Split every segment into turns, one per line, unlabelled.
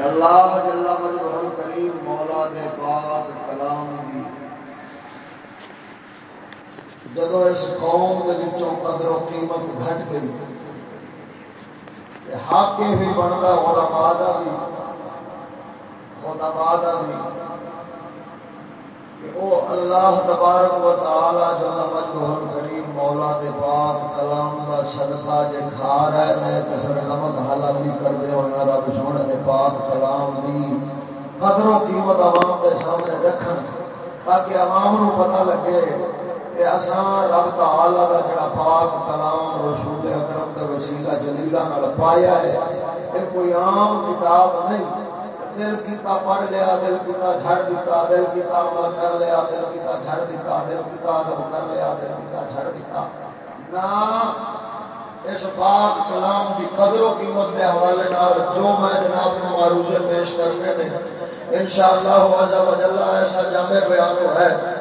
اللہ جل مجہ کریم مولا دے پاک کلام دی۔ جب اس قوم کے وچوں قدر و قیمت گھٹ گئی، تے بھی بنتا، علماء بھی بھی، کہ او اللہ تبارک و تعالی جل مجہ کریم مولا دے پاک کلام دا صدقہ جے کھا رہے نے تے پھر نمک حلال بھی کر دے اور رب سونے دے پاک کلام دی قدر و قیمت عوام دے سامنے رکھن تاکہ عوام نو پتہ لگے کہ اساں رب تعالی دا جڑا پاک کلام رسول اکرم دے وسیلہ جلیلہ نال پایا ہے اے کوئی عام کتاب نہیں۔ دل کیتا، پڑھ لیا، دل کیتا، جھڑ دیتا، دل کیتا، عمل کر لیا، دل کیتا، جھڑ دیتا، دل کیتا، عمل کر لیا، دل کیتا، جھڑ دیتا۔ نا، اس پاک کلام کی قدر و قیمت کے حوالے نال جو میں جناب کو عروج پیش کرنے ہیں، انشاءاللہ عز و جل ایسا جامع بیان ہے۔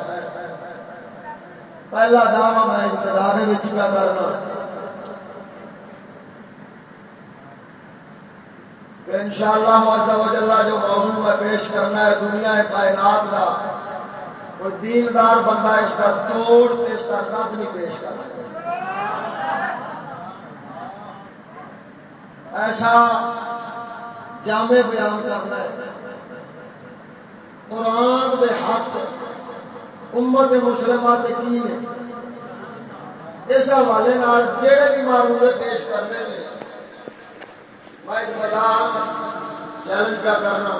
پہلا دعویٰ میں ابتدا میں کرنا۔ کہ انشاءاللہ شاء جو موضوع میں پیش کرنا ہے دنیا کائنات کا کوئی دیندار بندہ اس کا توڑ، اس کا رد نہیں پیش کر سکتا۔ ایسا جامع بیان کرنا ہے۔ قرآن دے حق، امت مسلمان کے کی نے اس حوالے جہے بھی معلومے پیش کرنے میں میں مزاق چیلنج پہ کرنا۔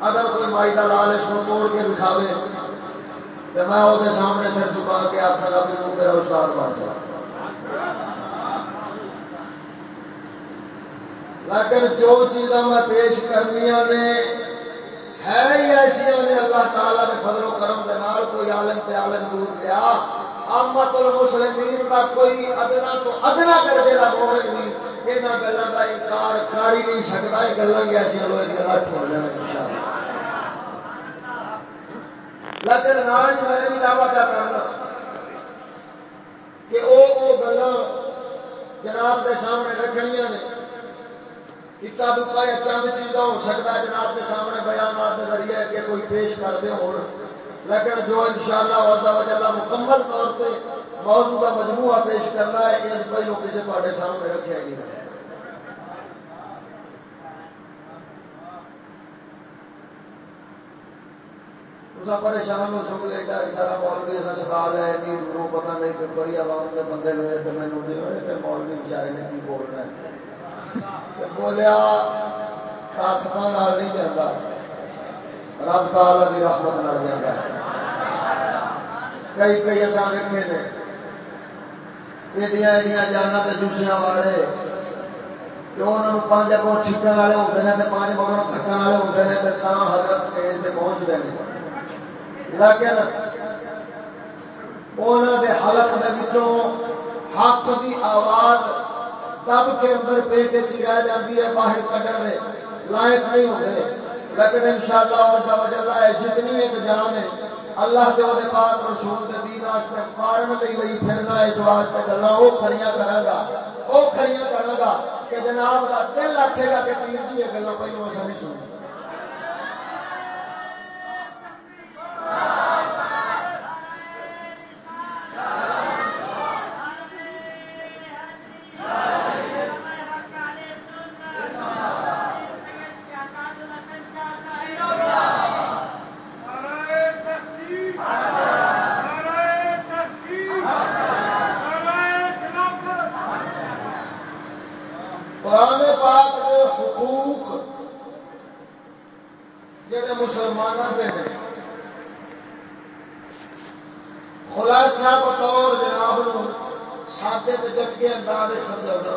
اگر کوئی مائی کا لال اس کو توڑ کے دکھاوے۔ تو میں وہ سامنے سر چکا کے آخا گا بھی تو میرا استاد بن چلا لیکن جو چیزاں میں پیش کرنی نے، ہے ہی ایسا نے۔ اللہ تعالیٰ نے فضل و کرم کے کوئی عالم پہ عالم دور گیا آمت المسلمین کا کوئی ادنا تو ادنا کر دے مومن بھی یہاں گلوں کا انکار کر ہی نہیں سکتا یہ گلیں گے ایسا لوگ گلا چھوڑ لینا لیکن نال میں بھی دعوی کیا کرنا کہ وہ گلا جناب کے سامنے رکھنیا نے۔ اکا دکا یا چند چیزاں ہو سکتا ہے جناب کے سامنے بیانات کے ذریعے کہ کوئی پیش کرتے ہو لیکن جو انشاءاللہ شاء اللہ مکمل طور پہ موضوع کا مجموعہ پیش کرنا ہے یہ پہلو کسی تے سامنے رکھا جی۔ گیا پریشان ہو سکے ایڈا سارا مولوی ایسا سکال ہے پتا نہیں کہ کوئی عوام کے بندے ہوئے تو لوگ مینو مولوی بچارے نے کی بولنا ہے۔ بولیا طاقت نہیں جاتا رب تال کی رحمت لڑ جاتا کئی کئی اصا ویکے نے۔ ایڈیا ایڈیا جانا تو جوسیاں والے۔ کہ انہوں پانچ اگوں چھکن والے ہوتے ہیں تو پانچ مگر تھکن والے ہوتے ہیں تو حضرت اسٹیج پہ پہنچتے ہیں لیکن انہوں کے حلق کے حق کی آواز دب کے اندر پیٹ چی رہ جاتی ہے، باہر کٹن دے۔ لائق نہیں ہوتے لیکن انشاءاللہ شاء اللہ ہے جتنی ایک جان ہے، اللہ کے وہ پاک رسول کے دین واسطے فارم لئی لئی پھرنا اس واسطے گلا وہ کھڑیاں کراں گا وہ کھڑیاں کراں گا کہ جناب دا دل آکھے گا کہ پیر جی یہ گلا پہلو اسا نہیں سنی اللہ جہے مسلمان کے ہیں۔ خلاصہ بطور جناب سادے جبکہ انداز سمجھا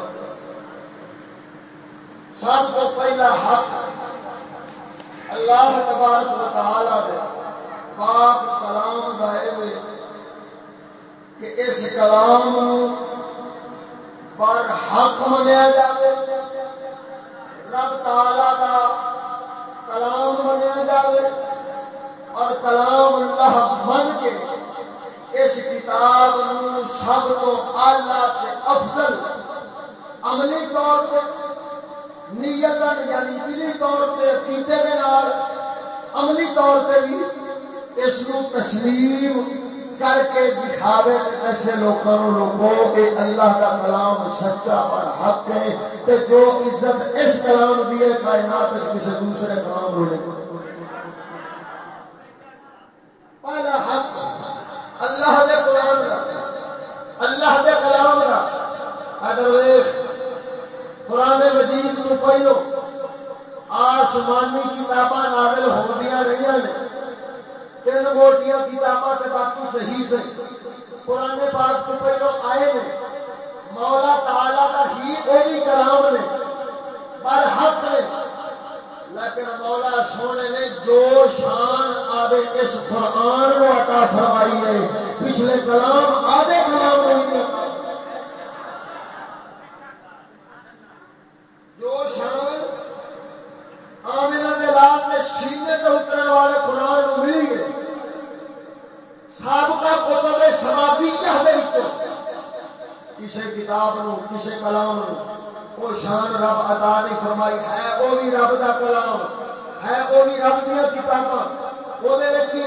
سب کو پہلا حق اللہ تبارک و تعالی دے پاک کلام دا کہ اس کلام پر حق منیا جائے رب تعالی کا کلام منیا جائے اور کلام اللہ من کے اس کتاب سب کو آلہ کے افضل عملی طور پہ نیت یعنی دلی طور پہ عقیدے کے عملی طور پہ بھی اس کو تسلیم کر کے دکھاوے ایسے لوگوں لوگوں کہ اللہ کا کلام سچا اور حق ہے تے جو عزت اس کلام دی ہے کائنات کسی دوسرے کلام ہو لے پہلا حق اللہ دے کلام کا اللہ دے کلام کا اگر ویخ قرآن مجید کو پہلو آسمانی کتاباں نازل ہو رہی ہیں تین موٹیاں کتاباں باقی شہید ہیں۔ پرانے پاک کے پہلو آئے ہیں۔ مولا تعالی کا ہی وہ بھی کلام نے پر حق نے لیکن مولا سونے نے جو شان آدھے اس قرآن کو عطا فرمائی ہے، پچھلے کلام آدھے کلام نہیں۔ جو شان آمنا دلال نے سینے کے اترنے والے قرآن ملی ہے۔ سابقہ کوتر کسی کتاب نو کسی کلام نو۔ وہ شان رب ادا نہیں فرمائی، ہے وہ بھی رب دا کلام۔ ہے وہ بھی رب دیا کتاباں۔ وہ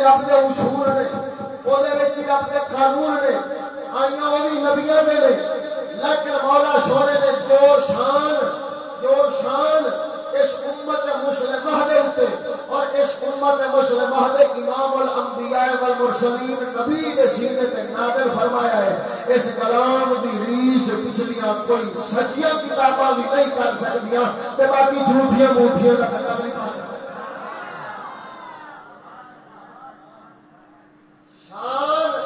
رب کے اصول نے وہ رب کے قانون نے۔ آئیاں وہ بھی نبیاں نے۔ لیکن مولا سونے نے جو شان جو شان۔ اس امت مسلمہ دے ہوتے اور اس امت مسلمہ دے امام الانبیاء والمرسلین نبی دے سینے تے نادر فرمایا ہے، اس کلام دی ریس پچھلیاں کوئی سچیاں کتاباں بھی نہیں کر سکدیاں تے باقی جھوٹیاں موٹیاں دا پتہ نہیں کر شان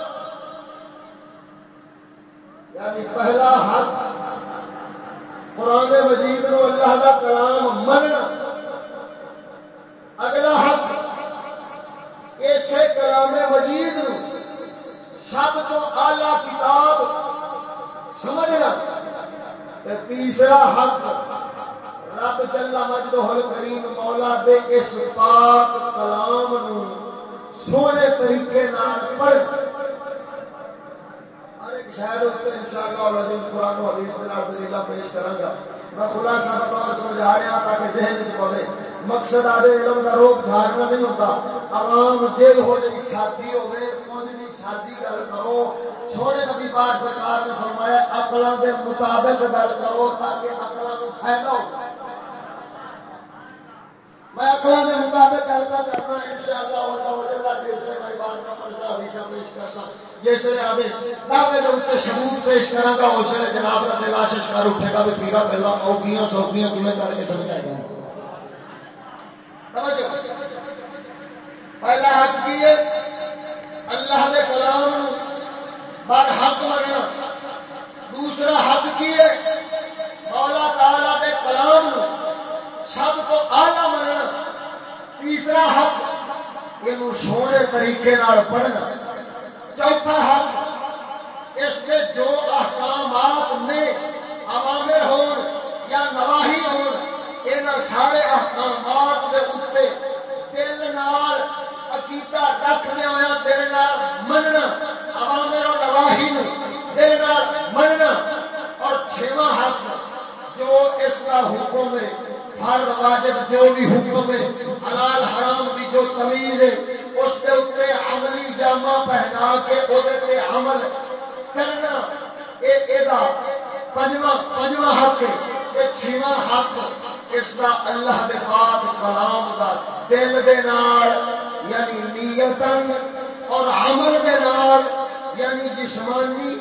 یعنی پہلا حق قرآن مجید نو اللہ کا کلام مننا۔ اگلا حق اسے کلام مجید نو سب تو آلہ کتاب سمجھنا۔ تیسرا حق، رب چلا مجد ہل کریم مولا دے اس پاک کلام نو سونے طریقے پڑھ شاید ان شاء اللہ قرآن و حدیث پیش کرا گا۔ میں خلاصہ بطور سمجھا رہا تاکہ ذہن پوے مقصد آدھے علم کا روک دھارنا نہیں ہوتا۔ عوام جی ہو جی شادی ہوگی بھی شادی گل کرو۔ سونے نبی پاک سرکار نے فرمایا اقلوں کے مطابق گل کرو تاکہ اقلوں کو فائدہ ہو۔ میں اقلا کے مطابق گل کر کرنا ان شاء اللہ ہمیشہ پیش کر سکتا جس نے آدھے دعوے کے اتنے ثبوت پیش کرا گا اس نے جناب کا لاشش کر اٹھے گا بھی پیڑا پہلا اوکیاں، سوکیاں کیون کر کے سمجھا گیا پہلا حق کی ہے، اللہ کے کلام بر حق مرنا دوسرا حق کی ہے، مولا تعالی کے کلام سب کو آلہ مننا تیسرا حق یہ سونے طریقے پڑھنا۔ چوتھا حق، اس کے جو احکامات نے عوامر ہون یا نواہی ہون ان سارے احکامات کے اتنے دل نال عقیدہ رکھنے ہوا دل نال مننا، عوامر اور نواہی دل نال مننا۔ اور چھواں حق، جو اس کا حکم ہے ہر واجب، جو بھی حکم ہے، حلال حرام کی جو تمیز ہے اس کے اتنے عملی جامع پہنا کے وہ عمل کرنا پنجواں پنجواں حق ہے یہ چھواں حق اس کا اللہ کے پاک کلام کا دل دے نال یعنی نیتن اور عمل دے نال یعنی جسمانی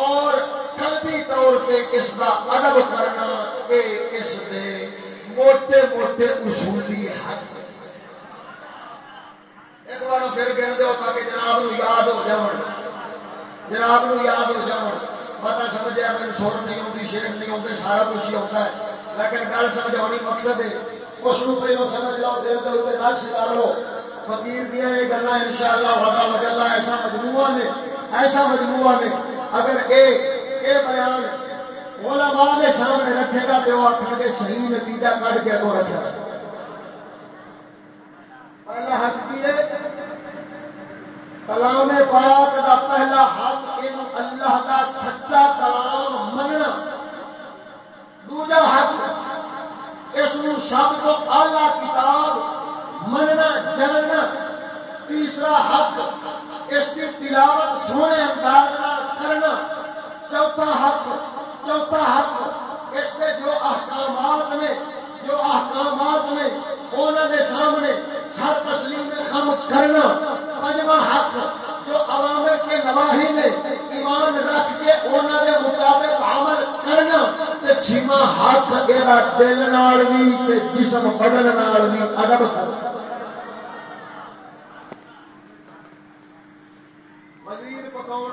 اور قلبی طور پہ اس کا ادب کرنا یہ اس دے موٹے موٹے اصولی حق ایک بار پھر کہتے ہو تاکہ جناب نو یاد ہو جاؤ جناب نو یاد ہو جاؤ پتا سمجھا میرے سر نہیں آتی شیر نہیں آتے سارا کچھ ہی آتا ہے لیکن گل سمجھا مقصد ہے اس کو پہلو سمجھ لو دل کے اتنے نقش کر لو فقیر دیا یہ گلا ان شاء اللہ وعدہ مجلہ ایسا مجموعہ نے ایسا مجموعہ نے اگر اے بیان علماء کے سامنے رکھے گا تو وہ آخر کے صحیح نتیجہ کٹ کے اگوں رکھے گا پہلا حق کی ہے کلام پاک کا پہلا حق ان اللہ کا سچا کلام مننا دوجا حق اس سب کو آلہ کتاب مننا جاننا تیسرا حق اس کی تلاوت سونے انداز کرنا چوتھا حق چوتھا حق اس کے جو احکامات نے جو احکامات نے انہوں نے سامنے سر تسلیم خم کرنا، پنجواں حق جو عوامر کے نواہی نے ایمان رکھ کے انہوں نے مطابق عمل کرنا چھیما حق یہ دل نال بھی جسم بدل نال بھی ادب کرنا مزید پکاؤ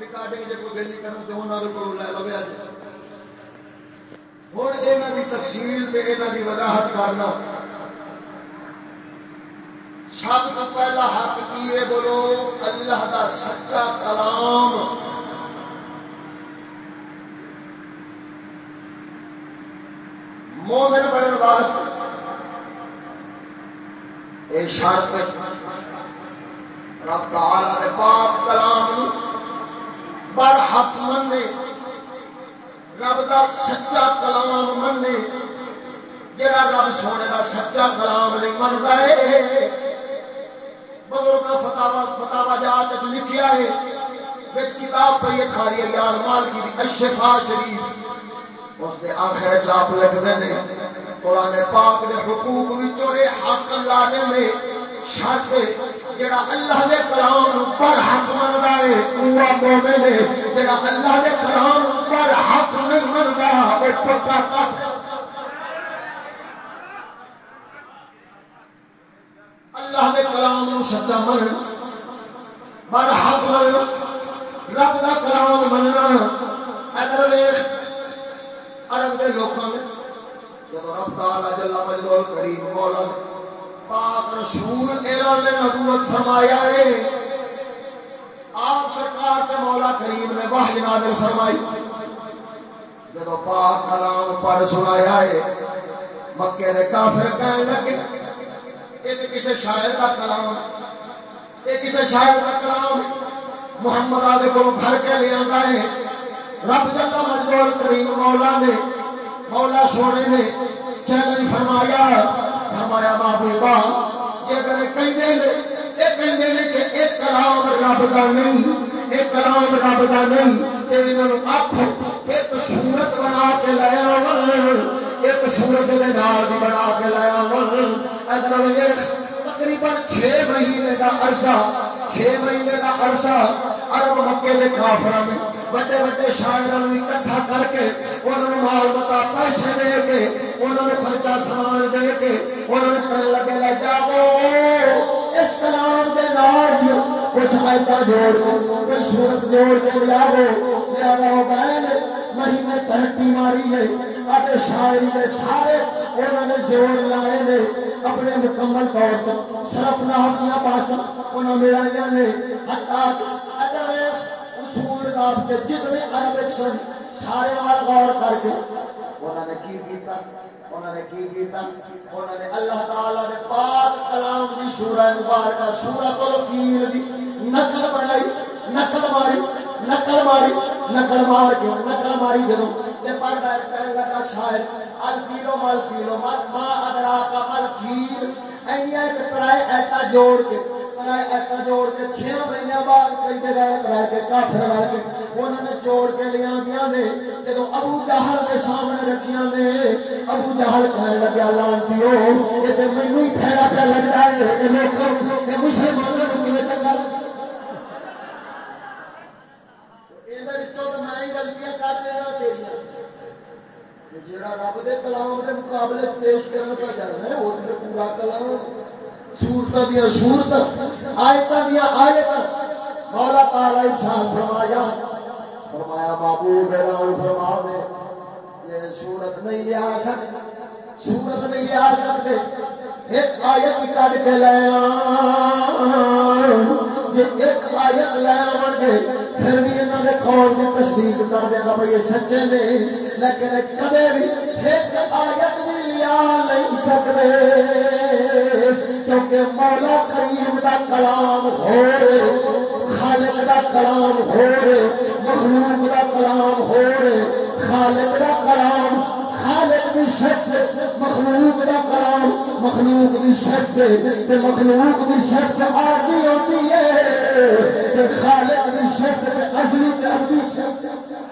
ریکارڈنگ جب کوئی گلی کروں تو انہوں کو لے لو آج ہوں یہاں کی تفصیل سے یہاں کی وضاحت کرنا۔ سب تو پہلا حق کی ہے بولو، اللہ کا سچا کلام۔ مومن بڑھنے واسطے یہ شرط رب تعالی دے پاک کلام بر حق منے۔ رب دا سچا کلام منے جڑا رب سونے دا سچا کلام نہیں منتا ہے بزرگ کا فتوا فتوا جات لکھیا ہے بچ کتاب پہ یہ کھاری یاد مال کی اشفا شریف اس کے آخر چاپ لکھتے ہیں قرآن پاک نے حقوق وچوں یہ حق اللہ نے شرط جڑا اللہ دے کلام پر حق منتا ہے پورا مومن ہے۔ جڑا اللہ دے کلام پر حق نہیں منتا وہ پکا کافر اللہ کے کلام سچا من۔ بر حق من۔ رب کا کلام مننا۔ ادھر ویخ۔ ارب کے لوگوں نے جب رب تعالی جل مجدول کریم مولا پاک رسول اعلان نبوت فرمایا ہے۔ آپ سرکار کے مولا کریم نے واہ نازل فرمائی۔ جب پاک کلام پڑھ سنایا ہے، مکے نے کافر کہنے لگے، یہ کسی شاعر کا کلام یہ کسی شاعر کا کلام محمد آدھے کو گھر کے لے آتا ہے۔ رب جلد مجبور کریم مولا نے، مولا سونے نے چیلنج فرمایا۔ فرمایا محبوبہ جی کہ ایک کلام رب کا نہیں، ایک کلام رب کا نہیں ایک سورت بنا کے لیا ایک سورت کے نال بنا کے لایا ادھر تقریباً چھ مہینے کا عرصہ، چھ مہینے کا عرصہ ارب مکے کے کافر میں بڑے بڑے شاعر اکٹھا کر کے انہوں نے مال متا پیسے دے کے، انہوں نے خرچہ سامان دے کے، انہوں نے کرنے لگے، لے جاؤ، اس کلام کے نام کچھ ایسا جوڑ کے کوئی سورت جوڑ کے لاؤ لیا بہن مہینے ترقی ماری ہے اپنے شاعری کے سارے انہوں نے زور لائے نے اپنے مکمل طور پر۔ سرف نہ پاس انہوں نے ملایا نے۔ اصول آپ کے جتنے عرب سن سارے وال غور کر کے۔ انہوں نے کی کیتا؟ انہوں نے کی کیتا؟ انہوں نے اللہ تعالی نے پاک کلام دی سورہ مبارکہ سورۃ الفیل دی نقل بنائی، نقل ماری نقل ماری۔ نقل مار کے نقل ماری جدوں لگا مل ادرا کا مل ایسا جوڑ کے ایسا جوڑ کے چھ مہینے بعد کئی جگہ کے کافر کے انہوں نے جوڑ کے لیا گیا نے۔ جب ابو جہل کے سامنے رکھیا نے، ابو جہل کہنے لگا، لانتی ہو، یہ مینو ہی پھیلا پہ لگتا ہے مسلمانوں غلطیاں کر دینا تیریا جڑا رب دے کلام مقابلے پیش کرنا پہ جانا ہے وہ پورا کلام مولا فرمایا فرمایا بابو میرا فرما دے۔ یہ سورت نہیں لیا سکتے، سورت نہیں لیا سکتے۔ ایک آیت کٹ کے لیا ایک آیت لے آن گے۔ پھر بھی انہوں نے قول کی تصدیق کر دے گا بھائی سچے نے، لیکن کدے بھی ایک آیت بھی لیا نہیں سکتے، کیونکہ مولا کریم کا کلام ہو رہے خالق کا کلام ہو رہے مخلوق کا کلام ہو رہے خالق کا کلام خالق کی شرط مخلوق کا کلام مخلوق کی شرط مخلوق کی شرط آدمی ہوتی ہے خالق کی شرط اصلی اگلی شرط کیونکہ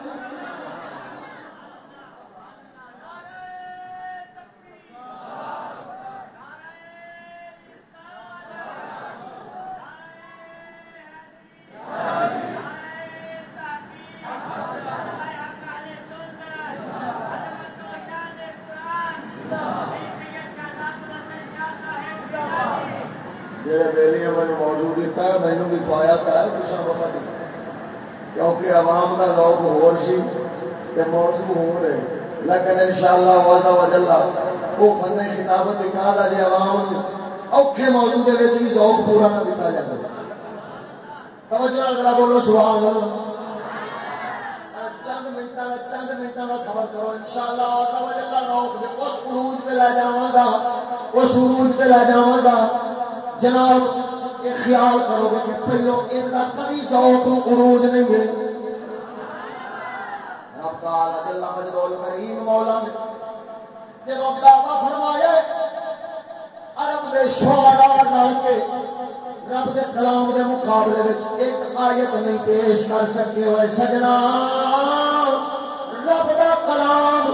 کا ہو موضوع لیکن ان شاء اللہ وزا وجلا وہ فن کتابت دکھا دا جی عوام اوکھے موضوع بھی ذوق پورا نہ دتا جائے۔ توجہ اگلا بولو سبحان اللہ۔ چند منٹوں چند منٹوں کا سفر کرو۔ ان شاء اللہ اس عروج پہ لے جا اس عروج پہ لے جا جناب، یہ خیال کرو گے کہ پہلو ان کا کبھی ذوق عروج نہیں ہے رب تعالی جل مجدول الکریم مولا نے جب دعویٰ فرمایا عرب دے شعراء نال کے رب دے کلام دے مقابلے وچ ایک آیت نہیں پیش کر سکے ہوئے سجنا، رب دا کلام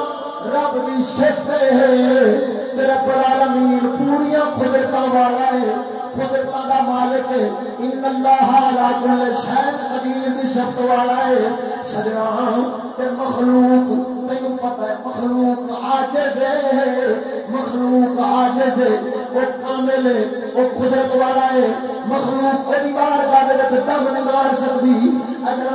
رب دی شفت ہے۔ رب العالمین، پوریا قدرت والا ہے قدرت کا مالک ہے۔ ان اللہ علی کل شیء قدیر بھی شفت والا ہے۔ سجنا تے مخلوق تینوں پتہ ہے، مخلوق عاجز ہے، مخلوق عاجز ہے، وہ کامل ہے، وہ قدرت والا ہے، مخلوق کو دیوار کا دم نہیں مار سکتی۔ اگر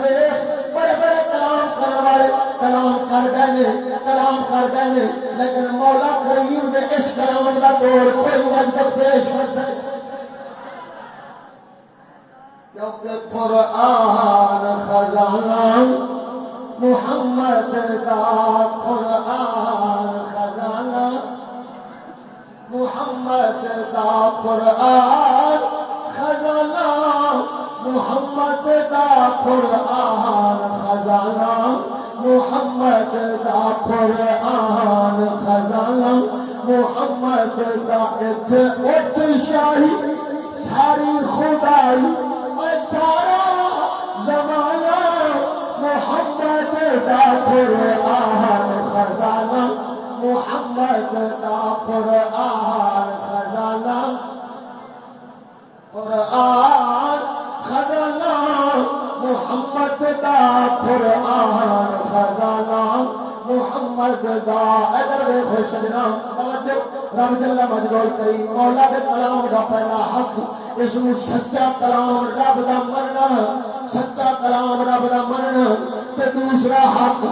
بڑے بڑے کلام کرنے والے، کلام کر گئے کلام کر گئے لیکن مولا کریم نے اس کلام کا توڑ کوئی وقت پیش کر سکے کیونکہ قرآن خزانہ محمد کا قرآن خزانہ، محمد کا قرآن خزانہ، محمد دا قرآن خزانہ، محمد دا قرآن خزانہ، محمد دا اٹھ شاہی، ساری خدائی سارا زمانہ محمد دا قرآن خزانہ، محمد دا قرآن خزانہ۔ قرآن خزانہ، محمد دا قرآن خزانہ۔ محمد دا اگر دے خوش سجنا رب جل مجدول کریم، مولا دے کلام دا پہلا حق، اس میں سچا کلام رب دا مرنا، سچا کلام رب دا مرنا، تے دوسرا حق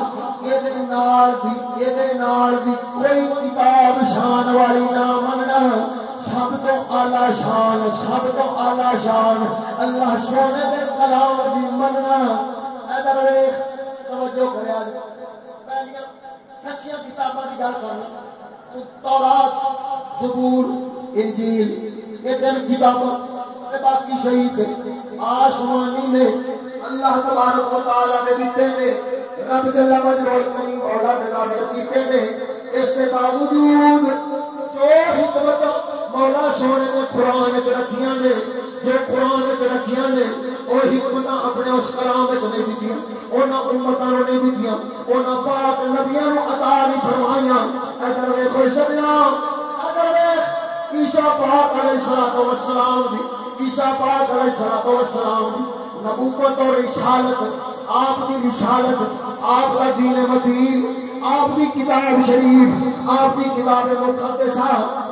یہ نال دی یہ نال دی کوئی کتاب شان والی نہ مننا سب تو آلہ شان، سب تو آلہ شان، اللہ سونے کے کلام کی مننا ادھر توجہ کرے سچیاں کتاباں کی گل کرنا۔ تورات زبور، انجیل، یہ دن کتاباں باقی شہید آسمانی نے اللہ تبارک و تعالی نے دیتے نے رب جل مجرول کریم اولاد نازل کیتے نے اس کے باوجود جو حکمت مولا سونے نے قرآن رکھیا نے، جو قرآن رکھیا نے وہ حکمت اپنے اس کلام نہیں دیتی انہوں امتوں نہیں دیتی انہوں پاک نبیا ادا نہیں فرمائیا اگر وہ کوئی سجنا اگر عیسا پاک علیہ السلام وسلام دی عیسا پاک علیہ السلام وسلام دی نبوت اور رسالت، آپ کی رسالت، آپ کا دین مدین آپ کی کتاب شریف، آپ کی کتاب مقدسہ۔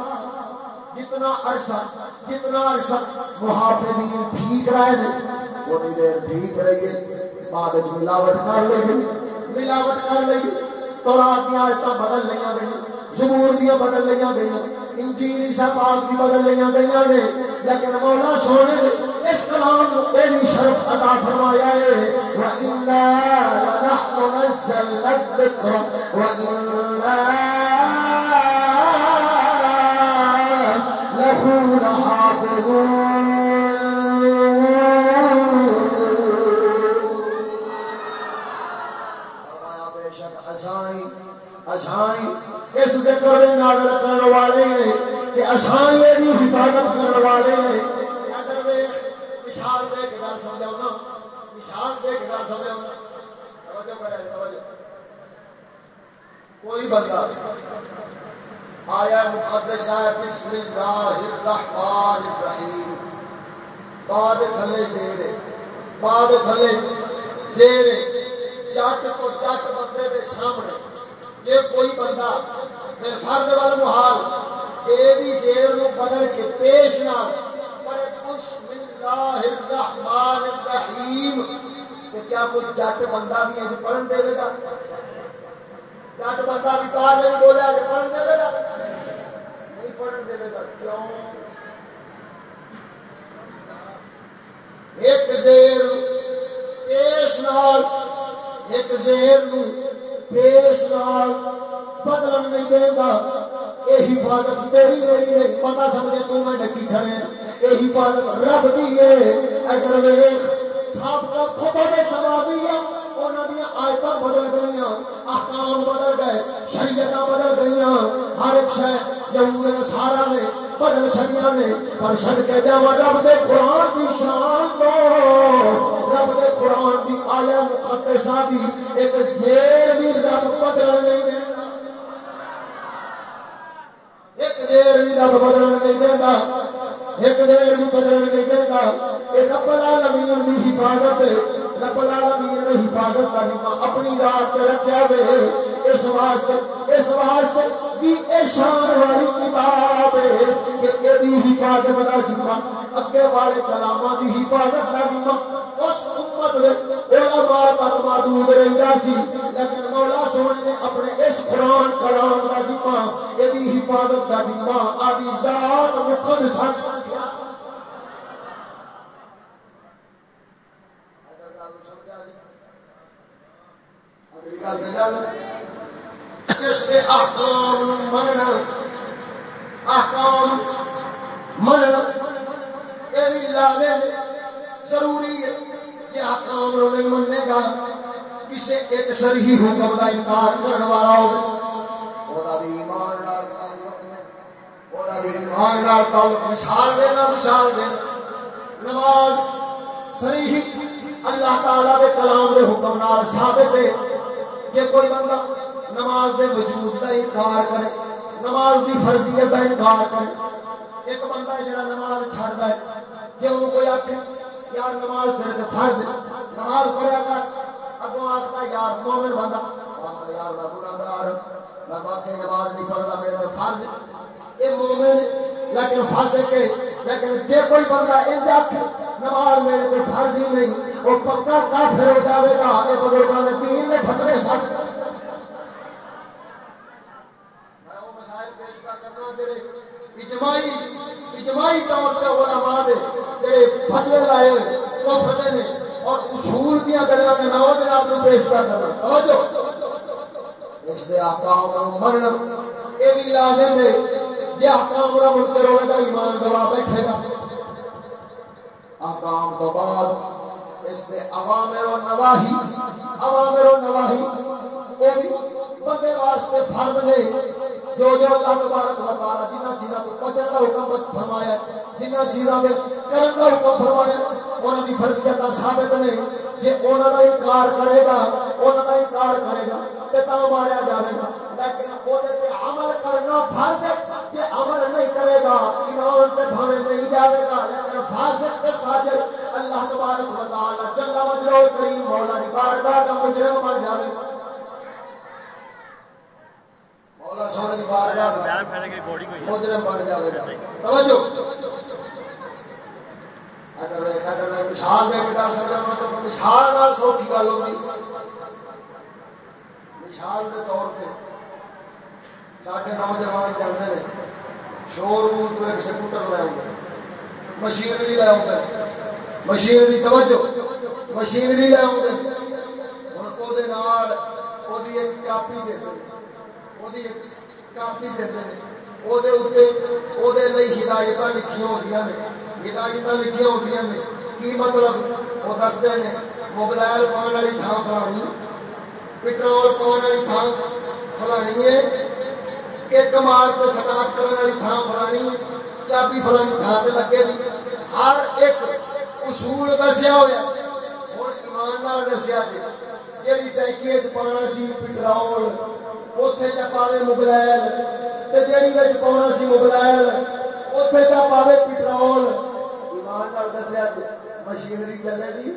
جتنا عرصہ جتنا عرصہ محافظین ٹھیک رہے ہیں؟ اتنی دیر ٹھیک رہیے بعد ملاوٹ کر لے گی۔ ملاوٹ کر لے گی۔ تو رات دیا آیت بدل لیا گئی زبور دیا بدل لیا گئی انجیل سب آپ کی بدل لیا گئی نے لیکن مولا سونے نے اس کلام کو تیری شرف ادا فرمایا ہے۔ وَإِنَّا لَنَحْنُ نَزَّلْنَا الذِّكْرَ وَإِنَّا اس نازل کرنے والے ہیں کہ اشان یہ بھی حفاظت کرنے والے ہیں۔ وشال گل کوئی بندہ آیا مقدس بسم اللہ الرحمن الرحیم۔ بعد زیر بعد زیر جٹ کو جٹ بندے سامنے۔ یہ کوئی بندہ فرد وال محال یہ بھی زیر نو بدل کے پیش نہ بسم اللہ الرحمن الرحیم کیا کوئی جٹ بندہ بھی ہے پڑھن دے گا جٹ بندہ بھی نہیں بولیا پڑھن دے گا نہیں پڑھن دے گا کیوں ایک زیر پیش نال ایک زیر نو پیش نال بدلن نہیں دے گا۔ یہ حفاظت تیری میری ہے۔ پتا سمجھے تو میں ڈکی کھڑے یہ حفاظت رب دی ہے۔ اگر ویخ صاحب کا خدا میں سوا بھی ہے۔ آیت بدل گئی احکام بدل گئے شریعت بدل گئی ہر ایک شہر سارا نے، بدل چڑیا نے، پر سد کے جا رب دے قرآن کی شان دو۔ رب دے قرآن کی آیا مقدسہ دی ایک زیر بھی رب بدل نہیں دینا۔ ایک دیر بھی رب بدل نہیں دینا ایک دیر بھی بدل نہیں دینا یہ رب العالمین دی حفاظت، رب العالمین نے حفاظت کا نعمت اپنی رات سے رکھا ہوئے اس واسطے اس واسطے کی شان والی کتاب ہے کہ یہ حفاظت کا ذمہ اگے والے کلاموں کی حفاظت کا ذمہ اس رہتا سی۔ لیکن مولا سونے نے اپنے اس قرآن کلام کا یہ حفاظت کا آدھی ذات احکام مننا احکام مننا، یہ بھی لازم، ضروری ہے۔ کہ احکام نہیں مننے گا کسی ایک شرحی حکم کا انکار کرنے والا ہو مثال دینا مثال دینا۔ نماز سری اللہ تعالی کے کلام کے حکم نال ثابت ہے کہ کوئی بندہ نماز دے وجود کا انکار کرے، نماز کی فرضیت کا انکار کرے۔ ایک بندہ جڑا نماز چڑھتا ہے جی انہوں کوئی آخ یار نماز تیرے فرض نماز پڑھیا کر۔ اگوں آخر یار مومن بندا بندہ یار میں گناگار میں باقی نماز نہیں پڑھتا، میرے فرض یہ مومن لیکن فرض کے لیکن جی کوئی بندہ ان آخ نماز میرے کو فرض ہی نہیں، وہ پکا کافر ہو جائے گا۔ یہ بزرگوں نے تین نے فتوے سچ۔ میں وہ مسائل پیش کر کرنا جڑے اجماعی اجماعی طور پہ علماء دے جڑے فتوے لائے ہوئے، وہ فتوے نے۔ اور اصول دیا گلوں کے نو جناب کو پیش کر کرنا توجہ۔ اس دے آقام مرنا۔ یہ بھی لازم ہے جی آقام کا منکر ہوئے گا ایمان گوا بیٹھے گا۔ آقام تو بعد اس دے عوامر و نواہی، عوامر و نواہی، وہ بھی بندے واسطے فرض نے جو جو اللہ تبارک و تعالی جنہ چیزاں تو بچن کا حکم فرمایا جنہ چیزاں دے کرن کا حکم فرمایا انہاں دی فرضیت ثابت نے، جے انہاں دا انکار کرے گا، انہاں دا انکار کرے گا، تے تا ماریا جاوے گا۔ لیکن او تے عمل کرنا فرض ہے کہ عمل نہیں کرے گا، ایمان تے بھاوے نہیں جاوے گا۔ لیکن فاسق تے فاجر اللہ تبارک و تعالی جل وجلہ کریم مولا دی بارگاہ دا مجرم بن جاوے گا۔ مثال دے کے دس تو مثال سوکھی گل ہوگی۔ مثال کے طور پہ سارے نوجوان چلتے ہیں شو روم تو ایک سکوٹر لے آؤں مشینری لے آؤں مشینری توجہ۔ مشینری لے آؤں ہوں وہ ایک کاپی دے۔ کافی دے ہدایت لکھی ہوتی ہیں ہدایت لکھی ہوتی ہیں کی مطلب وہ دستے ہیں موبائل پاؤن والی تھان فلانی پٹرول پاؤن والی تھان فلانی ہے ایک مار کو سٹارٹ کرنے والی تھان فلانی چابی فلانی تھان سے لگے گی ہر ایک اصول دسیا ہوا اور ایمان دسیا جی جی ٹینکی پانا سی پٹرول اتے چا پاوے مغلائل جیڑی بچ پاؤنا سی مغلائل اتے چا پاوے پٹرول ایمان نال دسیا جی مشینری چلے گی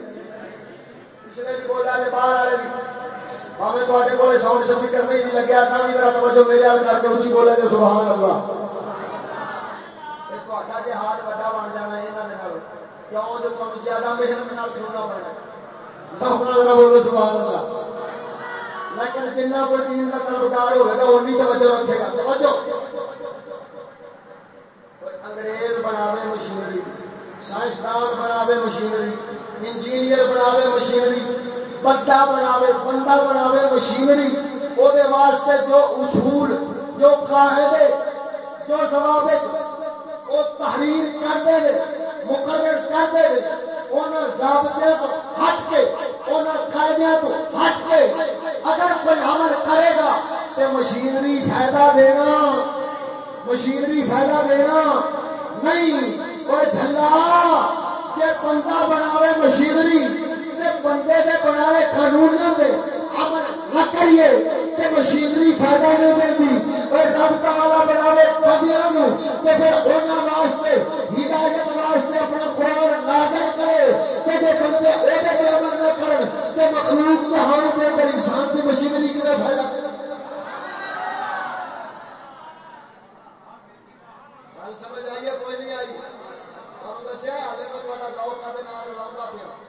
پچھلے بھی بولا نے باہر والے بھی ہمیں تے کو ساؤنڈ سپیکر بھی میرا توجہ میرے حال کر کے اچھی بولے گے سبحان بن جانا یہاں کیوں؟ جو زیادہ محنت سننا پڑنا سب سبحان اللہ لیکن جنہ کوئی دین کا طلبگار ہوگا اونی توجہ رکھے گا توجہ انگریز بناوے مشینری سائنسدان بناوے مشینری انجینئر بناوے مشینری بندہ بناوے بندہ بناوے مشینری وہ واسطے جو اصول، جو قاعدے، جو ضوابط وہ تحریر کر دے مقرر کر دے ضابطے تو ہٹ کے تو ہٹ کے اگر کوئی عمل کرے گا تو مشینری فائدہ دینا۔ مشینری فائدہ دینا۔ نہیں، وہ جھلا کہ بندہ بناوے مشینری بندے دے بناوے قانون دے۔ عمل نہ کریے کہ مشینری فائدہ نہیں دینی رب تعالی بناوے کبیاں نو تے پھر انہاں واسطے، ہدایت واسطے اپنا قرآن نازل کرے تے جے بندے اے دے عمل نہ کرن تے مخلوق جہان دے پر انسان سے مشینری کیویں فائدہ سمجھ آئیے کوئی نہیں آئی؟ ہم دسیا ہلے میں تھوڑا ذوق کا لاؤں گا پیا۔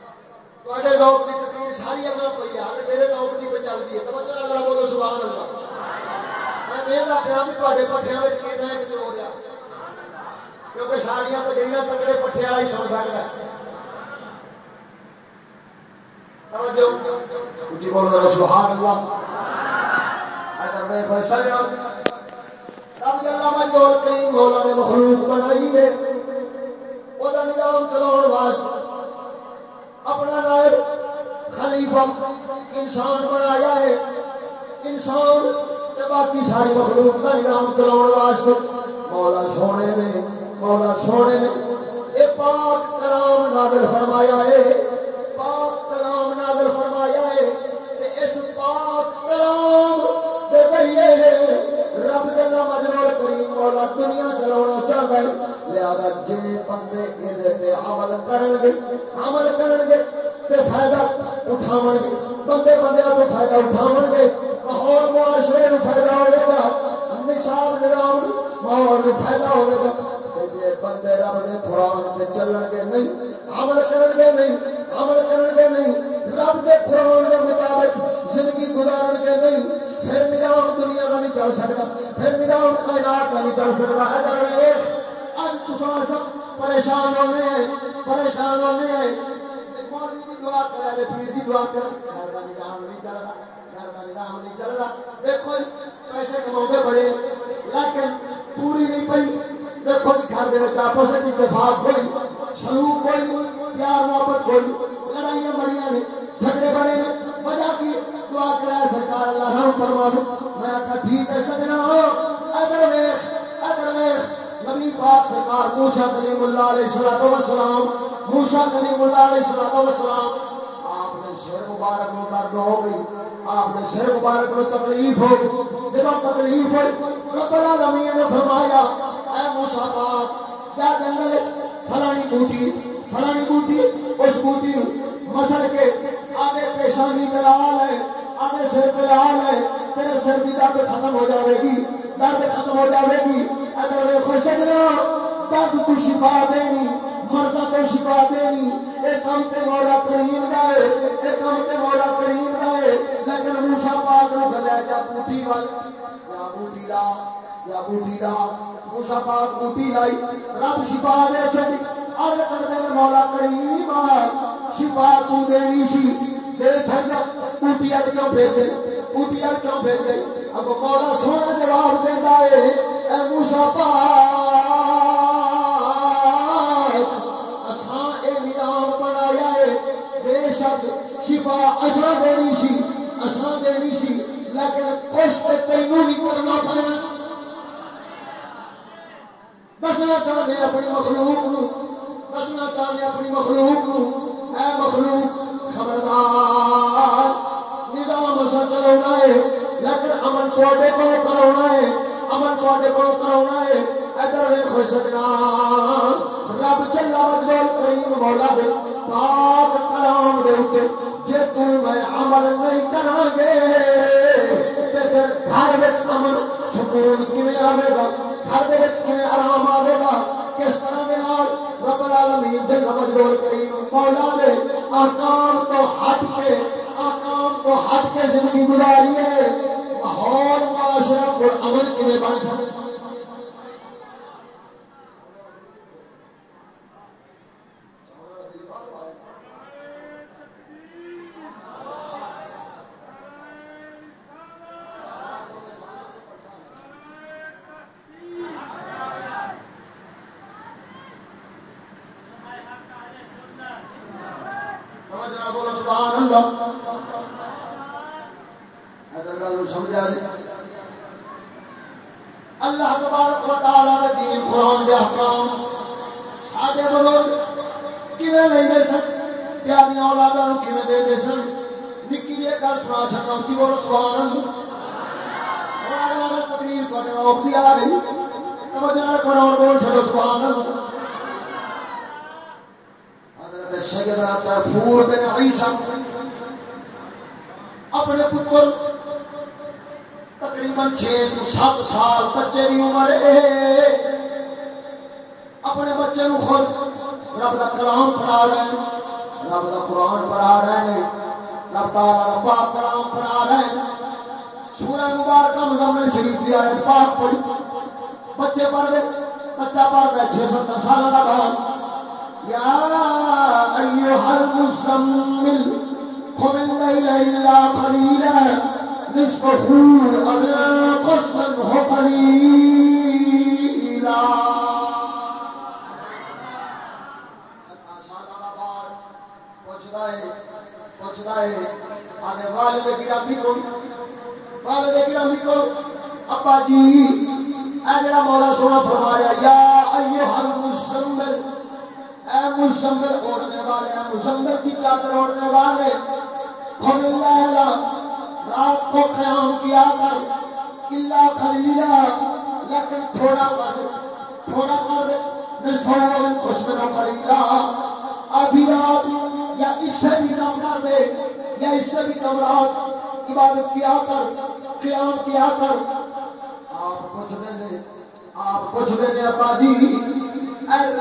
تے ذوق کی تقریر ساری اگر ہے میرے ذوق کی پہ چلتی ہے۔ توجہ بولو سبحان اللہ میں پیا بھی ہو کیونکہ ساڑیاں تو جہاں تگڑے پٹھے والا ہی سکتا بولو سبحان اللہ رب کریم مولا نے مخلوق بنائی ہے۔ وہ نظام چلاؤ واسطے۔ اپنا نائب خلیفہ انسان بنایا ہے انسان باقی ساری مخلوق کا نظام چلاؤ واسطے۔ مولا سونے نے، مولا سونے نے یہ پاک کلام نادر فرمایا ہے۔ پاک کلام نادر فرمایا ہے اس پاک کلام دے ذریعے رب جلا مجرور کریم مولا دنیا چلا چاہتا ہے۔ لہذا جی بندے یہ عمل کرن گے عمل کرن گے تے فائدہ اٹھاو گے بندے بندے تو فائدہ اٹھاو گے ماحول معاشرے نو فائدہ ہوئے گا نصاب نظام ماحول نو فائدہ ہوئے گا۔ جی بندے رب دے قرآن تے چلن گے نہیں، عمل کرن گے نہیں، عمل کرن گے نہیں، رب دے قرآن کے مطابق زندگی گزارن گے نہیں، پھر نظام دنیا کا نہیں چل سکتا، پھر نظام کائنات کا نہیں چل سکتا۔ ہے۔ اب تصا سب پریشان ہونے ہیں پریشان ہونے ہیں دعا کرا پیر کی دعا نظام نہیں چل رہا نظام نہیں چل رہا۔ دیکھو جی، پیسے کما بڑے، لیکن پوری نہیں پی دیکھو جی گھر کے آپس اتفاق ہوئی، سلوک ہوئی، پیار محبت ہوئی، لڑائیاں بڑی نے جھگڑے بڑے نے وجہ کی؟ دعا کرا سرکار، اللہ رحم فرما میں آخا ٹھیک ہے، سجنا اگر ویخ اگر ویخ۔ نبی پاک سرکار موسا کلیم اللہ علیہ السلام وسلام موسا کلیم اللہ علیہ السلام وسلام آپ نے شیر مبارک میں درد ہو گئی، آپ نے شیر مبارک میں تکلیف ہو گئی جب تکلیف ہوئی، رب العالمین نے فرمایا، اے موسا پاک، کیا جنگل فلانی بوٹی فلانی بوٹی، اس بوٹی مسل کے آگے پیشانی دلال ہے آگے سر دلال ہے، تیرے سر کی درد ختم ہو جائے گی۔ درد ختم ہو جائے گی۔ اگر وہ خوش درد کو شفا دینی مرضا کو شفا دینی ایک کم تے مولا کریم گائے ایک کم تے مولا کریم گائے لیکن موسا پاک نو گلے جا بوٹی وال۔ یا بوٹی لا یا بوٹی لا موسا پاک بوٹی لائی، رب شفا دے چلی۔ ارد کر دے مولا کریم شفا تو دینی سی۔ اونٹی اج کیوں بھیجے اونٹی اج کیوں بھیجے اب مولا سونا جواب دینا ہے اے موسا پا نظام بنایا ہے بے شک شفا دینی سی دینی سی۔ لیکن کچھ تینوں بھی کرنا پڑنا۔ دسنا چاہتے اپنی مخلوق نو دسنا چاہتے اپنی مخلوق نو۔ اے مخلوق خبردار، نظام اصل چلا ہے لیکن عمل تے کو کرا ہے، عمل تے کو کرا ہے، ادھر خوش سکنا رب چلا مجبور کریم مولا دے، پاک کلام دے اتنے جی تم میں عمل نہیں کرا گے، تے پھر گھر وچ امن سکون کھے آئے گا، گھر کے آرام آئے گا کس طرح کے رب العالمین دے مجبور کریم مولا دے آکام تو ہٹ کے، آکام تو ہٹ کے زندگی گزاری ہے۔ ماحول معاشرہ اور امن کیون بن سکتا بولو سبحان اللہ اگر گل سمجھا جی اللہ تبارک و تعالی دے دین قرآن دے احکام۔ ساڈے بزرگ، کیویں سن؟ پیاریاں اولاداں کیویں سن؟ نکی جی گل سنا چھڑنا اسی سبحان اللہ۔ تقریر کرنے اوکھی آ گئی۔ توجہ نال قرآن بول چھڑو سبحان اللہ۔ حضرت سیدنا تفور بن اپنے پتر تقریباً چھ تو سات سال بچے کی عمر ہے۔ اپنے بچے نو خود رب کا کلام پڑھا رہے ہیں۔ رب کا قرآن پڑھا رہے ہیں۔ رب کا پاک کلام پڑھا رہے ہیں۔ سورہ مبارک مزمل شریف کی آئے پاک پڑھی۔ بچے پڑھ رہے بچہ پڑھ رہے چھ ستر سال کا بھاؤ یا ایوہ المزمل، قم الليل إلا قليلا نصفه أو قسمه قليلا والد گرامی کو والد گرامی کو ابا جی مولا سونا فرمایا یا ایوہ المسمل اے مسمل والے اے کی چادر اوڑھنے والے کھل رات کو قیام کیا کر کلا خلیلا لیکن تھوڑا کر تھوڑا کر نسبت کچھ میں خریدا ابھی رات، یا اس سے بھی کم کر دے، یا اس سے بھی کم رات عبادت کیا کر، قیام کیا کر۔ آپ کچھ دیں آپ کچھ دیں ابا جی۔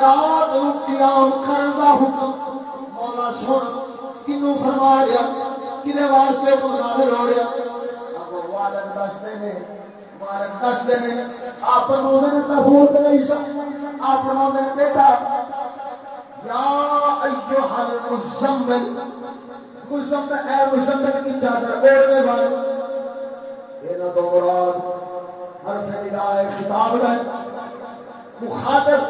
رات، قیام کرنے کا حکم۔ مولا سن کنو فرما رہا۔ کھے واسطے بنا رو رہا والد دستے ہیں والد دستے ہیں آپ مومن تبوت نہیں آپ مومن بیٹا یا ایو حل مسمل اے مسمل کی چادر اوڑنے والے۔ یہ تو مراد ہر فیلائے خطاب ہے۔ مخاطب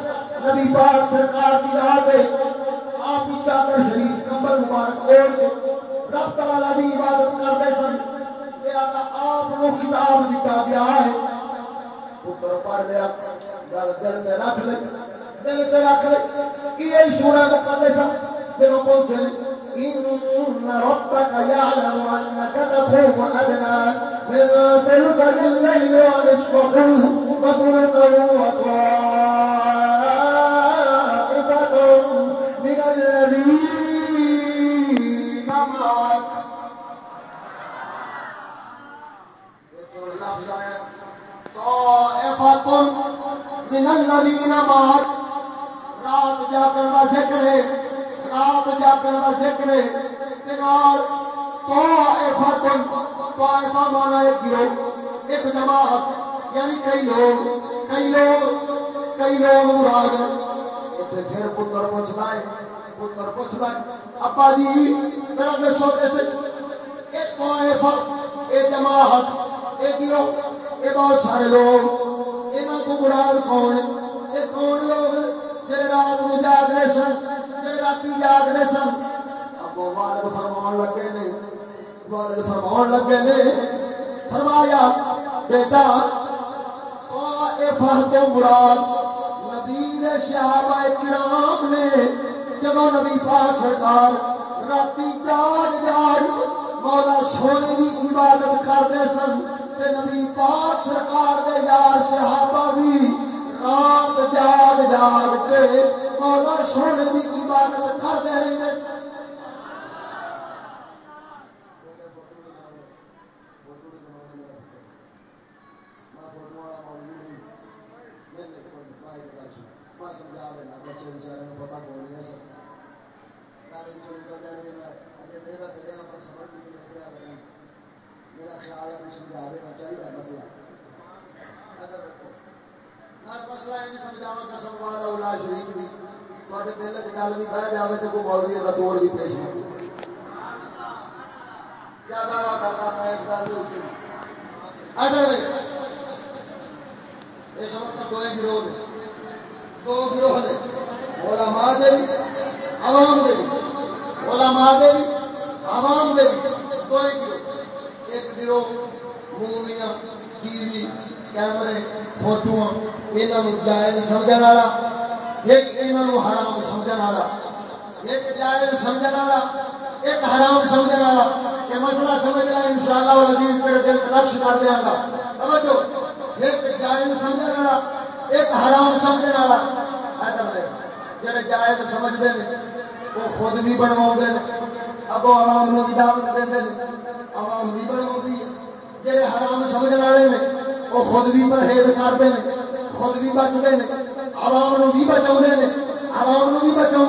نبی پاک سرکار کی یاد ہے، آپ کی چادر شریف کمبل مبارک اوڑ کے رب تعالی کی عبادت کرتے سن۔ تے آقا آپ نو خطاب دیتا گیا ہے۔ پتر پڑھ لیا، گل دل میں رکھ لے، دل سے رکھ لے۔ یہ سونا کو کرتے سن۔ جب پہنچے إن ربك يعلم أنك تقوم أدنى من تلك الليل ونصفه وثلثه وطائفة من الذين معك. رات جاگن کا ذکر ہے، رات جاگن کا ذکر ہے طائفہ مانا ایک گروہ ایک جماعت یعنی کئی لوگ کئی لوگ کئی لوگ مراد پھر پتر پوچھتا ہے، پتر پوچھتا ہے۔ ابا جی میرا دسو دس ایک طائفہ، ایک جماعت۔ گروہ یہ بہت سارے لوگ یہاں کو مراد کون؟ یہ کون لوگ جی رات کو جاگ رہے سن جی رات جاگ رہے سن؟ اب والد فرما لگے نے، والد فرما لگے نے، فرمایا، بیٹا تو مراد نبی صحابہ کرام نے جب نبی پاک سرکار رات جاگ جاگ مولا سونے کی عبادت کرتے سن نبی پاک سرکار کے یار صحابہ بھی رات جاگ جاگ کے مولا سونے کی عبادت کرتے رہتے سمجھا دینا بچے بچارے پتا بول نہیں سکتا چوری کر سمجھ میرا خیال ہے سمجھا دینا چاہیے مسئلہ مسئلہ یہ سمجھاؤ کا اولا شریف بھی۔ تھوڑے دل چ گل بھی بہ جائے تو کوئی مولوی کا توڑ بھی پیش کیا کرتا میں اس گل اس وقت دو گروہ نے دو گروہ نے علماء دے عوام دے علماء دے عوام دے ایک گروہ موویاں ٹی وی کیمرے فوٹو یہاں جائز سمجھنے والا ایک یہاں حرام سمجھنے والا ایک جائز سمجھنے والا ایک حرام سمجھنے والا یہ مسئلہ سمجھ رہا ان شاء اللہ عزیز میرے دل نقش کر دیا گا سمجھو ایک جائز سمجھنے والا ایک حرام سمجھنے والا جڑے جائز سمجھتے ہیں وہ خود بھی بنوا اگو عوام نے دعوت دے عوام بھی بنوا جہے حرام سمجھ والے نے، وہ خود بھی پرہیز کرتے ہیں، خود بھی بچتے ہیں۔ عوام بھی بچا عوام بھی بچا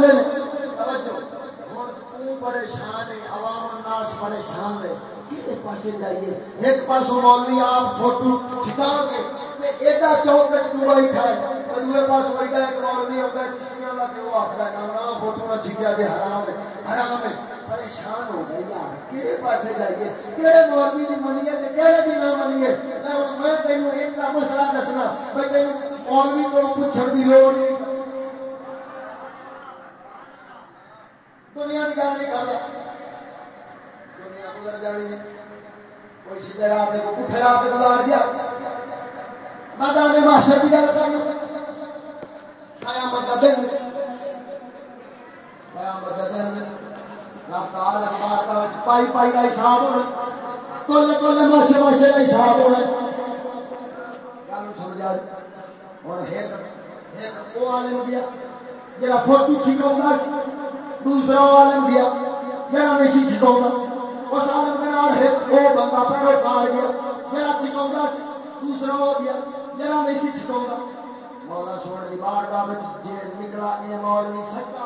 پریشان ہے عوام الناس پریشان ہے پاس جائیے؟ ایک مولوی آپ فوٹو چھکا کے ایڈا چوک چوڑا ہی دوسرے پاس ایک مولوی ہوتا ہے کا پیو آخر فوٹو نہ چھکیا کہ حرام ہے حرام ہے۔ پریشان ہو گئے یار کہڑے پاس جائیے کہڑے مولوی کی منیے کہڑے بھی نہ منیے میں تینوں ایک کا مسئلہ دسنا، میں تینوں مولوی کو پوچھنے کی لوڑ نہیں۔ دنیا کی گل نہیں کرتا دنیا گزر جانی ہے۔ کوئی سیدھے رات کو پٹھے رات گزار دیا میدان ماشر کی گل کر قیامت کا دن قیامت کا دن رفتار رفتار پائی پائی کا حساب ہونا کل کل ماشے ماشے کا حساب ہونا۔ گل سمجھا ایک ایک وہ عالم گیا فوٹو دوسرا عالم جہاں نہیں چکا اس عالم کے نام وہ بندہ پہلو گیا جہاں چکا دوسرا ہو گیا جہاں نہیں چکا مولا سونے کی بار بار جی نکلا یہ مول نہیں سچا۔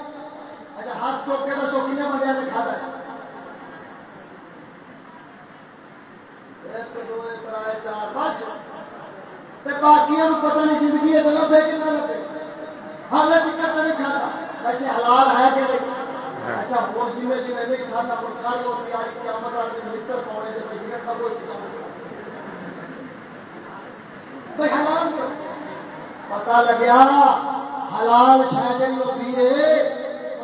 اچھا ہاتھ کے دسو کنے بندے نے کھاتا ہے۔ چار بس باقی پتہ نہیں زندگی ہے تو لبے کہ نہ لبے حالت ٹکٹ نہیں کھاتا۔ ویسے حلال ہے کہ نہیں؟ اچھا وہ جی جی نہیں کھاتا وہ کر لو تیاری کیا مطلب متر پاؤنے کے ٹکٹ کا کوئی حلال پتا لگیا حلال شاید جی ہوتی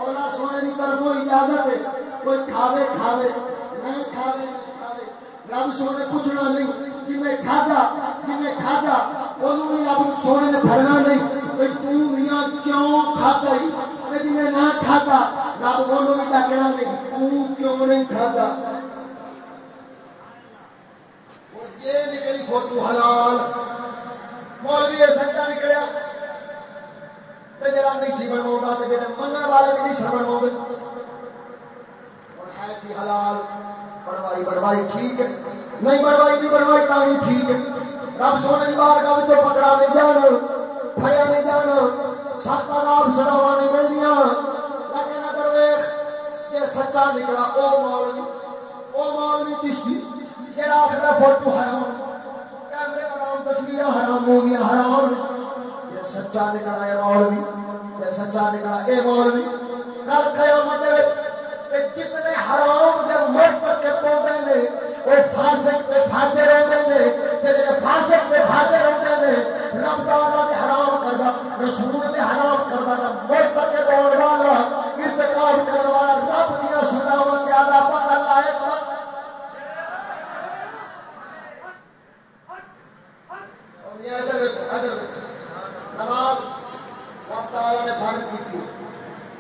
ہے اولا سونے کی طرف اجازت ہے، کوئی کھاوے کھاوے نہیں کھاوے رب سونے پوچھنا نہیں، جنہیں کھادا جنہیں کھادا وہ رب سونے نے پڑنا نہیں۔ توں میاں کیوں کھاتا ہی؟ جنہیں نہ کھاتا، رب وہ بھی ڈکنا نہیں توں کیوں نہیں کھاتا؟ یہ نکلی فوٹو حلال۔ مولوی سچا نکلیا۔ جا نہیں سی بنوا تو جی من والے بھی نہیں سی بنو گے ایسی حلال بڑوائی بڑوائی ٹھیک ہے نہیں بڑوائی بھی بڑوائی تھی ٹھیک ہے رب سونے کی بار گل تو پکڑا نہیں جان پڑیا نہیں جان سستا لاب سڑاوا نہیں ملنیا لیکن اگر ویخ جی سچا نکلا وہ مولوی وہ مولوی چشتی جہاں آخر فوٹو حرام کیمرے حرام تصویر حرام ہو گیا حرام سچا نکلا یہ مولوی سچا نکلا یہ مولوی۔ کل قیامت جتنے حرام جب مرد کے پودے نے، وہ فاسق کے فاجر رہتے ہیں جی فاسق کے فاجے رہتے ہیں رب تعالیٰ نے حرام کرتا رسول نے حرام کرتا مرد کے دوڑ والا انتقال کرنے والا رب دیا سزاوا زیادہ پتہ لائے نماز رب تعالیٰ نے فرض کی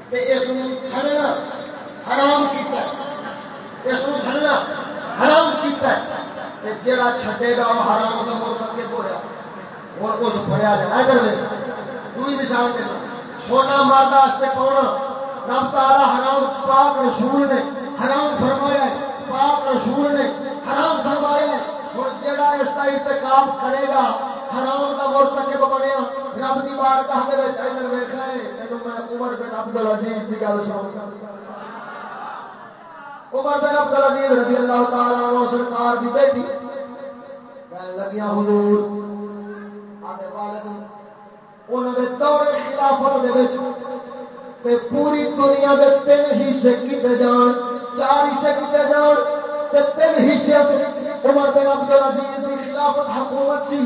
کہ اس کھڑنا حرام کیتا ہے اس کو چڑنا حرام کیتا ہے جڑا چھڈے گا وہ حرام کا مول کر کے بولیا اور اس پڑیا جائے ادھر میں دوئی مثال دینا سونا ماردا واسطے پاؤنا رب تعالی حرام پاک رسول نے حرام فرمایا ہے پاک رسول نے حرام فرمایا ہے اور جڑا اس کا ارتکاب کرے گا حرام کا مرتکب بنیا رب کی بار کہتے ہیں ادھر ویخ ہے تینوں میں عمر بن عبد العزیز کی گل سناؤں عمر بن عبد العزیز رضی اللہ تعالی عنہ سرکار دی بیٹی۔ کہنے لگیا حضور، آدھے والد، انہوں نے دور خلافت دے وچ تے پوری دنیا دے تین حصے کیتے جان، چار حصے کیتے جان، تے تین حصے عمر بن عبد العزیز دی خلافت حکومت سی،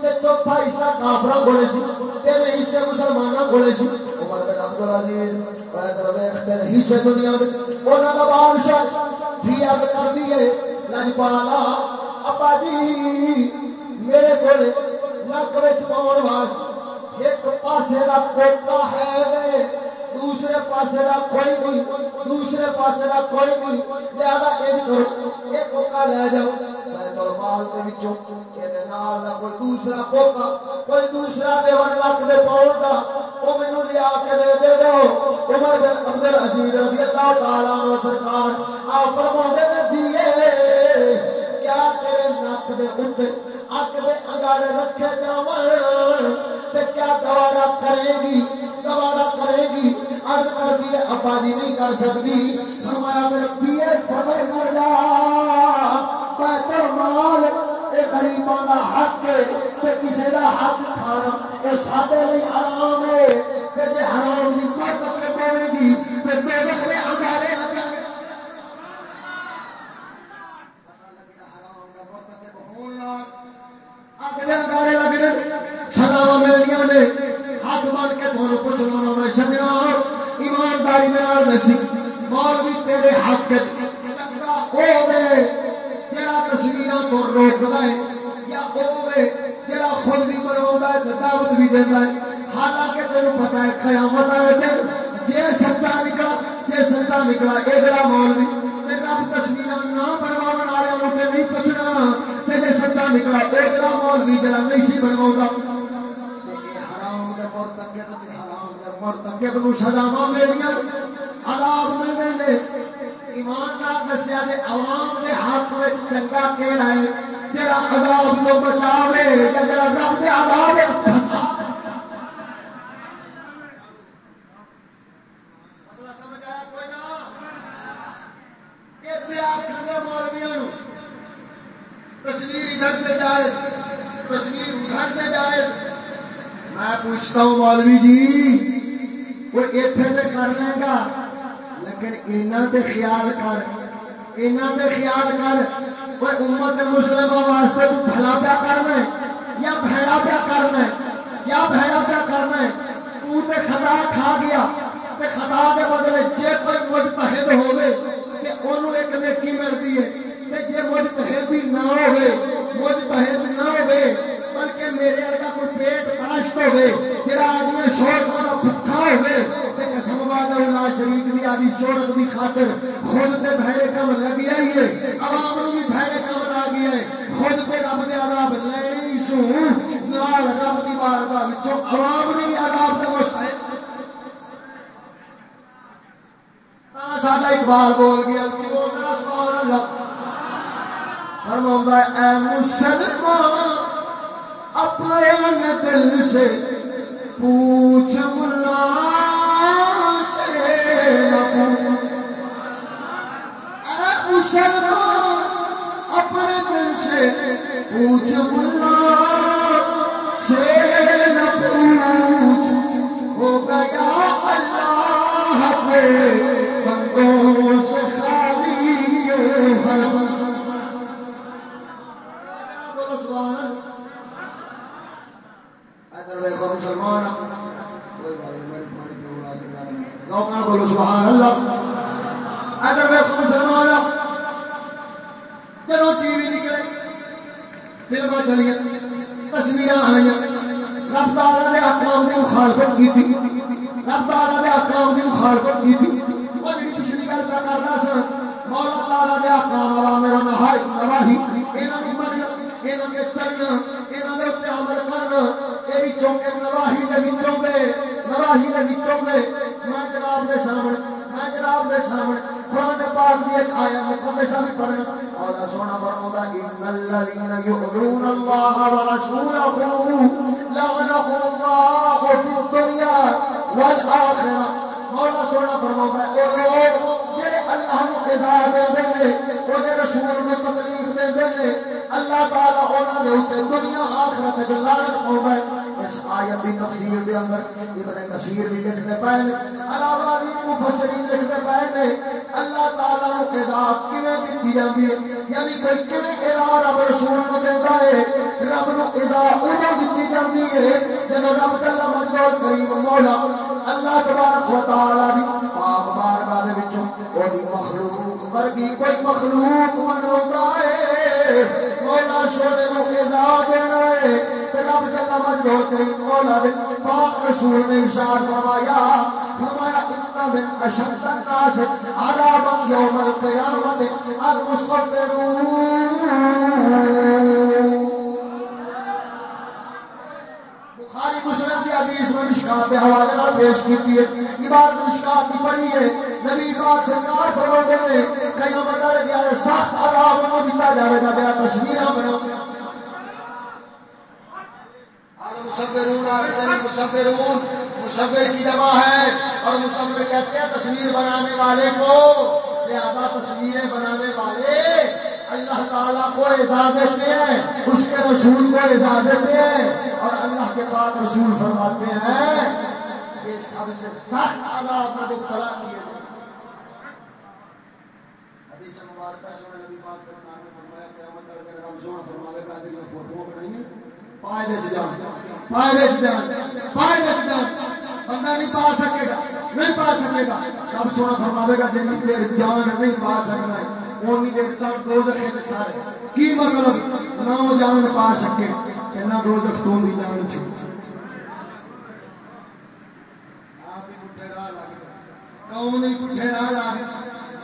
تے چوتھا حصہ کافراں کولے سی، تین حصے مسلماناں کولے سی۔ عمر بن عبد العزیز پیدر ویکھ تین حصے دنیا دے، انہاں دا بادشاہ دھی اگ کر دیے لجبالا ابا جی میرے کولے نک وچ پاؤن واسطے، ایک پاسے دا کوٹا ہے۔ دوسرے پاسے کا کوئی نہیں، دوسرے پاسے کا کوئی نہیں۔ لہذا یہ کرو، یہ کوکا لے جاؤ۔ کوئی دوسرا کوکا، کوئی دوسرا دے وہ مینو لیا کے دے دے دو عمر بن عبد العزیز رضی اللہ تعالی عنہ سرکار، آپ نے دیے کیا تیرے نک دے اک دے انگارے رکھے جاون؟ تے کیا گوارا کرے گی؟ گوارا کرے گی؟ ارد کر دی ابا جی نہیں کر سکتی۔ فرمایا، میرے پیے سمے کرنا مال غریبوں کا حق ہے کسی کا حق کھانا یہ سارے لیے حرام ہے۔ جی حرام کی کوئی پڑے گی تو بے رکھنے انگارے لگے انگارے لگنے سلاوا ملنیا نے ہاتھ بن کے تمہیں پوچھنا میں سجنا ایمانداری دسی مول بھی تیرے حق جڑا تصویر تو ہے یا جڑا خود بھی بنا ہے دعوت بھی دینا ہے حالانکہ تیروں پتا ہے، قیامت آئے دن جی سچا نکلا جی سچا نکلا۔ یہ جڑا مول بھی رب تصویر نہ بنوا والوں نہیں پوچھنا۔ جی سچا نکلا یہ جڑا مول جڑا نہیں سی بنوا حرام مرتکب نو سزاوا ملیا عذاب ملنے ایماندار دسیا جی عوام کے ہاتھ میں چنگا کہڑا ہے۔ جڑا عذاب تو بچاوے، یا جڑا رب کے عذاب تصویر ادھر سے جائے تصویر ادھر سے جائے۔ میں پوچھتا ہوں مولوی جی وہ اتنے تو کر لے گا۔ لیکن اینا تے خیال کر، اینا تے خیال کر۔ وہ امت مسلم واسطے تو بھلا پیا کرنا ہے، یا بھڑا پیا کرنا ہے، یا بھڑا پیا کرنا ہے۔ تو تے خطا کھا گیا، تے خطا کے بدلے جے کوئی مجتہد ہوے تے اونوں ایک نیکی ملتی ہے۔ تے جے مجتہد بھی نہ ہوے مجتہد نہ ہوے بلکہ میرے ارگا کوئی پیٹ پرست ہوے جڑا آدمی شوق والا بھکھا ہوے تے قسم اللہ شہرت دی خاطر، خود تے بھڑے کم لگیا ہی ہے، عوام نو بھی بھڑے کم لا گیا ہے، خود تے رب دے عذاب لے سو، نال رب دی بارگاہ وچوں عوام بھی عذاب تے مستحق ساڈا اقبال بول گیا جی، سبحان اللہ فرماؤں اے مسلمان، اپنے دل سے پوچھ ملا سے اے مسلمان، اپنے دل سے پوچھ ملا بولو سبحان اللہ اگر میں مسلمان جب ٹی وی نکلے فلم چلی تصویر آئی رب تارا نے آکام کی مخالفت کی تھی رب تارا نے آکام کی مخالفت کی تھی وہ جی پچھلی گل پہ کرنا سر مولا تارا نے آکام والا میرا نہائی نواہی یہاں کی مرنا یہاں کے چلنا یہاں کے عمل کرنا۔ نواہی نواہی میں جناب کے سامنے، میں جناب کے سامنے قرآن پاک دی ایک آیا ہمیشہ بھی پڑھنا۔ اور سونا فرما ان الذين يؤذون الله ورسوله لعنهم الله في الدنيا والاخره مولا سونا فرما لوگ اللہ کو اذا دے وہ رسول میں تکلیف دے اللہ تعالیٰ انہوں نے دنیا آخرت لانت پاؤں اس آیت کی تفصیل کے اندر ابن کثیر بھی لکھتے پے علاوہ مفسرین لکھتے پے نے، اللہ تعالیٰ کو کتاب کیویں دیتی جاتی ہے؟ یعنی کوئی کیویں ادا رب رسول کو دیتا ہے؟ رب نو ادا ادو دیتی جاتی ہے جب رب تعالیٰ مجبور کریم مولا، اللہ تبارک و تعالیٰ دی پاک بارگاہ دے وچوں او دی مخلوق ورگی کوئی مخلوق منوتا ہے مولا سونے نو ادا دینا ہے رب جلا مجبور کریم مولا دے پاک رسول نے ارشاد فرمایا فرمایا اتنا من اشد الناس عذابا يوم القيامه المستغفرون بخاری مسلم کی حدیث میں مشکات کے حوالے نال پیش کی ہے۔ عبارت مشکات کی پڑھی ہے۔ نبی پاک سرکار فرماتے ہیں قیامت والے دن سخت عذاب نو دتا جاوے گا میرا تصویراں بنا۔ مصورون یعنی مصور کی جمع ہے۔ اور مصور کہتے ہیں تصویر بنانے والے کو لہذا تصویریں بنانے والے۔ اللہ تعالیٰ کو اجازت دیتے ہیں اس کے رسول کو اجازت دیتے ہیں اور اللہ کے بعد رسول فرماتے ہیں، یہ سب سے سخت آزاد میں مبتلا کیے حدیث مبارکہ سونے نبی پاک سے فرمایا، قیامت اگر ہم سونا فرماوے گا تو فوٹو بنائیں گے بندہ نہیں پا سکے گا. نہیں پا سکے گا. کب سونا گا جن دیر جان نہیں پا سکنا ہے. اونی دیر تک دو سارے. کی مطلب؟ نہ جان پا سکے. نہ دو دفتوں کی جان چاہیے قوم نہیں پٹھے راہ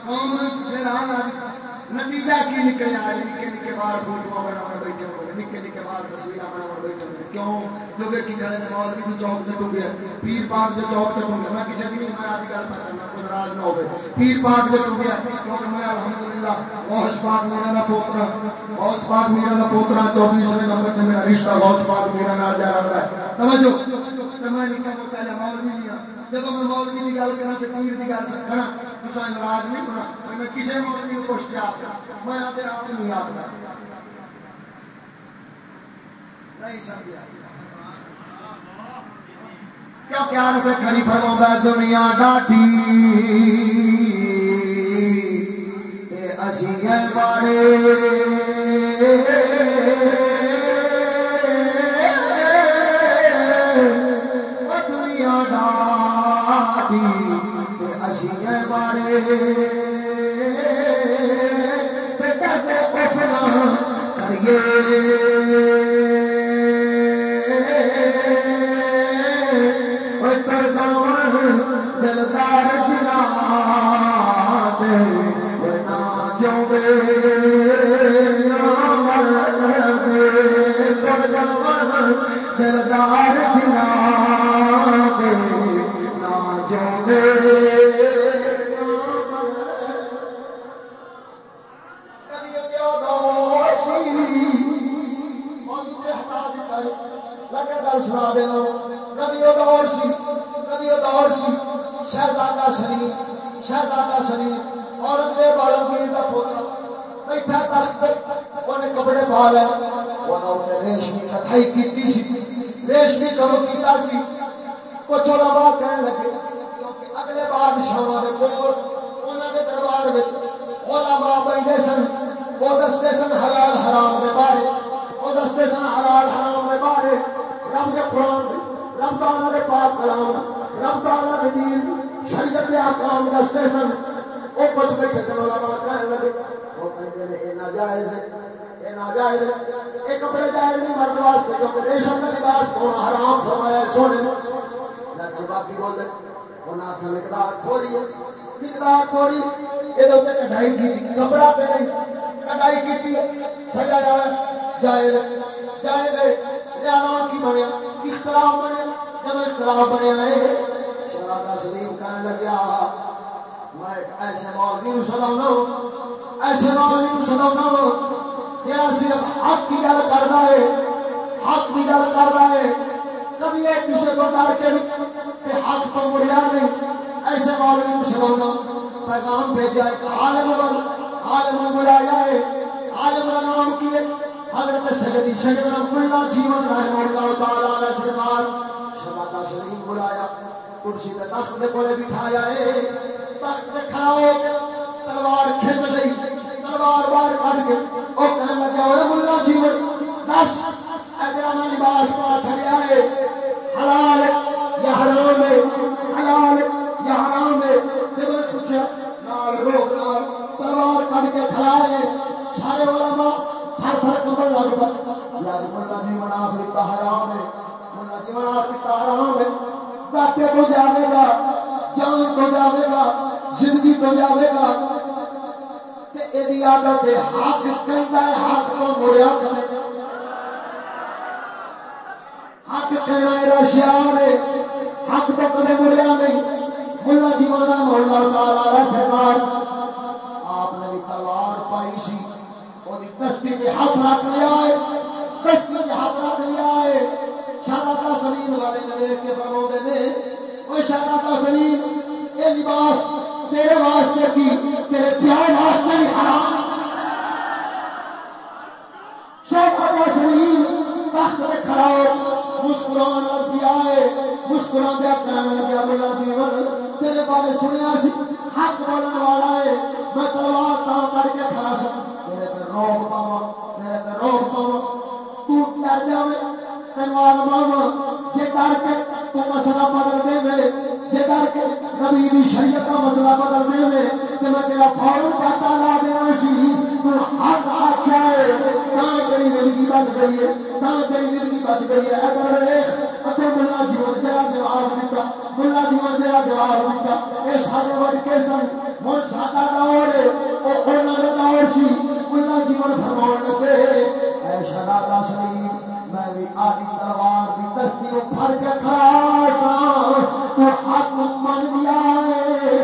قوم نہیں پٹھے راہ نتیجہ کی نکلے آ نکے نکے بار فوٹو بنا کر بیٹھے ہوئے نکے نکے بار تصویر بنا کر بیٹھے ہوئے۔ کیوں؟ جو کہ گھر مولوی کی چوک سے ٹوٹ پیر پاک جو چوک سے ٹوٹ میں کسی بھی نہیں میں آدھی گل پہ کرنا کوئی ناراض نہ ہوگی پیر پاک جو ٹوٹ کیونکہ میں الحمدللہ غوث پاک میرا کا پوترا، غوث پاک میرا کا پوترا چوبیسویں نمبر سے میرا رشتہ غوث پاک میرا نال جا رہا ہے۔ توجہ! میں نکا کو پہلے مولوی نہیں جب میں مولوی کی گل کرا تو پیر کی گل کرا تو ناراض نہیں ہونا میں کسی مولوی کو پوچھ کے آپ میں آپ آپ نہیں آتا نہیں سمجھا۔ کیا کیا روپے کھڑی فرما دنیا ڈاٹی اسی دی اشیاں بارے بیٹا کو اپنا مقدار تھوڑی ہے یہ کٹائی کی، کپڑا پہ نہیں کٹائی کی سجا جائے جائے گئے لگیا ایسے مولوی نو ایسے مولوی نو صرف حق کی گل کرتا ہے، حق کی گل کرتا ہے کبھی ایک دوسرے کو ڈر کے ہاتھ پر مڑیا نہیں۔ ایسے مولوی مسلمان پیغام بھیجا ایک عالم بل عالم بلایا ہے۔ عالم کا نام کیے حضرت سیدی سید رحمت اللہ، جیون رحمہ اللہ تعالی علیہ سرکار شبادہ شریف بلایا۔ کرسی پہ تخت کے کول بٹھایا ہے۔ تخت پہ کھڑا تلوار کھچ لئی تلوار بار کھڑ کے او کہنے لگا اوے مولا جیون، دس اجرا لباس پا چھڑیا ہے حلال یا حرام ہے؟ حلال یا حرام ہے؟ جب پوچھا نال روک نال تلوار کٹ کے کھڑا ہے سارے علماء ہر ہر لگ یار جی ملا حرام ہے جی ملا حرام ہے۔ کو جاوے گا، جان کو جاوے گا، زندگی کو جاوے گا۔ عادت حق ہے، حق کو مڑیا کرے حق کہنا میرا شیار ہے حق تو کدے مڑیا نہیں۔ ملا مولا تالا آپ نے تلوار پائی سی، وہ کشتی میں ہاتھ رکھ لیا ہے، کشتی میں ہاتھ رکھ لیا ہے۔ سلیم والے نے دیکھ کے نے وہ سلیم، یہ لباس تیرے واسطے کی تیرے پیار واسطے بھی حرام سلیم تخت میں کھڑا ہو مسکران لگی آئے مسکران دیا کہنے لگیا ملا جیون تیرے بارے سنیا سی، حق بولن والا ہے، میں تلوار تا کر کے کھڑا سا۔ میرے تے روک پاوا میرے تے روک پاوا تو ڈر جاوے تلوار جے ڈر کے تو مسئلہ بدل دے وے جے ڈر کے نبی دی شریعت کا مسئلہ بدل دے وے تے میں تیرا فورن کاٹا لا دینا سی۔ تو حق آکھیا ہے تیری زندگی بچ گئی ہے تاں تیری زندگی بچ گئی ہے۔ اگر اتے ملا جیون تیرا جواب دیتا، ملا جیون جواب دیتا۔ اے سارے وڈ کے سن ہن ساڈا دور ہے، او انہاں دا دور سی۔ ملا جیون فرمان لگے، اے شہادہ شریف میں آدھی تلوار کی دستی کو کے کھڑا تو حق من گیا ہے۔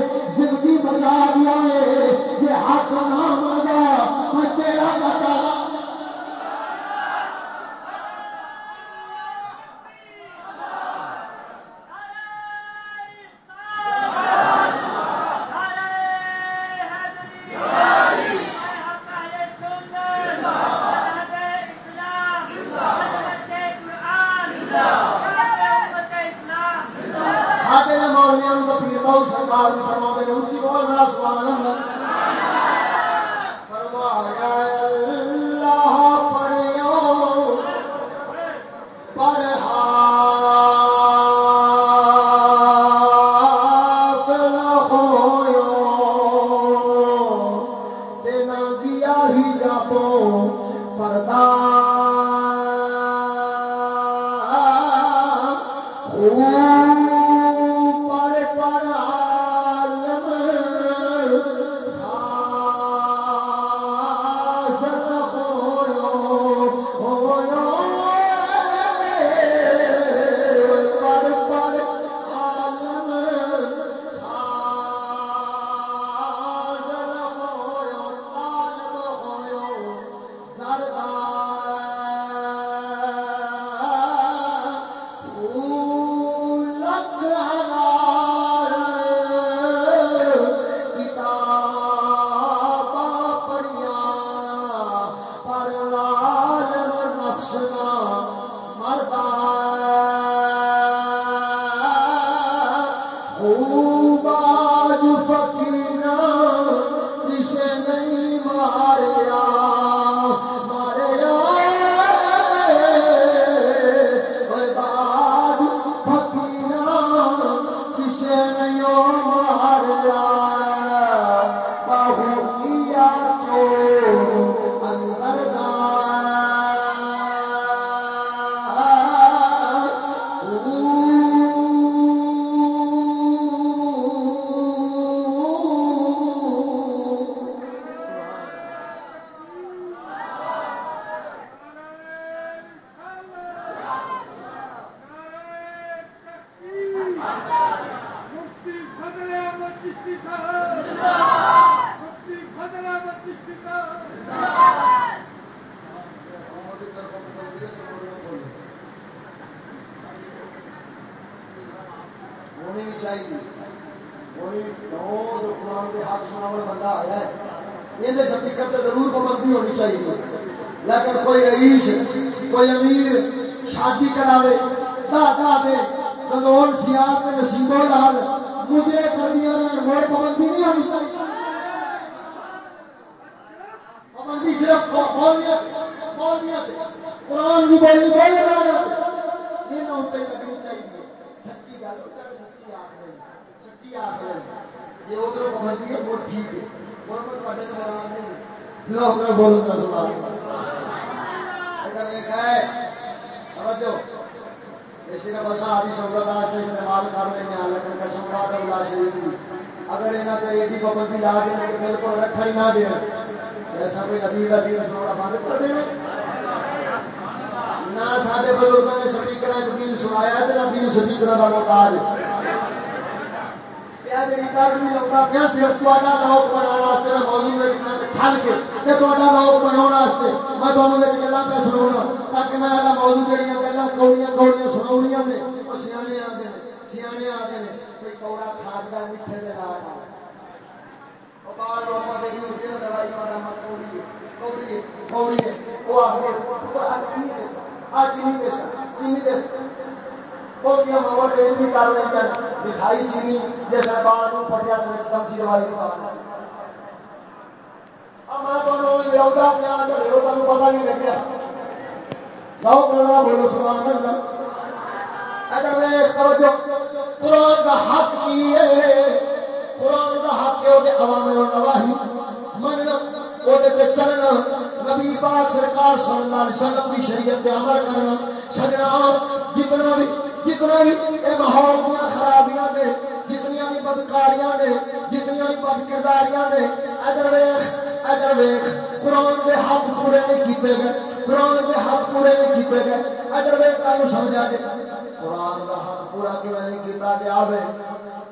جتنی نے جتنی بھی بد کرداریاں نے ادر ویخ ادر ویخ قرآن کے حق پورے نہیں کیتے گئے، قرآن کے حق پورے نہیں کیتے گئے ادر ویخ تمہیں سمجھا گیا قرآن کا حق پورا کیوں نہیں کیتا گیا ہے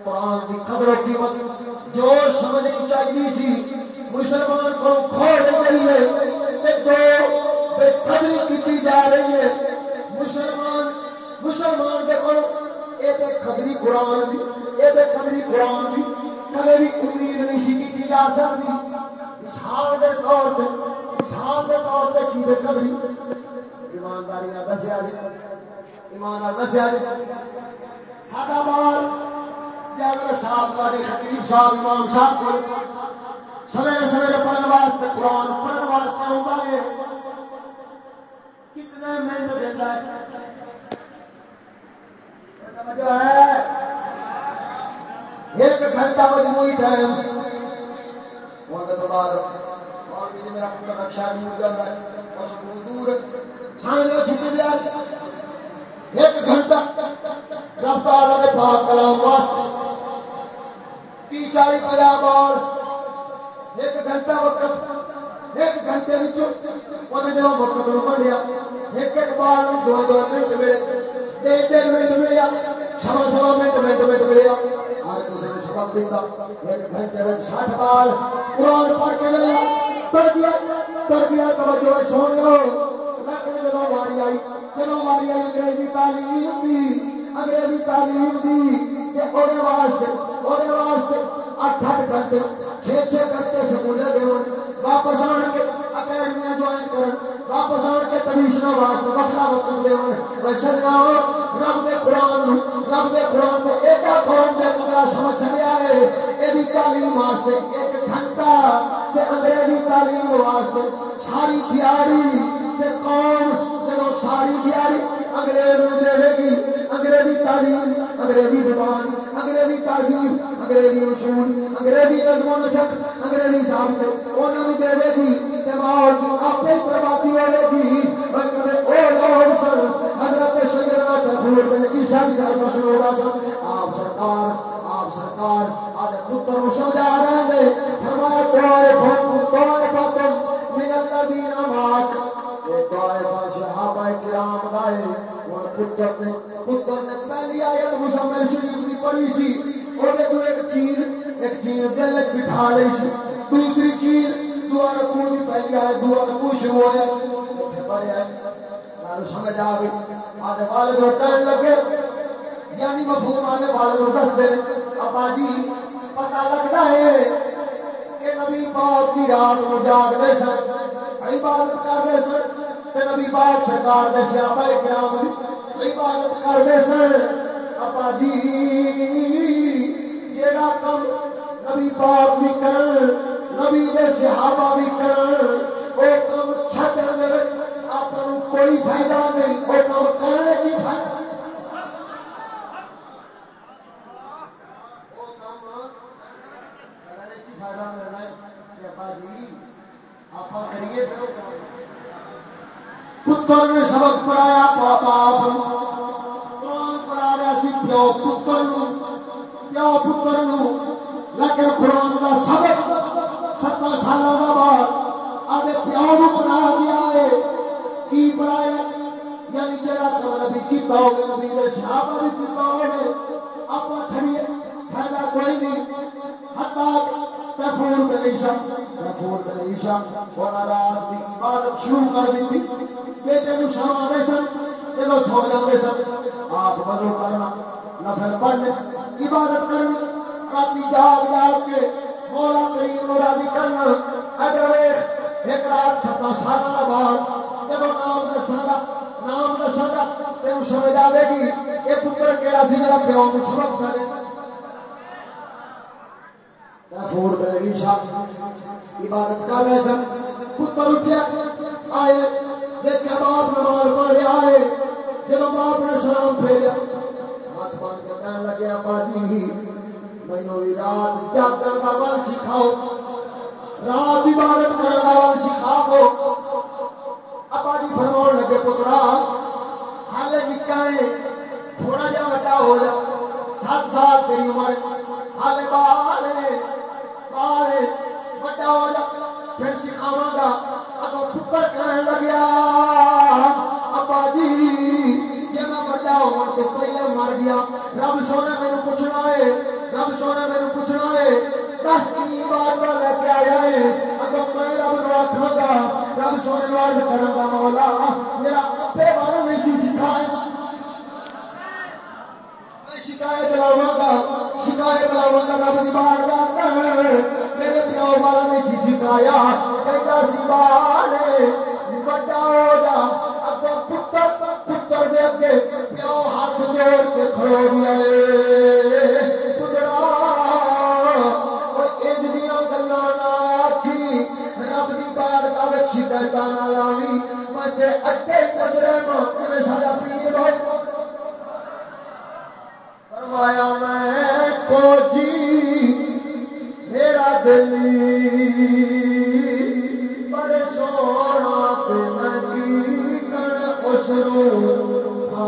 قرآن کی قدر و قیمت جو سمجھنی چاہیے سی، مسلمان کو کھوڑ رہی ہے جو بے قدری کی جا رہی ہے۔ مسلمان مسلمان کے کو یہ قدری قرآن بھی یہ قدری قرآن بھی کبھی بھی امید نہیں سی کی جا سکتی۔ مثال کے طور پہ مثال کے طور پہ کی قدری ایمانداری نہ دسیا جی ایمان دسیا جی ساڈا بال جاگر صاحب والے خطیب صاحب، امام صاحب کو سویرے سویرے پڑھنے واسطے قرآن پڑھنے واسطے ہوتا ہے۔ کتنے منٹ دیتا ہے۔ ایک گھنٹہ مجموعی ٹائم۔ ہونے بعد جی میرا پورا رکشا ہو جاتا ہے چھٹی دیا ایک گھنٹہ رفتار پاک کلام واسطے۔ تی چالی پجا بار ایک گھنٹہ وقت ایک گھنٹے وقت بڑھیا ایک ایک بار دو دو منٹ ملے تین تین منٹ ملیا سوا سوا منٹ منٹ منٹ ملیا ہر کسی نے سبق دیتا ایک گھنٹے میں سٹھ بار قرآن پڑھ کے ملیا تربیت تربیت توجہ سونے لیکن جب ماری آئی جب ماری آئی انگریزی تعلیم دی انگریزی تعلیم دی واسطے واسطے اٹھ اٹھ گھنٹے چھ چھ گھنٹے سکولے دے واپس آن کے اکیڈمیاں جوائن کر واپس آن کے کمیشنوں واسطے وقت وقت دے ویسے رب دے قرآن، رب دے قرآن کو ایک قوم دے پورا سمجھ گیا ہے یہ تعلیم واسطے ایک گھنٹہ انگریزی تعلیم واسطے ساری تیاری قوم جب ساری تیاری انگریز دے گی، انگریزی تعلیم، انگریزی زبان، انگریزی تعلیم انگریزی اصول، انگریزی نظم و نسق، انگریزی ضابطے انہوں دے دے گی ماحول آپ بربادی ہوے گی۔ حضرت کی سن آپ سرکار آپ سرکار، آج پتر سمجھا رہے ہیں۔ فرمایا تو تو من الذين معك صحابہ کرام پتر نے پتر نے پہلی آیت مزمل شریف پڑھی سی ایک چیز ایک چیز دل بٹھا سی دوسری چیز دعا رکھوں کی پہلی آیت دعا رکھوں شروع پڑھیا سمجھ آ گئی۔ والد ڈر لگے یعنی مفہوم آنے والے دس دن۔ ابا جی پتا لگتا ہے کہ نبی پاک کی رات کو جاگتے سن، عبادت کرتے سن نبی پاک سرکار دے سیاپا کرام عبادت کرتے سن۔ ابا جی جا کم نبی پاک بھی کرن، نبی دے صحابہ بھی کرن وہ کم چھڈن آپ کوئی فائدہ نہیں وہ کم کرنے کی فائدہ فائدہ ملنا ہے باجی آپ کریے پتر نے سبق پڑھایا پاپا قرآن پڑھا رہا سی پیو پتر پیو پتر لیکن قرآن کا سبق ستر سال بعد آگے پیو نو پڑھا دیا ہے کی پڑھایا یعنی جڑا کام نبی کیتا ہوگا نبی نے صحابہ بھی کیتا ہوگا آپ چھڑیے فائدہ کوئی نہیں۔ حتی تفور بنیشا تفور بنیشا ہونا رات کی عبادت شروع کر دی بیٹے نو شام آنے سن جب سو جاتے سن آپ بدو کرنا نفل پڑھنے عبادت کرنا۔ رات جاگ جاگ کے مولا کریم نو راضی کرنا۔ اگر ایک رات ستر سال بعد جب نام دسا نام دسا گا تین سمجھ آئے گی یہ پتر کہڑا سی جا پیو سبق کرے۔ عبادت کر رہے سن۔ پتر اٹھیا۔ آئے۔ دیکھا باپ نماز پڑھ پڑھے آئے۔ جب باپ نے سلام پھیرا۔ ہاتھ بن کے کہنے لگے بازی جی، مینو بھی رات جاگر کا بل سکھاؤ۔ رات عبادت کرنے کا بل سکھاؤ۔ ابا جی فرما لگے، پترا ہال نکا ہے، تھوڑا جا وڈا ہو جا۔ سات سال تیری عمر ہال بال وڈا ہو جا پھر سکھاوا گا اگو پتر کہنے لگیا، ابا جی جی میں وڈا ہو تو پہلے مر گیا۔ رب سونے میرے پوچھنا ہے، رب سونے میرے پوچھنا ہے، دس کی بار کا لے کے آیا ہے۔ اگر میں رب نو آخا رب سونے واج کروں گا، مولا، میرا اپنے والوں نہیں سی سکھایا شکایت لاوا گا شکایت لاوا گا رب کی بار میرے پیو والا نے سی سکھایا کہتا سی بال بڑا ہو جا اگو پتر پتر دے اگے پیو ہاتھ جوڑ کے کھڑو گیا رب کی بار کا شکایت نہ لاوی۔ میں اٹھے گزرے میں سارا پیر بہت فرمایا میں کو جی میرا دل پر سونا میں کر اس سوچتا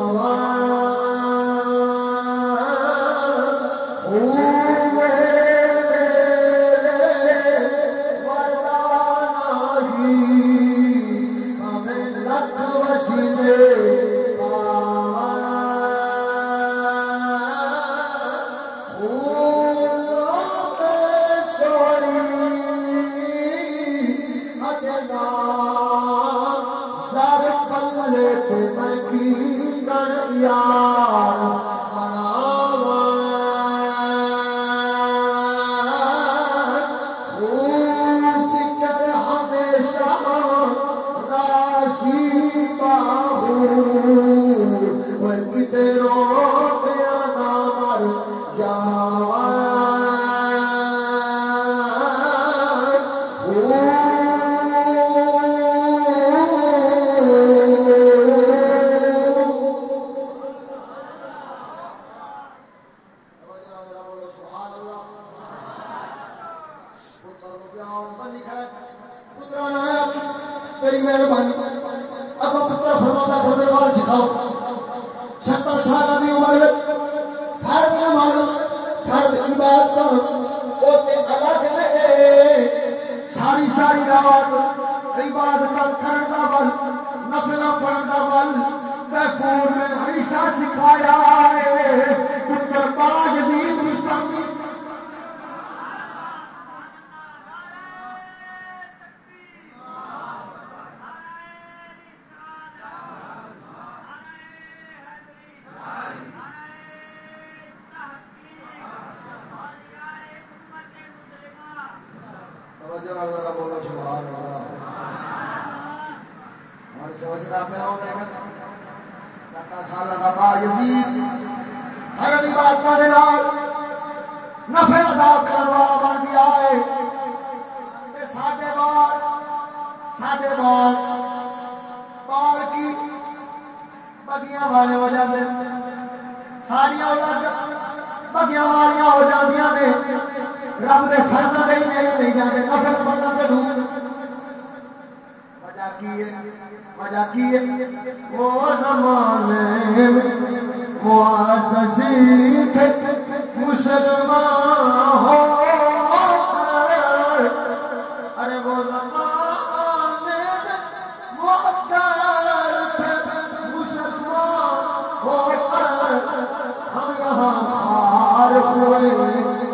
ہار ہوئے۔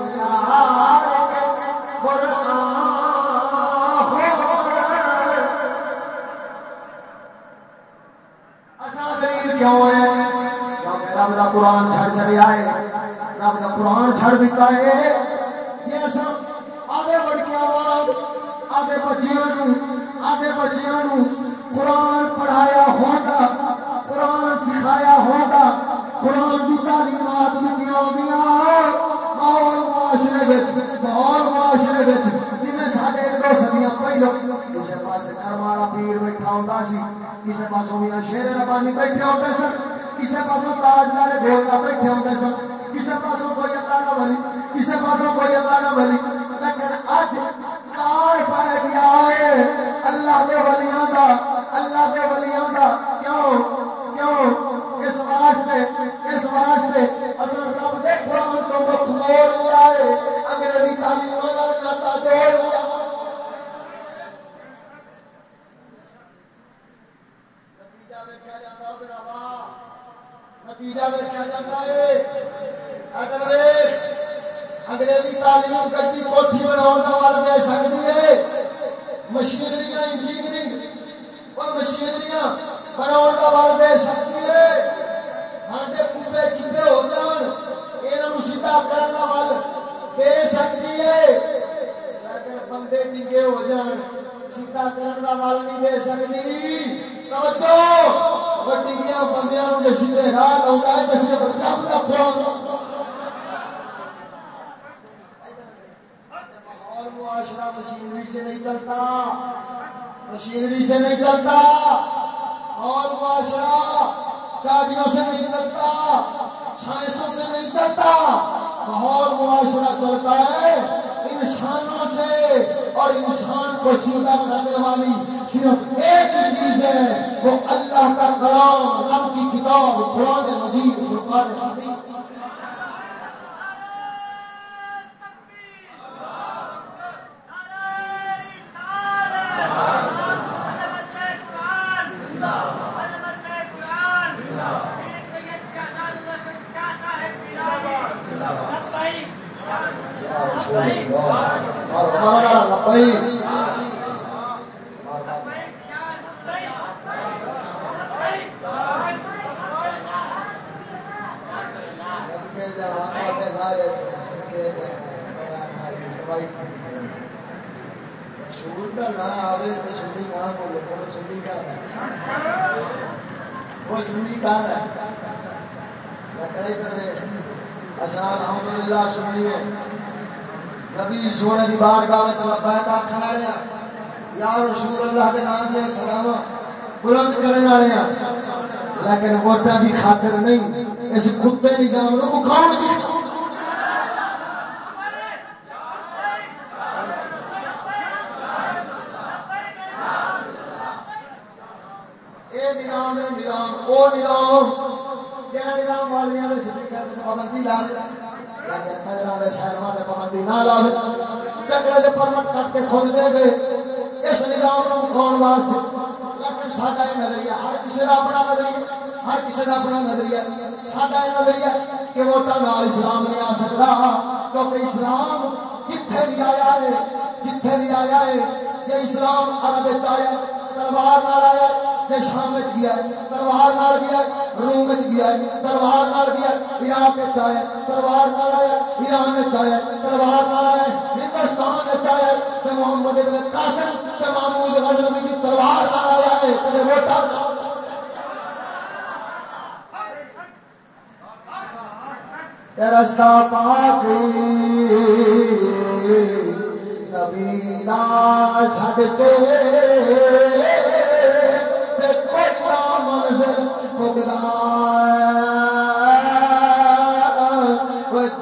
خدا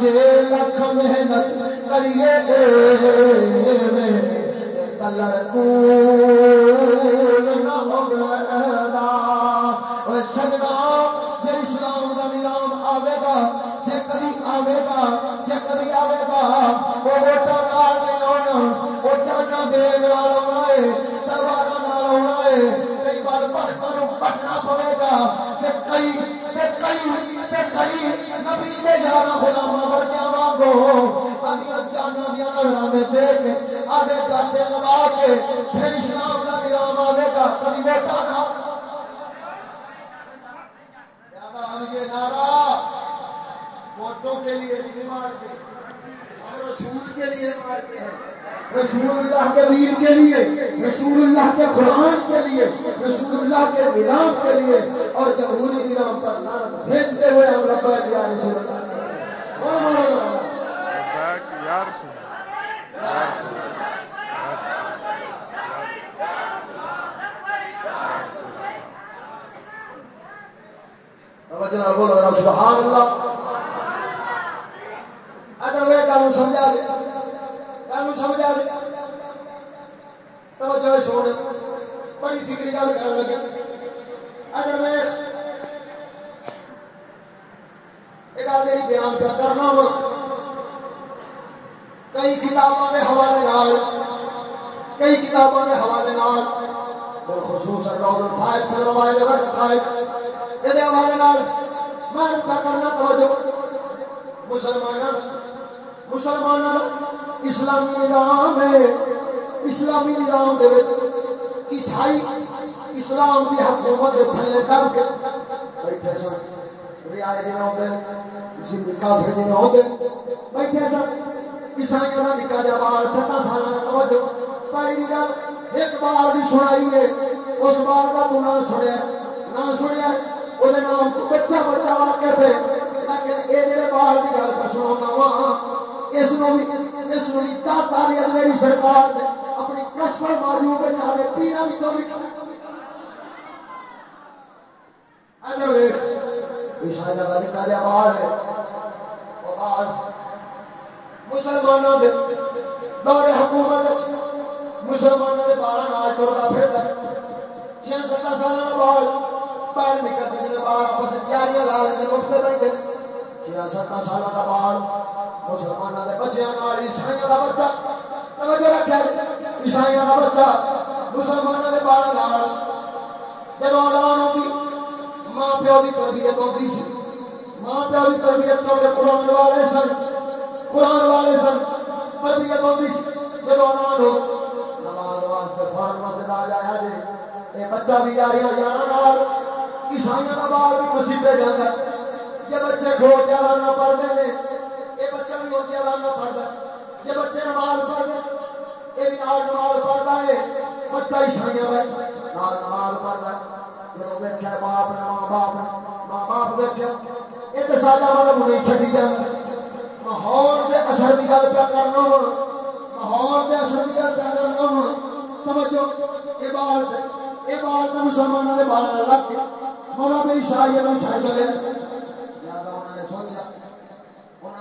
جے لکھ محنت کریے کلر کو سجنا جی اسلام کا نظام آئے گا جی کدی آئے گا جی کدی آئے گا وہ نہیں آنا دین والا پٹنا پڑے گا کہ کئی کئی کئی نبی دے یارہ وانگو جانا دیا نظر دے کے آدھے کاٹے لگا کے پھر اسلام کا نظام گا کبھی بیٹا نہ نارا ووٹوں کے لیے نہیں مارتے ہم رسول کے لیے مارتے ہیں۔ رسول اللہ کے دین کے لیے رسول اللہ کے قرآن کے لیے رسول اللہ کے نظام کے لیے اور جمہوری نظام پر لانت بھیجتے ہوئے ہم رب دیا رسول اللہ سبحان اللہ۔ اگر میں سمجھا دیا سمجھا توجہ چھوڑ بڑی فکری گل کر لگے اگر میں ایک آدمی بیان پہ کرنا ہو کئی کتابوں کے حوالے نال کئی کتابوں کے حوالے نال خصوص یہ حوالے نال میں کرنا توجہ مسلمان اسلامی نظام ہے۔ اسلامی نظام دے عیسائی اسلام کی حکومت تھلے کر کے بیٹھے سن۔ رعایت جی آتے کسی کافر جی آتے بیٹھے سن۔ عیسائی کا نکا جا بال ستر سال کا توجہ۔ پہلی گل، ایک بار بھی سنائی ہے۔ اس بار کا تو نہ سنیا۔ نہ سنیا وہ نام تو بچہ بچہ واقع پہ لیکن یہ جڑے بال کی گل کر سنا وا اس اس میری سرکار نے اپنی کشمر ماجو کے چاہے پیرا بھی تو مسلمانوں کے دور حکومت مسلمانوں کے بال نال ٹرتا پھرتا چھ ستر سال بال پیر نکلتے آپس تیاریاں لا اٹھتے چھ ستر سال کا بال مسلمانوں کے بچوں عیسائی کا بچہ رکھا عیسائی کا بچہ، مسلمانوں کے بال جب آدان ہوگی ماں پیو کی تربیت ہوتی سی۔ ماں پیو کی تربیت کر کے قرآن والے سن، قرآن والے سن، تربیت ہوتی سی۔ جب آدان ہو، نماز واسطے فارن مسجد آ جایا جی یہ بچہ بھی جاری ہو جانا عیسائی کا بال بھی مسیح پہ جانا یہ بچے کھول کے نہ پڑھتے ہیں، یہ بچہ بھی ہوتی ہے۔ پڑھتا یہ بچے نماز پڑھتے یہ بھی نال نماز پڑھتا ہے۔ بچہ عیسائی ہے، نال نماز پڑھتا جب ویکیا باپ نے، ماں باپ ماں باپ ویکیا یہ تو سارا مطلب چڑی جانا ماحول کے اثر کی گل پہ کرنا ماحول کے اثر کی گل پہ کرنا ہو۔ سمجھو، یہ بال یہ بال تو مسلمانوں کے بال لگ مولا بھی عیسائی میں چھڑ چلے۔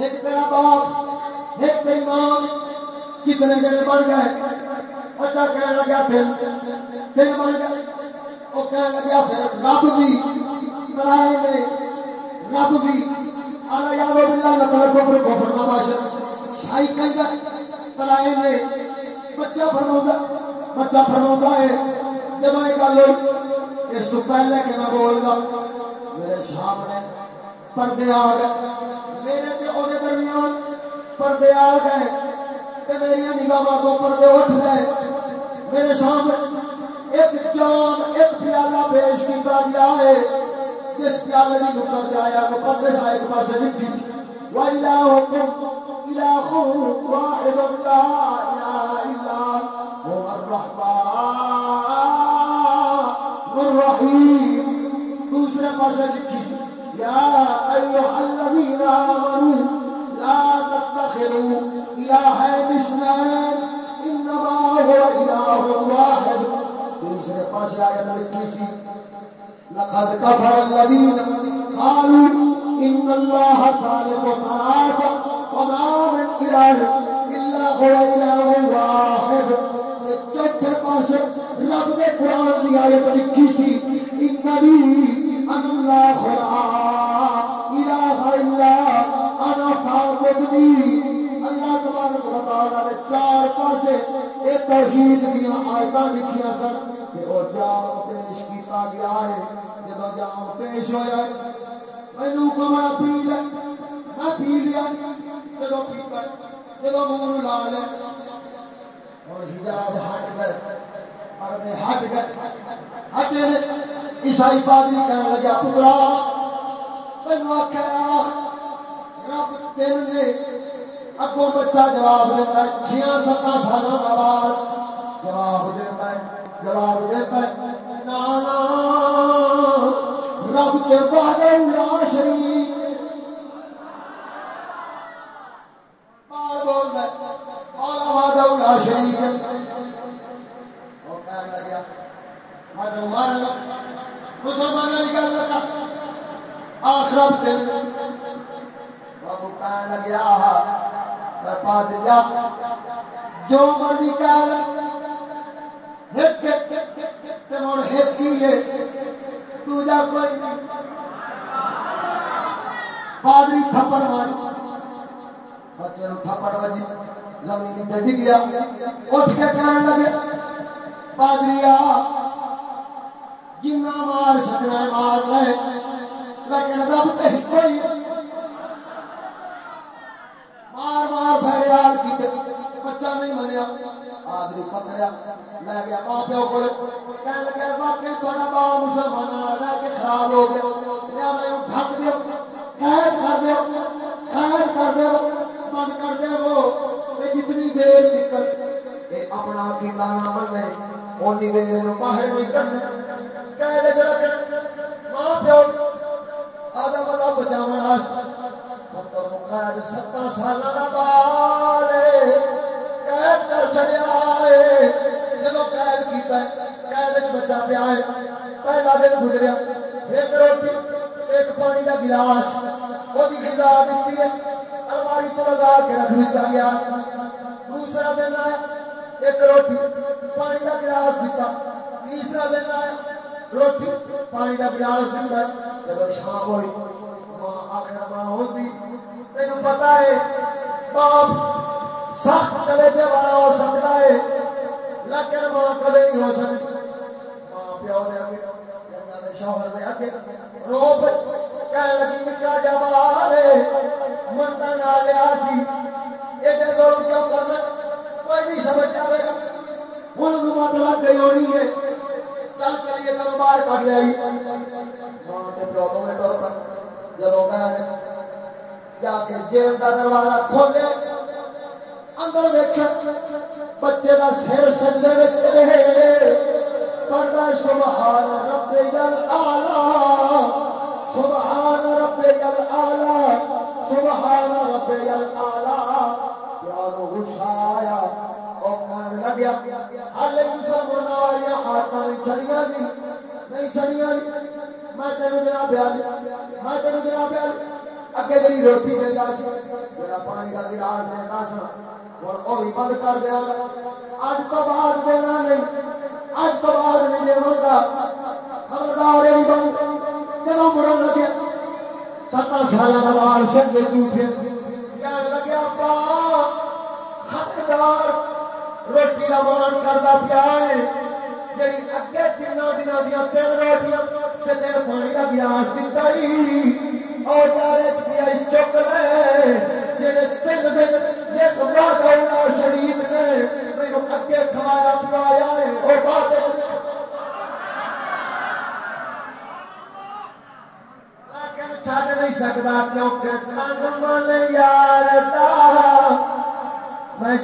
ایک تیرا باپ ایک تیری ماں کتنے جنے بن گئے؟ بچہ کہنے لگا پھر پھر بن گئے۔ وہ کہنے لگا پھر، رب بھی کرائے نے رب بھی۔ نہ باشا شاہی بچہ فرما بچہ فرما ہے، جب یہ گل ہوئی اس کو پہلے کہ میں بول سامنے پردے آ گئے۔ میرے تے درمیان پردے آ گئے تے میری نگاہ تو پردے اٹھ گئے۔ میرے سامنے ایک جام ایک پیالہ پیش کیا گیا ہے۔ جس پیالے کی نکل جایا وہ پردے ایک پاس لکھی سی۔ وَإِلَٰهُكُمْ إِلَٰهٌ وَاحِدٌ لَا إِلَٰهَ إِلَّا هُوَ الرَّحْمَٰنُ الرَّحِيمُ۔ دوسرے پاس لکھی سی یا ایوہ الذین آمنوا لا تتخذوا الہین اثنین انما هو الہ واحد. دوسرے پاس آیت لکھی سی لقد كفر الذين قالوا إن الله خالق ثلاثة وما من إله إلا هو إله واحد. چوتھے پاس رب نے قرآن کی آیت لکھی سی اننی اللہ خدا الہ الا انا فاعبدنی اللہ تبارک و تعالی نے چار پاسے اے توحید دی آیتاں لکھیاں سن کہ او جام پیش کیتا گیا ہے، جب جام پیش ہویا ہے، مینوں کو میں پی لیا میں پی لیا جدو پیتا جدو منہ لا لیا اور حجاب ہٹ کر ہٹ گئے ہٹے عیسائی پادری کہنے لگا، پترا مینو آخیا رب تین نے اگوں بچہ جواب دیتا ہے چھیا ستا سال بعد جواب دیتا ہے، جواب دیتا ہے، نانا، رب کے بعد لا شریف بال بول رہا ہے بالا وعدہ لا شریف وہ مسلمان کی گل آخرت بابو کہنے پادریا جو مرضی کہہ کوئی پادری تھپڑ ماری بچے تھپڑ بجی زمین پہ ڈگ گیا اٹھ کے کہنے لگے پادری جنا مار سکنا مار لے۔ لیکن رب کہیں کوئی مار مار فریاد کی بچہ نہیں منیا۔ آدمی پکڑیا۔ لے گیا، ماں پیو کو کہنے لگا واقعی تھوڑا باؤ مسلمان رہ کے خراب ہو گیا۔ ڈھک دو قید کر دو قید کر دو بند کر دو جتنی دیر نکل اپنا کی نام بننے اونی دیر باہر نکلنے قید ماں پیو آدم دا بچاون واسطے آدھا بڑا بچاؤ ستر سال بال قید کر چڑیا ہے جب قید کیا قید بچہ پیا ہے پہلا دن گزریا ایک روٹی ایک پانی کا گلاس وہ خدا دیتی ہے الماری تو لگا کے رکھ دیا گیا دوسرا دن آیا ایک روٹی پانی کا گلاس دیتا، تیسرا دن آیا، روٹی پانی کا گلاس دیتا، جب شام ہوئی، ماں آخر ماں ہوتی تین پتا ہے، باپ سخت کلیجے والا ہو سکتا ہے، لیکن ماں کدے نہیں ہو سکتی۔ ماں پیو نے شوہر نے اگے روپ کہنے لگی نکا جا مارے منتا نہ لیا سی، ایڈے دور کیوں کرنا کوئی نہیں سمجھ آئے گا ہوں مت لگ گئی ہونی ہے۔ چل چلیے کم باہر کٹ لیا ماں نے جا کے جیل کا دروازہ کھولے۔ اندر ویک بچے کا سر سجدے رہے پڑھتا سبحان رب جل آلہ سبحان رب جل آلہ سبحان رب جل آلہ غصہ آیا اور کہنے لگیا غصہ چڑیا نہیں چڑیا جی، جی۔ میں تینوں جناب میں تینوں جناب اگے روٹی دینا جی۔ پانی کا گلاس دینا سا اور وہ بھی بند کر دیا۔ اج تو بعد دینا نہیں اج تو بعد نہیں دے خبردار بند جب مرن لگے ستر سال بال سر جھوٹے۔ حقدار روٹی کا مان کرتا پیا ہے جی اگے تین دن دیا تین روٹیاں تین پانی کا گلاس دتا ہی شریف نے اگے کھوایا پلایا ہے نہیں سکتا کیونکہ تن من یار میں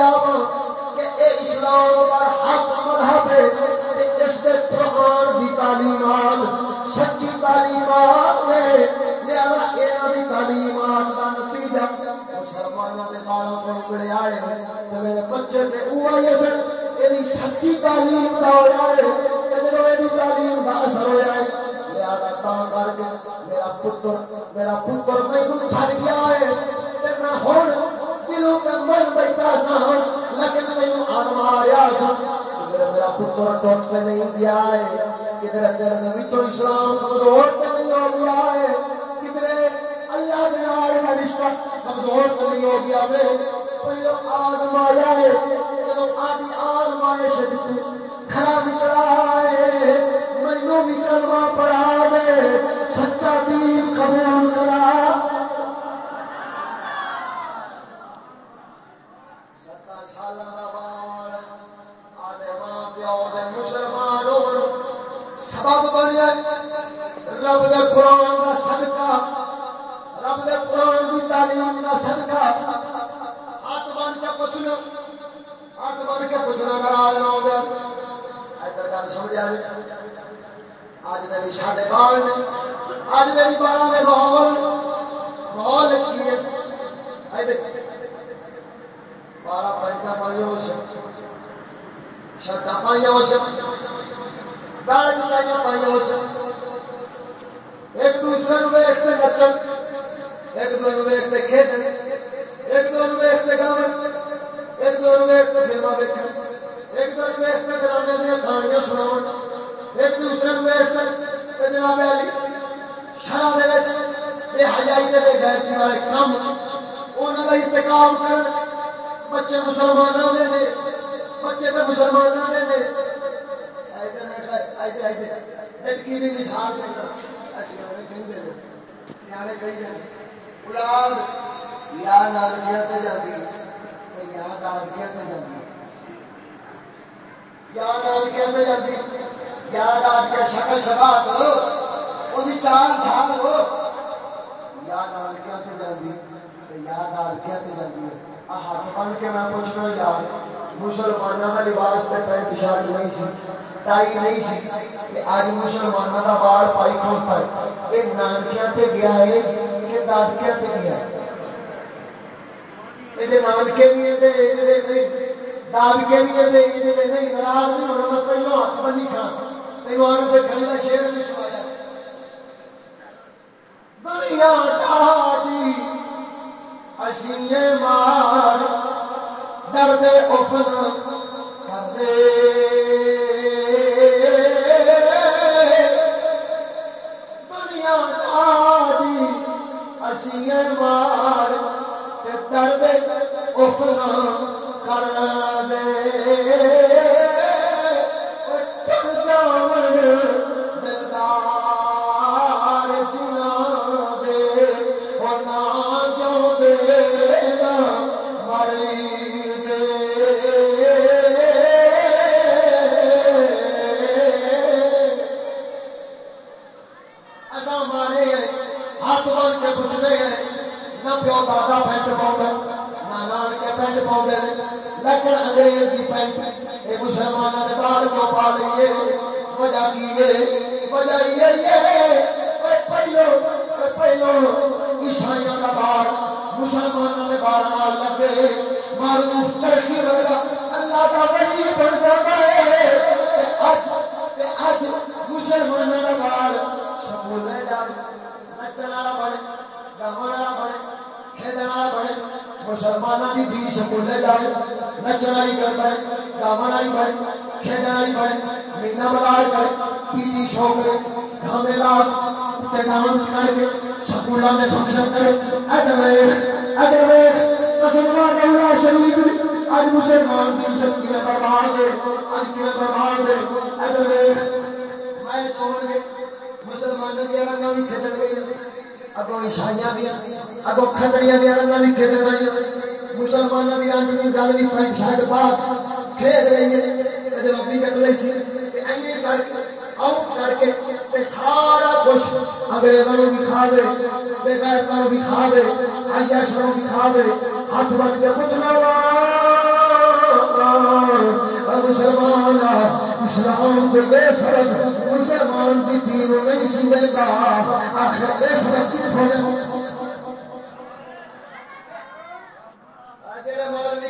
تے کہ اے اسلام پر حق مذہب ہے۔ اج مسلمان کی عزت کی برباد اج کی برباد اج میں کون مسلمانوں گئی اگوں عیسائی دیا اگوں کھندڑیاں دی رنگاں وی کھیڈن گئی مسلمانوں رنگ گل رہی ہے کدے سی کر سارا کچھ انگریزاں نو دکھا دے بے دکھا دے آیا شروع دکھا دے۔ ہاتھ بن کے کچھ نہ مسلمان اسلام کو بے شرط مسلمان کی دین نہیں سنے گا۔ آخر بے شرط کی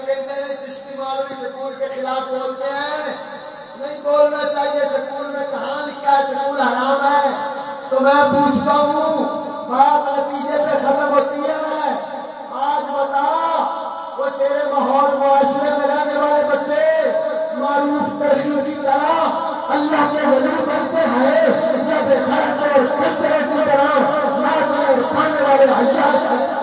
کہتے ہیں چشتی مولوی سکول کے خلاف بولتے ہیں۔ نہیں بولنا چاہیے، سکول میں کہاں لکھا ہے؟ سکول حرام ہے۔ تو میں پوچھتا ہوں، بات نتیجے پہ ختم ہوتی ہے۔ آج بتاؤ تیرے ماحول معاشرے میں رہنے والے بچے معروف ترقی کی طرح اللہ کے حضور بنتے ہیں، جب گھر اور کچرے کی طرح نہ کھانے والے حیات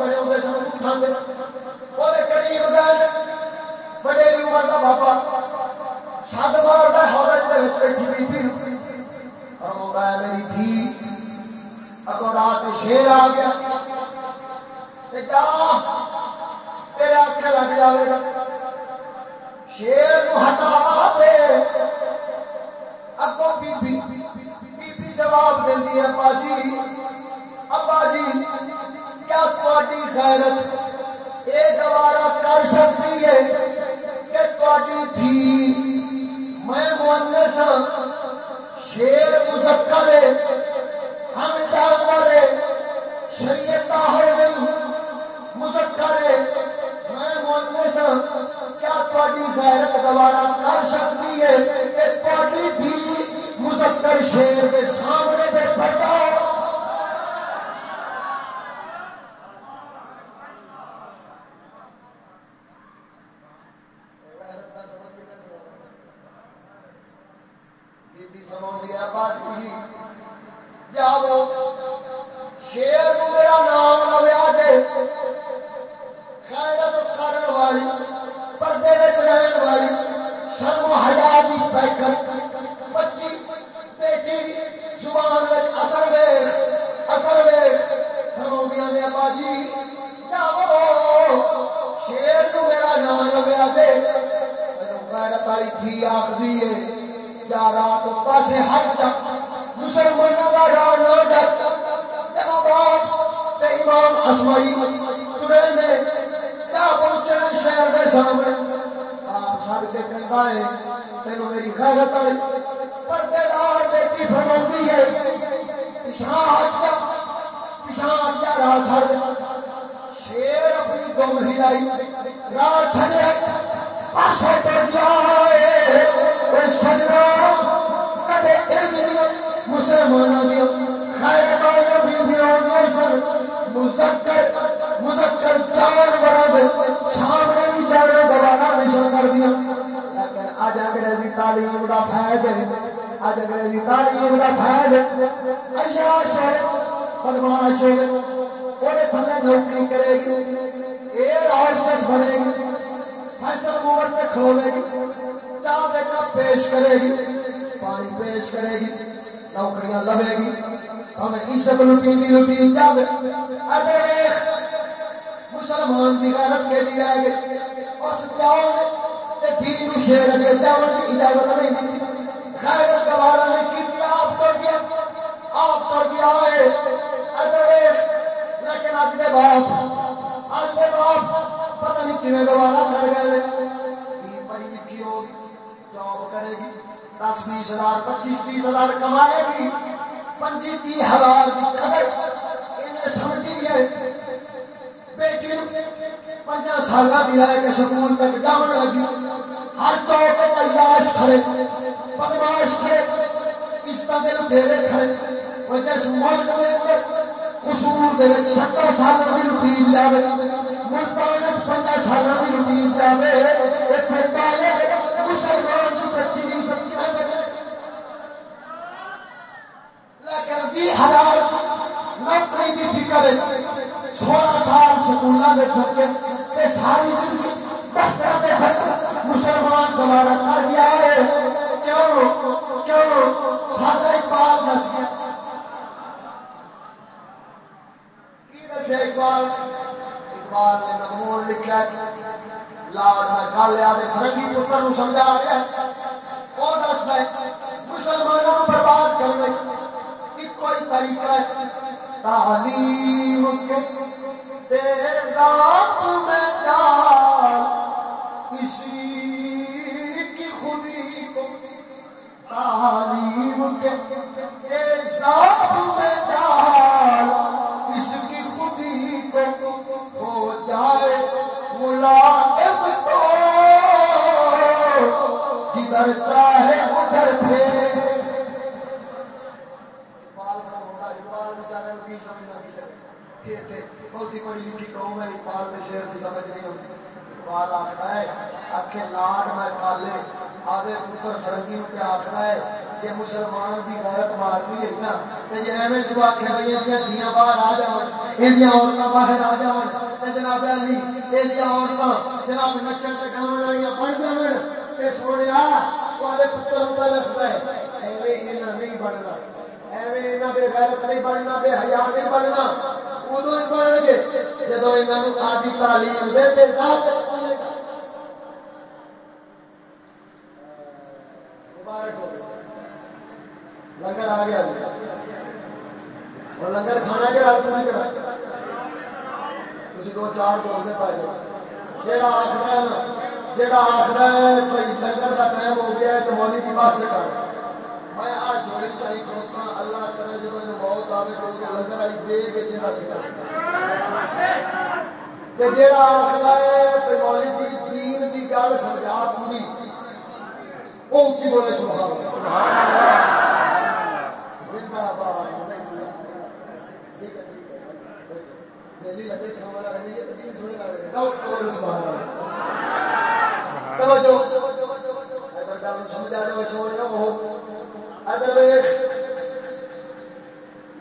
ہوا بڑے ہوتے سن اٹھا دے وہ قریب گئے بڑے عمر کا بابا سات بار کا سد مارتا ہوا بیٹھی ہوئی بیٹھی اور میری دھی اگو رات شیر آ گیا۔ تیرے آخ لگ جائے گا۔ شیر کو ہٹا دے۔ اگو بی بی بی بی جواب دینی ہے، ابا جی۔ ابا جی کیا تاری خیرت یہ گوارا کر سکتی ہے کہ تاری تھی میں مونس ہاں، شیر مذکر ہے، ہم جانور شریعت ہو گئی مذکر ہے۔ میں مونس ہاں، کیا تاری غیرت گوارا کر سکتی ہے کہ تاری تھی مذکر شیر کے سامنے پہ بٹاؤ پڑتا شیر کو میرا نام لویا دے خیرت کرن والی پردے رہن والی شرم حیا کی پیکر بچی بیٹی زبان اثر وے اثر وے فرمایا نے ابا جی جاؤ شیر نو میرا نام لویا دے غیرت والی تھی آخری ہے یا رات پاسے ہٹ جا مسلمانوں کا ڈر نہ ڈر امام اسمائی ترے میں کیا شہر کے سامنے آپ سب کے کہتا ہے تینوں میری خیرت پردے دار بیٹی ہے ہٹ جا ہٹ جا راہ چھڑ شیر اپنی گم ہلائی راہ چھڑے پاسے چڑھ جائے سجنا جی، جی، جی، تعلیم کا فائد ہے اج انگریزی تعلیم کا فائد عیاش ہے بدماش ہے وہ تھلے نوکری کرے گی یہ بنے گی فیصل میں کھولے گی چاہ پیش کرے گی، پانی پیش کرے گی۔ نوکریاں لبے گی۔ ہمیں عزت لٹی لٹی جاوے اگر مسلمان کی غیرت کے لیے آئے گے اس جاؤ دین شیر کے جاؤ کی اجازت نہیں دی خیرت گوارا نے کی آپ کر دیا۔ آپ کر دیا ہے لیکن اج کے باپ اج کے باپ پتہ نہیں کھے گوارا کر گئے۔ پڑھی لکھی ہوگی، جاب کرے گی۔ دس بیس ہزار، پچیس تیس ہزار کمائے گی پچی تی ہزار کی قدر۔ سمجھی ہے۔ بیٹی پنجا سال بھی لے کے سکول تک جان لگی۔ ہر چوک تیاش کھڑے، بدماش کھڑے، اس کا دل ڈیرے کھڑے۔ وہ جس ملک میں قصور دے ستر سال کی روٹین جائے ملتان پنجا سال کی روٹین جائے اتنے پہلے مسلمان کی بچی نہیں سمجھا لیکن بھی ہزار نوکری کی فکر سولہ سال سکولوں ساری زندگی مسلمان دوبارہ کر گیا ہے۔ کیوں؟ کیوں؟ سارا اقبال دس گیا۔ اقبال؟ اقبال نے لکھا لاڈ میں گل فرنگی پتر سمجھا رہا ہے۔ وہ دستا ہے مسلمانوں برباد کرنے کوئی طریقہ ہے؟ تعلیم کے میں ڈال کسی کی خودی کو تعلیم کے میں ڈال اقبال کے شیر کی سمجھ نہیں ہوتی۔ اقبال آخر ہے آخے لاڈ میں کالے آدھے پتر فرنگی پہ آخر ہے کہ مسلمان کی غیرت مارتی ہے نا۔ جی ایویں جو آخے بھائی یہ دیا باہر آ جان یہ عورتیں باہر آ جان جناب علی یہ عورتیں جناب نچن ٹکاو والی بن جان سونے وہ پتر پہ دستا ہے، ایویں نہیں بننا۔ ایویں بے غیرت نہیں بننا بے حیا نہیں بننا ادو ہی بن گے جب یہاں آدھی تعلیم دے لنگر آ گیا اور لنگر کھانا کہ کرا تھی دو چار بولنے پائے جا آخر جا آخر لنگر کا ٹائم ہو گیا تو مولی کی بات سے کر میں آج جوڑی چاہیے کھڑوتا اللہ کرے جب میں بہت آئے تو لنگر والی دے کے چیزا سکھا۔ جا آخر ہے مولی جی دین کی گل سمجھا پوری وہ اچھی بولے سبحان سمجھا دے چھوڑ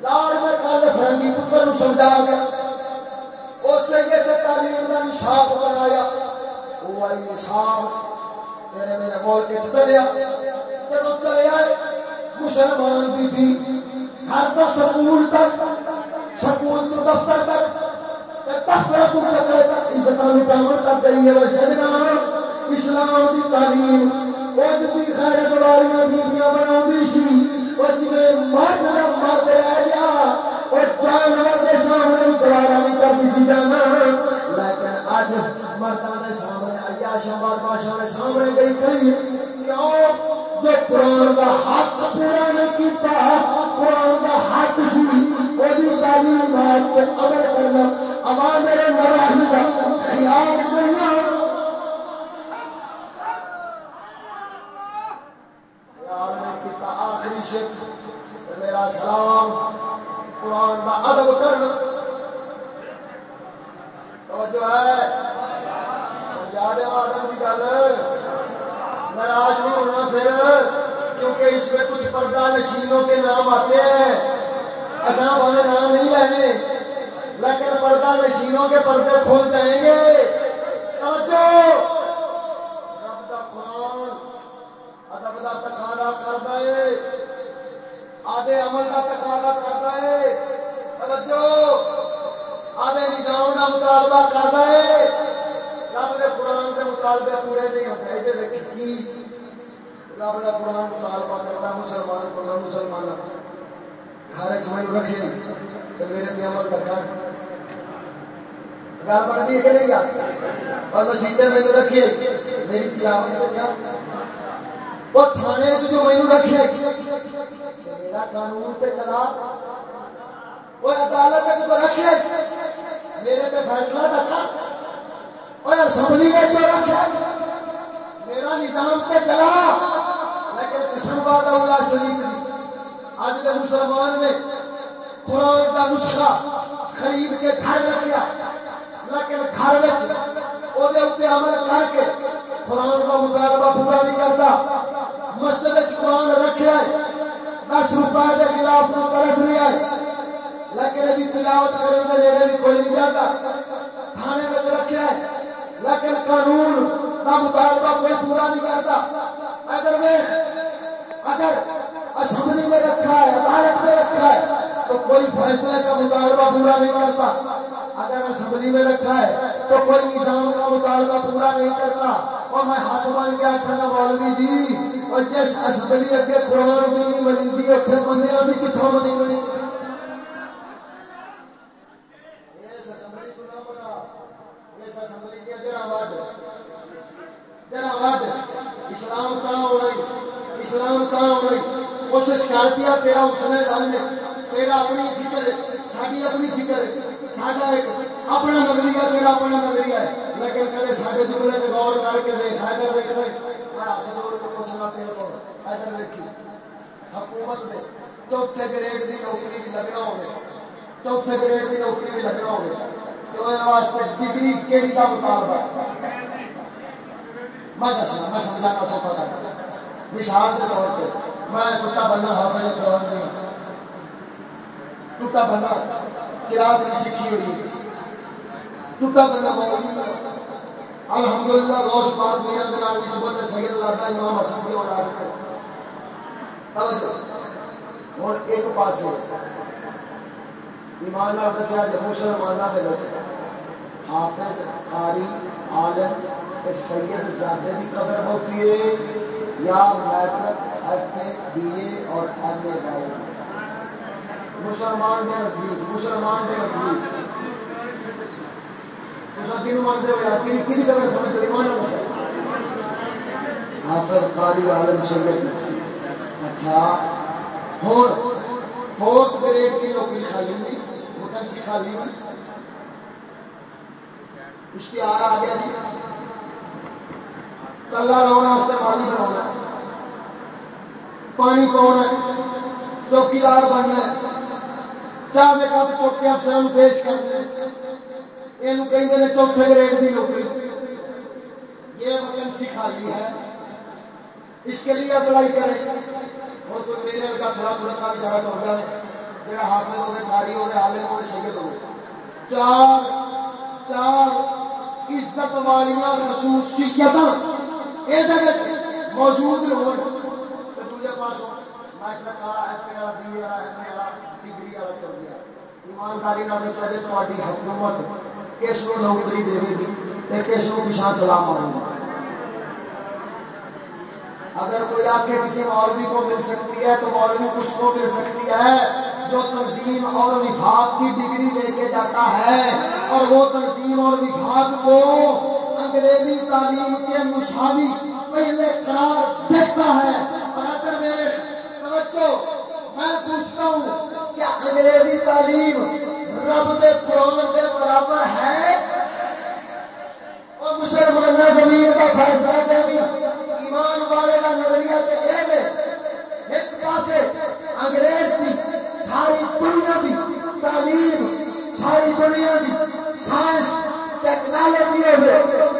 لاڑ میں کل فرنگی پتر سمجھا گیا۔ اس سے تعلیم کا نشاب بنایا۔ وہ آئی نشاب میرے میرے بول کے چلیا جب چلیا مسلمان بھی تھی۔ گھر تو سکول تک سکول تو دفتر تک دفتر کو کپڑے تک عزت لٹاو تک گئی ہے۔ ویسے اسلام کی تعلیم۔ وہ خیر بنا سی جی مرد مرد رہ گیا اور جانور کے سامنے بھی دوبارہ نہیں کرتی سی جانا۔ لیکن اج مردوں کے سامنے عیاشا بادشاہ کے سامنے گئی کئی کیوں؟ جو قرآن کا حق پورا نہیں کیتا، قرآن کا حق سی۔ وہ تعلیم عمل کرنا۔ عوام میرے نواز کا خیال کرنا آخری شک میرا سلام قرآن کا ادب کرنا۔ جو ہے۔ یاد آدم کی گل۔ ناراض نہیں ہونا پھر، کیونکہ اس میں کچھ پردہ نشینوں کے نام آتے ہیں۔ اصا والے نام نہیں لینے۔ لیکن پردہ نشینوں کے پردے کھول جائیں گے۔ رب کا قرآن ادب کا تقاضا کرتا ہے۔ آدھے عمل کا تقاضا کرتا ہے۔ توجہ آدھے نظام کا مطالبہ کرتا ہے۔ رب کے قرآن کے مطالبے پورے نہیں ہوتے یہ کی؟ رب کا قرآن مطالبہ کرتا مسلمان کو مسلمان۔ گھر چ رکھے، تو میرے پہ عمل کرنا گل بنتی ہے کہ نہیں اور مسیطے میرے رکھے۔ میری تلاوت کیا؟ وہ تھانے جو مینو رکھے۔ میرا قانون پہ چلا وہ عدالت جو رکھے میرے پہ فیصلہ تھا اور اسمبلی میں جو رکھے میرا نظام پہ چلا۔ لیکن قسم باد شریف اج کے مسلمان نے قرآن کا نسخہ خرید کے گھر رکھا لیکن گھر عمل کر کے قرآن کا مطالبہ پورا نہیں کرتا۔ مسجد قرآن رکھا ہے دس روپئے کے خلاف کو ترس نہیں آئے۔ لیکن ابھی تلاوت کرنے کے لیے بھی کوئی نہیں جاتا۔ تھانے میں رکھا ہے لیکن قانون کا مطالبہ کوئی پورا نہیں کرتا۔ اگر اگر اسمبلی میں رکھا ہے، عدالت میں رکھا ہے، تو کوئی فیصلے کا مطالبہ پورا نہیں کرتا۔ اگر اسمبلی میں رکھا ہے، تو کوئی نظام کا مطالبہ پورا نہیں کرتا۔ اور میں ہاتھ مان کے آخر مولوی جی اور جس اسمبلی اگے قرآن بھی نہیں بنی تھی اتنے بھی کتوں بنی بنی اسلام کہاں ہو رہی؟ اسلام کہاں ہو رہی؟ کوشش کر تیرا اسلے دل نے تیرا اپنی فکر ساری اپنی فکر ہے ساڈا اپنا نظریہ تیرا اپنا نظریہ ہے لیکن کدے سارے جملے میں غور کر کے دیکھ حیدر دیکھ کے پوچھنا تیرے کو حیدر دیکھی حکومت نے چوتھے گریڈ کی نوکری بھی لگنا ہوگی چوتھے گریڈ کی نوکری بھی لگنا ہوگی تو یہ واسطے ڈگری کہڑی کا مطالبہ میں دسنا میں سمجھانا سوکھا کرتا مثال کے طور پہ میں ٹوٹا بننا حافظ قرآن نہیں ٹوٹا بننا کراط نہیں سیکھی ہوئی۔ ٹوٹا بننا مولوی الحمد للہ روز پاک میرا دلال نسبت سید لاتا امام حسن کی اولاد کو ہوں ایک پاس ایمان دسیا جب مسلمانوں کے بچ حافظ، قاری، عالم سید زیادہ بھی قدر ہوتی ہے۔ یا matric F A, B A اور ایم اے بائی مسلمان کے نزدیک مسلمان کے نزدیک کن مانتے ہو یار کن طرح سمجھ حافظ قاری عالم سید اچھا اور فورتھ گریڈ کی نوکری خالی خالی اشتہار آ گیا جی کلا لاؤنا مالی بنا پانی پاؤنا چوکیدار بننا چاہ دے کپ چوک کے افسر پیش کرنا یہ کہیں چوتھے گریڈ کی نوکری یہ ویکنسی خالی ہے اس کے لیے اپلائی کرے اور کوئی میرے کا تھوڑا تھوڑا کا بھی زیادہ ہو جائے جہاں حافظ ہوئے کاری ہوئے عالم ہوئے شہید ہوئے چار چار عزت والیاں خصوصیت یہ موجود ہو دوجے پاس ہو ایمانداری حکومت کس کو نوکری دے گی کس کو پیچھا چلا ماروں گا اگر کوئی آپ کے کسی مولوی کو مل سکتی ہے تو مولوی کچھ کو مل سکتی ہے جو تنظیم اور وفاق کی ڈگری لے کے جاتا ہے اور وہ تنظیم اور وفاق کو انگریزی تعلیم کے مشاوی پہلے قرار دیتا ہے۔ اور اگر میرے توجہ میں پوچھتا ہوں کیا انگریزی تعلیم رب کے قرآن کے برابر ہے؟ اور مسلمان زمین کا فیصلہ کر دیا ایمان والے کا نظریہ تو یہ ہے، ایک پاس انگریز کی ساری دنیا کی تعلیم، ساری دنیا کی سائنس ٹیکنالوجی ہے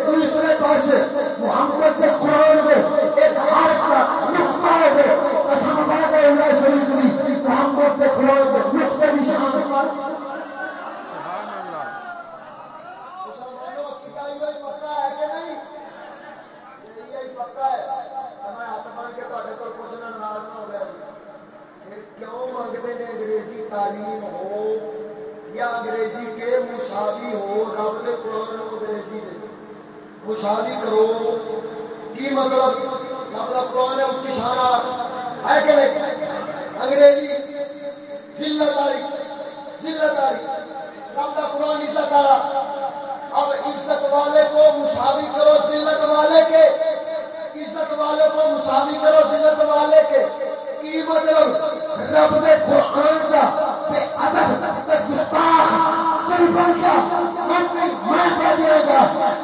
دوسرے پاس محمد کے قرآن میں ایک ہر کا نسخہ ہے۔ قسم بات اللہ شریف بھی محمد کے قرآن میں نسخے نشان پر کیوں منگتے ہیں انگریزی تعلیم ہو؟ یا انگریزی کے مساوی ہو، رب کے قرآن انگریزی دے۔ مساوی کرو۔ کی مطلب؟ مطلب قرآن اچھی شان والا ہے کہ نہیں؟ انگریزی۔ ذلت داری ذلت داری رب کا قرآن عزت والا۔ اب عزت والے کو مساوی کرو ذلت والے کے۔ عزت والے کو مساوی کرو ذلت والے کے۔ کی مطلب؟ رب نے قرآن کا ادب گستاخ بن گیا میں کہہ گا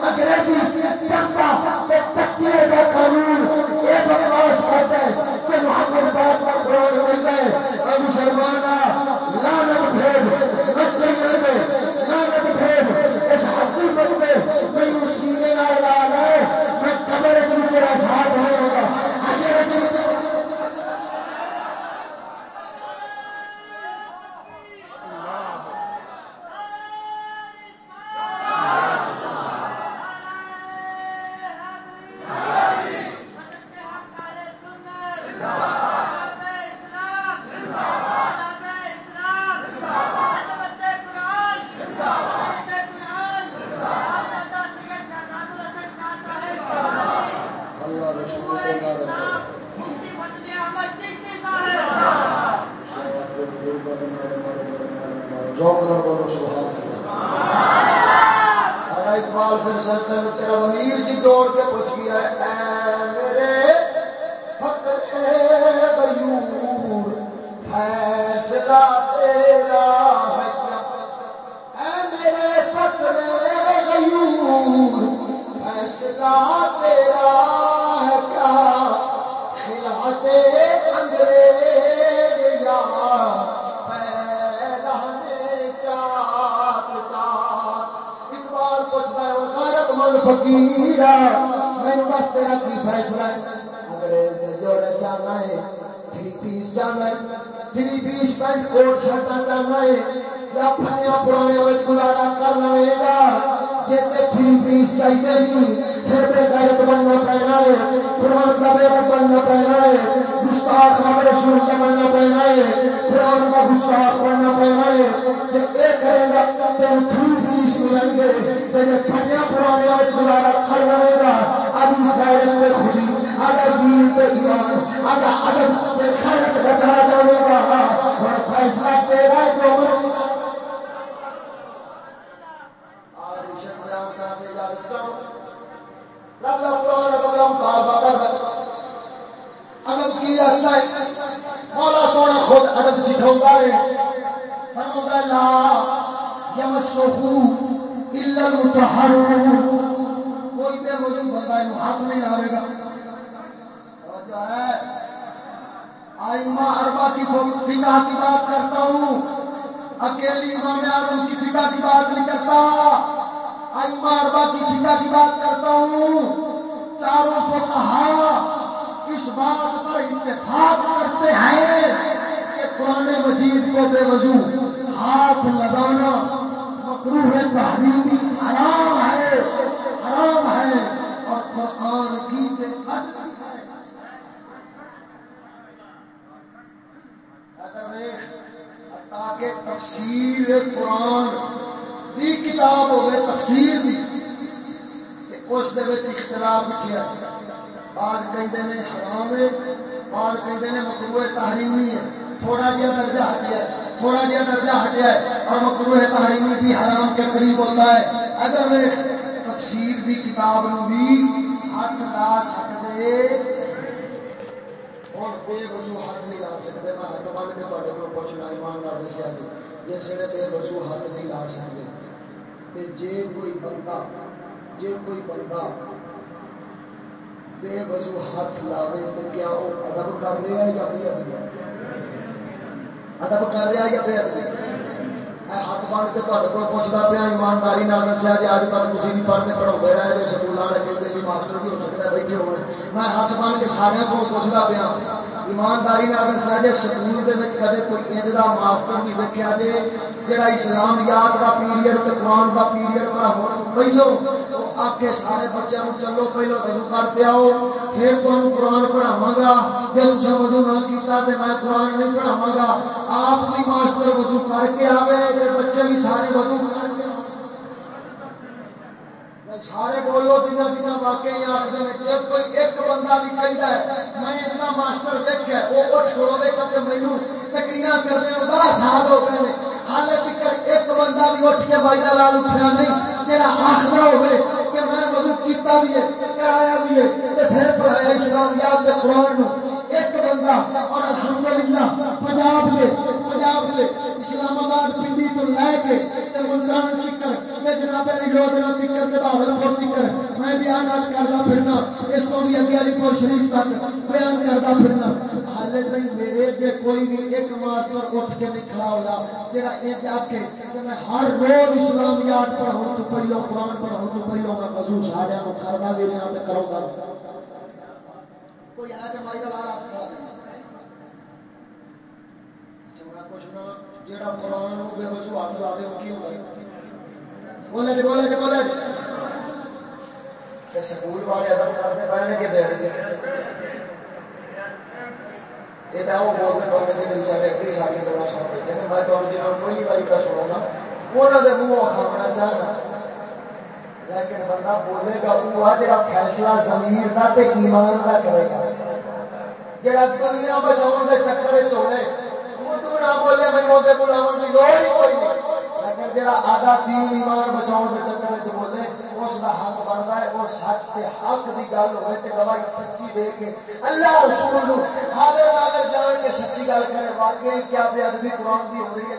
انگریزی جنتا تکیے کا قانون یہ بکواس کرتا ہے کہ محمد بات کا ماسٹر دیکھا وہ اٹھ کھڑو گے کیونکہ مینو تکریر کرتے ہیں بڑا سال ہو گئے حال تک ایک بندہ بھی اٹھ کے بھائی لال اٹھا نہیں۔ تیرا آخر ہوئے کہ میں مدد کیتا بھی ہے، کرایا بھی ہے۔ پھر پڑھایا اسلامیات کے قرآن ایک بندہ، اور الحمدللہ، پنجاب کے پنجاب کے اسلام آباد پنڈی تو لے کے ملتان سکر جناب علی روزنا سکر کے باہر پور سکر میں بیان آج کرتا پھرنا اس کو بھی اگے علی پور شریف تک بیان کرتا پھرنا حالے تک میرے اگے کوئی بھی ایک ماسٹر اٹھ کے نہیں کھڑا ہوگا جہاں یہ آخے کہ میں ہر روز اسلامیات پڑھوں تو پہلو قرآن پڑھوں تو پہلو میں مزو سارا کرنا بھی رہا کروں گا۔ کوئی ہے کہ مائی دلال آپ کھا دیں اچھا میں پوچھنا جیڑا قرآن بے وضو ہاتھ لا دے کی ہوگا بولے جی بولے جی بولے جی سکول والے ادب کرتے پہلے یہ وہ بولتے چاہے اگلی ساری سن ہیں میں تو جنہوں کوئی باری کا سنوں گا انہوں نے منہ کھانا چاہنا لیکن بندہ بولے گا وہ جا فیصلہ زمین کا ایمان کا کرے گا جا دنیا بچاؤ کے چکر چونے اردو نہ بولے، میں وہ بلاو کی لوڑ ہی کوئی نہیں۔ لیکن آدھا تین ایمان بچاؤ کے چکر چ بولے، اس کا حق بنتا ہے، اور سچ کے حق کی گل ہوئے تو گواہی سچی دے کے اللہ رسول حاضر ناگر جان کے سچی گل کرے، واقعی کیا بے ادبی قرآن کی ہو رہی ہے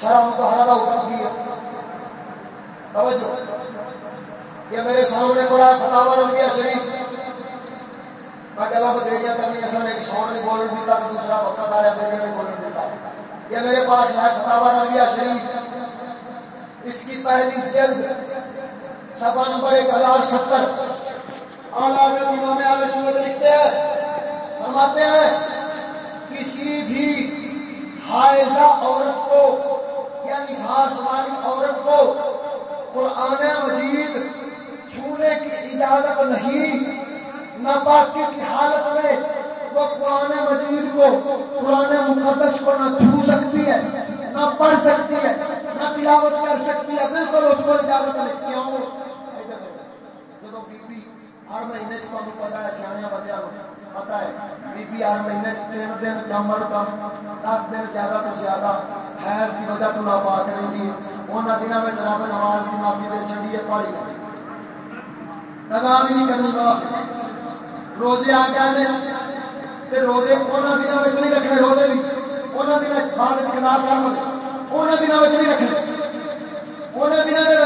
شرم تو حکم کی توجہ۔ یہ میرے سامنے بڑا فتاوا رنگیا شریف میں گلا بدیریاں کرنی اصل ایک ساؤنڈ نہیں بولنے دیتا تو دوسرا وقت آ رہا میرے نہیں بولنے دیتا یہ میرے پاس ہے فتاوا رنگیا شریف۔ اس کی پہلی جلد سفا نمبر ایک ہزار ستر۔ آلہ امام عالیہ سورت لکھتے ہیں، فرماتے ہیں کسی بھی حائضہ عورت کو یعنی یا نکھاس والی عورت کو قرآن مجید چھونے کی اجازت نہیں نہ باقی کی حالت میں وہ قرآن مجید کو، قرآن مقدس کو نہ چھو سکتی ہے، نہ پڑھ سکتی ہے، نہ تلاوت کر سکتی ہے، بالکل اس کو اجازت نہیں، کیوں؟ جب بی بی ہر مہینے تمہیں پتا ہے سیاح بندہ پتا ہے بی بی ہر مہینے تین دن کم اور کم، دس دن زیادہ تو زیادہ خیر کی وجہ تو لا پا کے رہی دنوں میں رب نماز کی معافی دے چڑی ہے پڑھی لگا بھی نہیں کرنی معاف روزے آ گئے روزے ان دنوں میں نہیں رکھنے، روزے بھی ان دن بعد کلا کر ان دنوں میں نہیں رکھنے۔ ان دنوں کے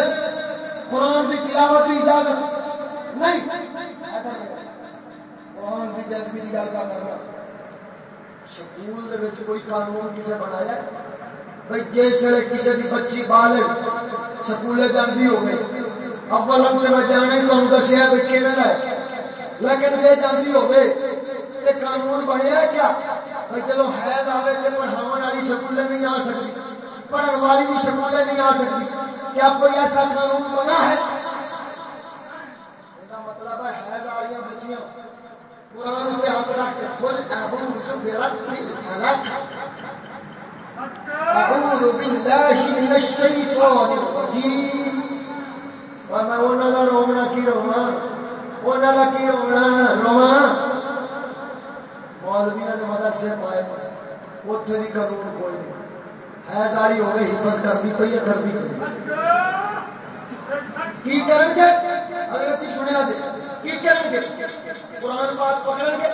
قرآن کی تلاوت کی اجازت۔ نہیں۔ قرآن کی جذبی کی گل کرنا سکول کوئی قانون کسے بنایا؟ بھائی جس ویل کسی کی بچی بال سکول جاتی ہو گئی اول سے میں جانے تمہیں دسیا بھی کہ لیکن یہ جاتی ہو گئے قانون بنیا کیا بھائی چلو حید آئے تو پڑھاو والی سکول نہیں آ سکتی پڑھنے والی بھی سکول نہیں آ سکتی کیا کوئی ایسا قانون بنا ہے مطلب ہے حید والی بچیاں قرآن کے ہاتھ رکھ کے خود اعوذ برب الفلق اعوذ باللہ من الشیطان الرجیم اور میں انہوں کا رونا کی رونا انہوں کا کی رونا روا مولویا کے مدرسے پائے اتنے بھی قانون کوئی نہیں۔ ہے ساری ہو گئی، حفظ کرتی پی ہے کرتی کی کریں گے؟ اگر جی سنیا کی کریں گے؟ قرآن پاک پکڑ کے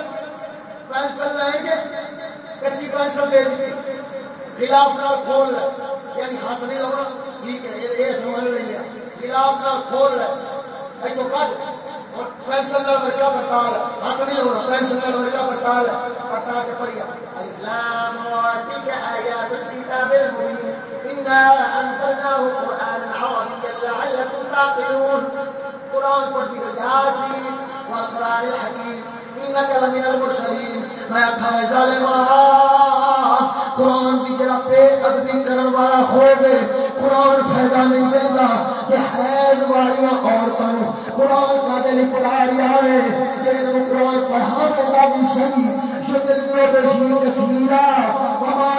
پینسل لائیں گے؟ کچی پینسل دے دی خلاف نہ کھول لے۔ یعنی ہاتھ نہیں لونا ٹھیک ہے، یہ سمجھ لیں گے خلاف نہ کھول لے۔ تو کٹ۔ پینسل کا ورکا پٹال ہاتھ نہیں ہونا پینسل کا ورکا پٹال پٹا کے پڑیا اسلام آيات الكتاب المبين إنا أنزلناه قرآنا عربيا لعلكم تعقلون قرآن پڑھتی ہے یاسین إنك لمن المرسلين میں ظالما قرآن کی جڑا بے ادبی کرن والا ہو گئے قرآن فائدہ نہیں دیتا کہ حید والی عورتوں، قرآن کا دل پڑھا رہا ہے جن قرآن بھی صحیح شکل کو وما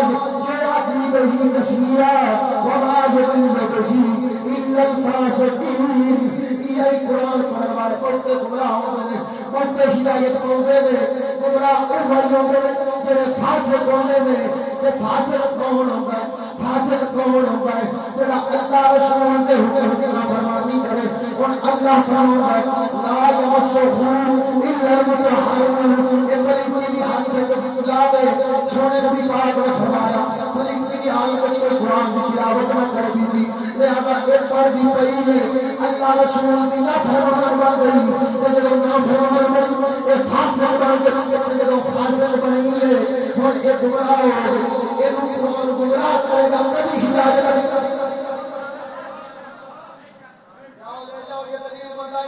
قرآن پڑھنے والے بہتے گمراہ ہوتے ہیں ہدایت گمراہ بھائی ہوتے ہیں فاسق ہوتے ہیں فاسق کون ہوتا ہے فاسق کون ہوتا ہے جڑا اللہ رسول کے حکم کی نافرمانی کرے، ہن اللہ کون ہوتا ہے لا يمسه الا المطهرون یہ بڑی بڑی حالت ہے کہ گزارے چھوڑے نبی پاک نے فرمایا بڑی بڑی حالت ہے کہ قرآن کی تلاوت نہ کرے بھی لہذا ایک بار بھی ہے اللہ رسول گمراہ کرے گا۔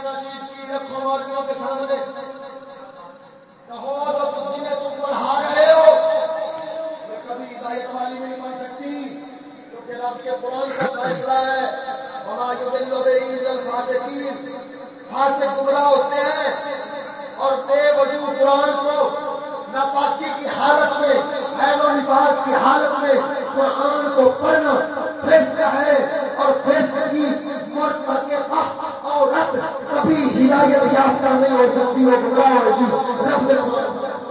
کبھی رکھو کے سامنے۔ تم پڑھا رہے ہو کبھی ہدایت والی نہیں بن سکتی کیونکہ رب کے قرآن کا فیصلہ ہے۔ فاسق گمراہ ہوتے ہیں اور بے وجود قرآن کو ناپاکی کی حالت میں حید و لباس کی حالت میں قرآن کو پڑھنا فیصلہ ہے اور فیصلے کی موت کے وقت اور رب کبھی ہدایت یافتہ نہیں ہو سکتی، وہ گمراہ ہوگی جی، رب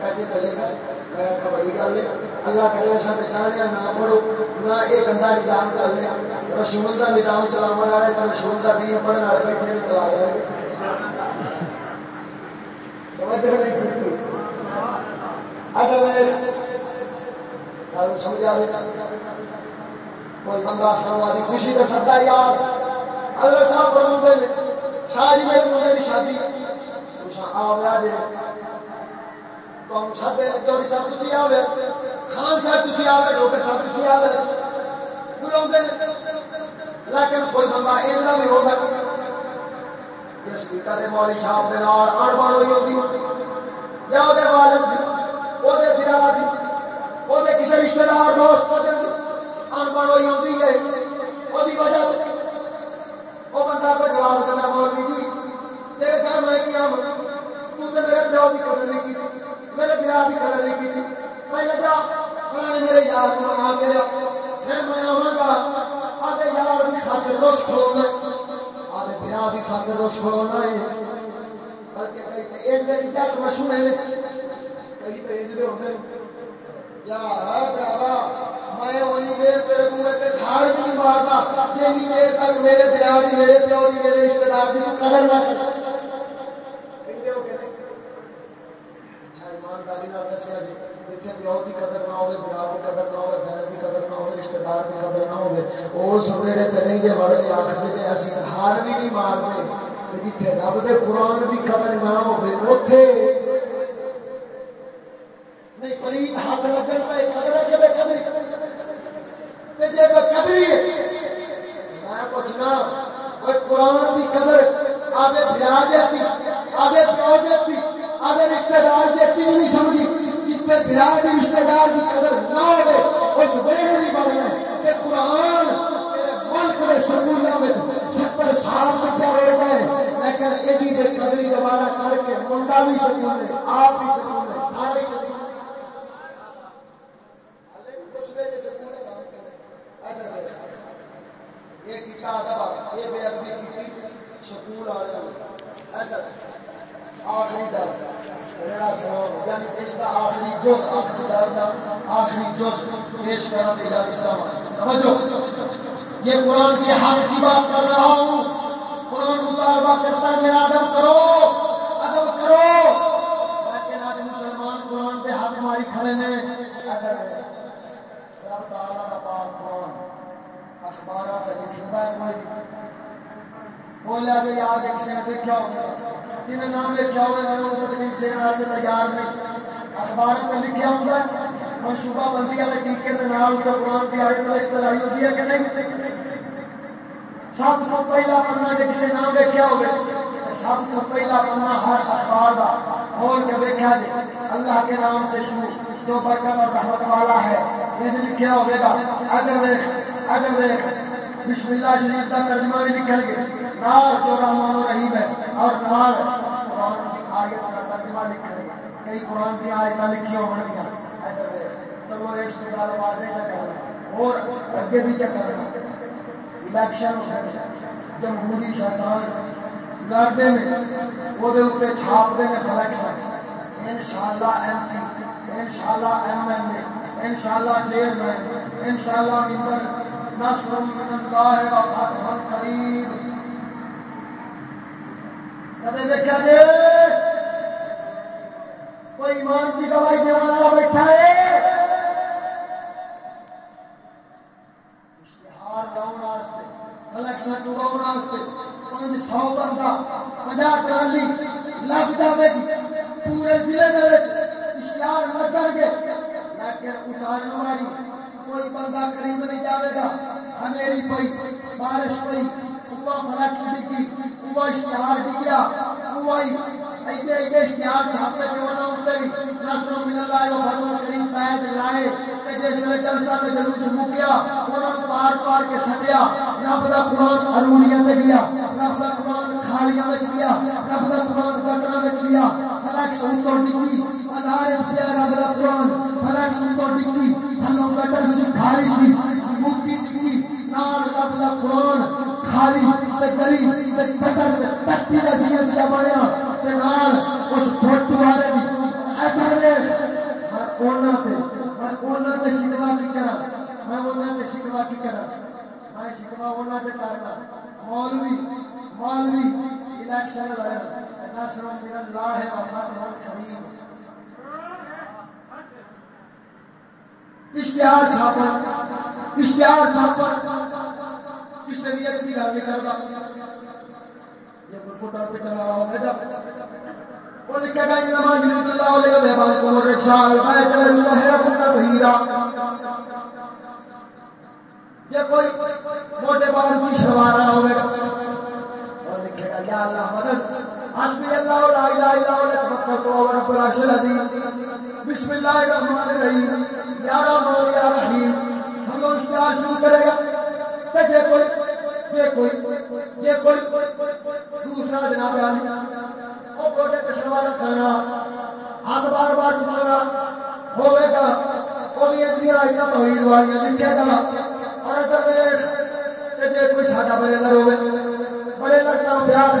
کیسے چلے گا بڑی گل ہے۔ اللہ کرے نہ پڑھو، نہ یہ گندا نظام کر لیا رسول کا نظام چلاو والے تو رسول کا نہیں پڑھنے والے بیٹھے چلا رہے اگر سمجھا کوئی بندہ سن والی خوشی کا سدا یار اللہ صاحب فرماتے شاہ جی شادی آ جائے خان صاحب تھی آئے خان صاحب تھی آئے ڈاکٹر صاحب لیکن کوئی بندہ ایسا بھی ہوگا سپیکر مولی صاحب کے نال ہوئی ہوتی۔ یا وہ والد، وہ برا دی وہ کسی رشتے دار، دوست ہوئی ہوتی ہے۔ وہ وجہ وہ بندہ کو جواب کرنا مولوی جی تیرے گھر میں کیا تو میرے پیو کی قدر نہیں کی میرے برا کی قدر نہیں کی میرے یار کو بنا کے لیا۔ پھر میں آؤں آدھے یار کی خاطر روش کھولنا آدھے برا خاطر روش ہے۔ بلکہ ایک جٹ مشہور ہے کئی پیج دے یا میں وہی دیر تیرے بھی نہیں مارتا۔ دیر تک میرے برا میرے پیو میرے رشتے دار قدر نہ ایمانداری دسیا جی پیو کی قدر نہ ہوے برا کی قدر نہ ہوے، بہن کی قدر نہ ہوے دار کی قدر نہ ہوے تے نہیں اسی ہار بھی نہیں مارتے رب دے قرآن کی قدر نہ ہوے نہیں ہاتھ لگن قدر ہے ہے، میں پوچھنا قرآن قدر پیو اگر رشتے دار کی اپنی نہیں سمجھی جتنے برا کے رشتے دار کی قدر نہ ہو اس ویل نہیں بننا کہ قرآن ملک کے سکولوں میں چھتر سال تک رہ گئے لیکن یہ قدری دوبارہ کر کے منڈا بھی سکون ہے، آپ بھی سکون ہے، سارے یہ بے ادبی کی سکول والے آخری در میرا سلام یعنی اس کا آخری جز آخری در کا آخری جز پیش کرنا دیا سمجھو یہ قرآن کے حق کی بات کر رہا ہوں۔ قرآن مطالبہ کرتا ہے، میرا ادب کرو۔ ادب کرو۔ لیکن آج مسلمان قرآن کے حق ماری کھڑے نے اگر رب تعالیٰ کا پاک قرآن اخبارات لکھتا ہے کوئی بولیا کہ یاد کسی نے دیکھا ہوگا۔ جنہیں نام لکھا ہوا میں نے تکلیف دینے والے تیار نہیں۔ اخبار میں لکھا ہوتا ہے منصوبہ بندی والے ٹیکے کے نام تو قرآن کی آئی تو ایک ہوتی ہے کہ نہیں سب کو پہلا بندہ جی کسی نام لکھا ہوگا سب کو پہلا پنا ہر اخبار کا کھول کے دیکھا جائے اللہ کے نام سے شروع جو برکت اور رحمت والا ہے یہ بھی لکھا ہوگا اگر دیکھ اگر دیکھ بسم اللہ شریف کا ترجمہ بھی لکھیں گے نار جو رحمان و رحیم ہے اور نار قرآن کی آیت کا ترجمہ لکھیں گے کئی قرآن کی آیت لکھی ہو گیا ادھر دیکھ چلو ایک سے گل واضح چکر اور اگے بھی چکر الیکشن جمہوری شیطان لڑتے ہیں، وہ چھاپتے ہیں فلیکشن ان شاء اللہ ایم پی ان شاء اللہ ایم ایل اے ان شاء اللہ چیئرمین ان شاء اللہ ممبر نسل اللہ فتح قریب کبھی دیکھا جی کوئی ایمان کی دوائی دینے والا بیٹھا ہے اشتہار لاؤ الیکشن ڈباؤ پانچ سو بندہ پنجا ٹرالی لگ جائے گی، پورے ضلع میں اشتہار لگ گے لیکن اتارنے والی کوئی بندہ قریب نہیں جائے گا۔ اندھیری پئی بارش پئی وہ فلکس ڈگی وہ اشتہار ڈگیا وہ ایڈے ایڈے اشتہار چھاپے کے بنا ہوتے نسل من اللہ و فضل کریم پید لائے جس ویلے جلسہ تے جلوس مکیا انہوں پار پار کے سٹیا رب دا قرآن اروڑیاں تے گیا رب کا قرآن کھالیاں میں گیا رب کا قرآن بٹنا میں گیا فلک سن تو ڈگی ہزار پیا رب کا قرآن، فلک سن تو ڈگی تھلوں کٹر سی کھالی سی مکتی ڈگی نال رب کا قرآن کھالی تے گلی تے کٹر تے تٹی دا سی کیا بنیا تے نال اس فوٹ والے بھی ادھر میں اونا تے، میں اونا تے شکوا کی کرا میں اونا تے شکوا کی کرا میں شکوا اونا تے کرنا۔ مولوی مولوی، الیکشن لڑا نسر من اللہ و فتح کریم۔ اشتہار چھاپا اشتہار چھاپا۔ اس شریعت کی گل نہیں کرتا۔ یہ کوئی کوٹا والا ہوگا وہ لکھے گا اللہ علیہ وسلم کو رسال میں اللہ رب کا بہیرا یہ کوئی موٹے بال کی شلوار لکھے گا یا اللہ مدد۔ حسبی اللہ لا الہ الا هو توکلت رب العرش العظیم۔ بسم اللہ الرحمن الرحیم۔ یا رحمان یا رحیم۔ ہم لوگ اشتہار شروع کرے گا جے کوئی جے کوئی جے کوئی دوسرا جناب وہ گوڈے کرنا ہاتھ بار بار چلانا ہوے گا وہ بھی توحید والیاں گا۔ اور جے کوئی ساڈا لگنا پیار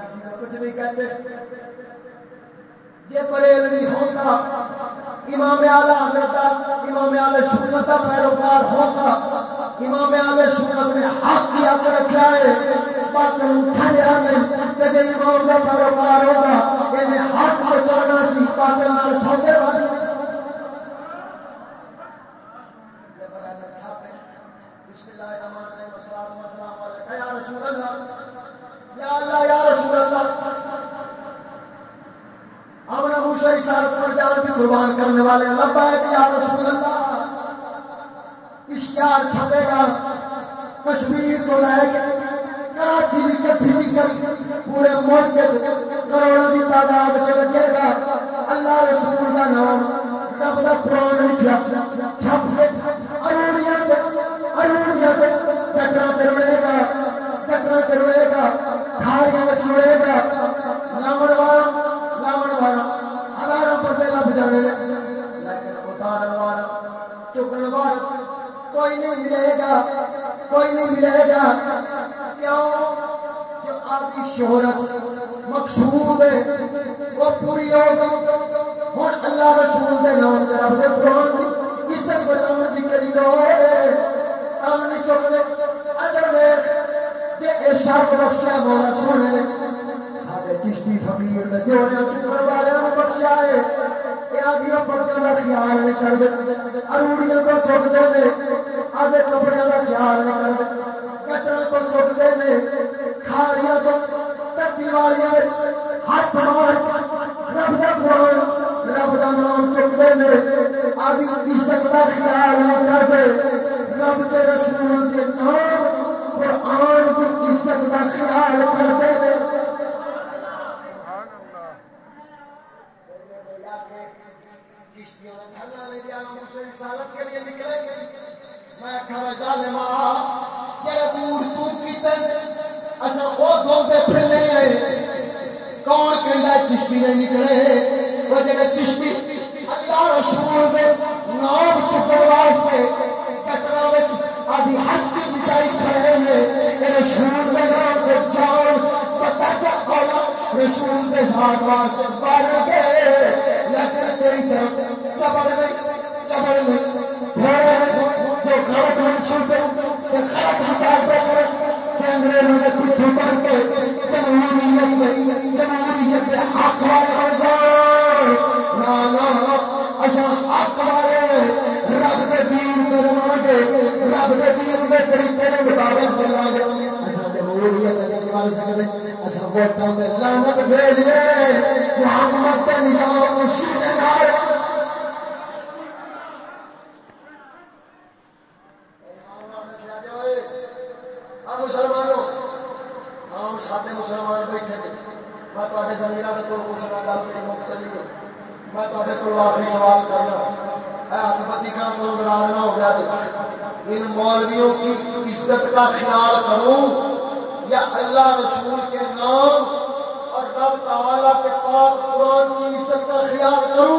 کسی کو کچھ نہیں کہتے۔ یہ بریلوی ہوتا۔ امام آلہ حضرت امام آلہ سنت کا پیروکار ہوتا۔ امام آلہ سنت نے حق کی حق رکھا ہے۔ باطل اٹھایا نہیں کہ امام کا پیروکار ہوگا یہ حق بچانا سی باطل سوتے بند قربان کرنے والے رسول اللہ، اشتہار چھپے گا، کشمیر کو لے کے کراچی بھی کٹھی بھی کر، پورے ملک کروڑوں کی تعداد چ لگے گا۔ اللہ رسول کا نام رب کا قرآن لکھا۔ چھپ کے اروڑیاں اروڑیاں ٹکرا کروے گا ٹکرا کروے گا کھاڑیاں چڑے گا۔ ملے گا کیوں؟ جو آدھی شہرت مقصود ہے، وہ پوری ہو گئی ہوں اللہ رسول دے نام سے رب دے قرآن کی عزت بچاؤ کی کری لو نہیں چک دے ادھر جی ارشاد بخشا مولا سونے نے۔ سارے چشتی فقیر نے جوڑے چکر والے بخشا ہے۔ پڑکوں کا خیال نہیں کرتے اروڑیاں کو چکتے ہیں آدھے کپڑے کا خیال نہیں کرتے کٹر کو چکتے ہیں کھاڑیاں تو ترتی والیاں ہاتھ مار رب کا فون رب کا نام چکتے ہیں آدھی عزت کا خیال نہیں کرتے رب کے رسول کے نام، قرآن کی عزت کا خیال کرتے کون چشتی نے نکلے؟ وہ جڑے چشتی اللہ رسول دے نام چکر واسطے ہستی بچائی کھڑے رسول دے نام جان رسول دے ساتھ واسطے بڑھ گئے لیکن تیری طرف۔ چبڑ میں چبڑ میں جو غلط منصوبے غلط مطالبے انگریزوں کے جمہوریت جمہوریت حق والے جاؤ اچھا حق والے، رب کے دین رب کے دین کے طریقے کے مطابق چلا گے۔ اچھا، میں اچھا، لانت بھیج گئے محمد کے نظام مسلمانوں ہم سادے مسلمان بیٹھے میں تے زمین کے کول پوچھنا گل میری مفت نہیں میں تے کو آخری سوال کرنا۔ اتپتی کا تو ناراض نہ ہو گیا ان مولویوں کی عزت کا خیال کروں یا اللہ رسول کے نام اور رب تعالیٰ کے پاک قرآن کی عزت کا خیال کروں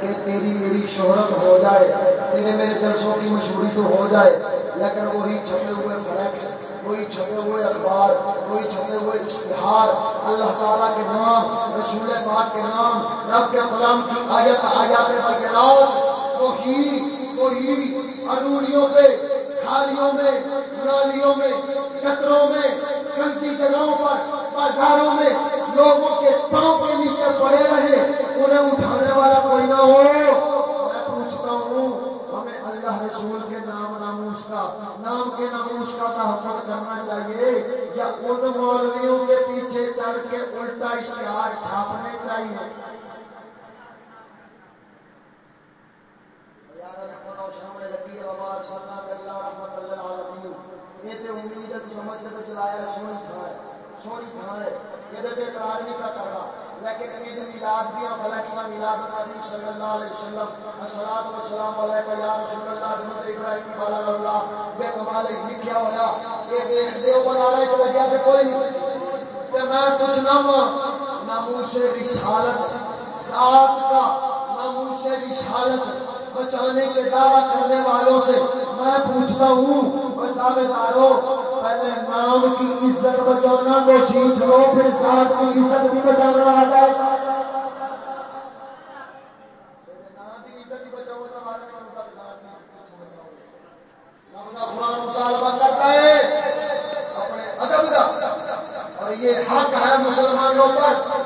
کہ تیری میری شہرت ہو جائے، تیرے میرے جلسوں کی مشہوری تو ہو جائے، لیکن وہی چھپے ہوئے فلیکس کوئی چھپے ہوئے اخبار کوئی چھپے ہوئے اشتہار، اللہ تعالیٰ کے نام، رسول پاک کے نام، رب کے غلام کی آیت، آیات بینات وہی وہی اروڑیوں پہ کھالیوں میں نالیوں میں کتروں میں کنٹی جگہوں پر، بازاروں میں لوگوں کے پاؤں کے نیچے پڑے رہے، انہیں اٹھانے والا کوئی نہ ہو۔ میں پوچھتا ہوں، ہمیں اللہ رسول کے نام ناموس کا، نام کے ناموس کا تحفظ کرنا چاہیے۔ یا ان مولویوں کے پیچھے چل کے الٹا اشتہار چھاپنے چاہیے۔ سامنے لگی ہے امید ہے سمجھ سے چلایا سونی تھان ہے سونی تھان ہے یہ اعتراض نہیں کا کرنا لیکن عید میلاد دیا فلیکسا میلاد نبی صلی اللہ علیہ وسلم السلام والسلام علیکم یا رسول اللہ، حضرت ابراہیم والا اللہ، بے کمال لکھیا ہوا۔ یہ دیکھ دیو بنانے چ لگیا تے کوئی نہیں۔ تے میں پوچھنا وا ناموس رسالت، ذات کا ناموس رسالت، بچانے کے دعوی کرنے والوں سے میں پوچھتا ہوں دعوے داروں پہلے نام کی عزت بچانا تو سیکھ لو پھر ساتھ کی عزت بھی بچانا آ جائے اپنے ادب کا اور یہ حق ہے مسلمانوں پر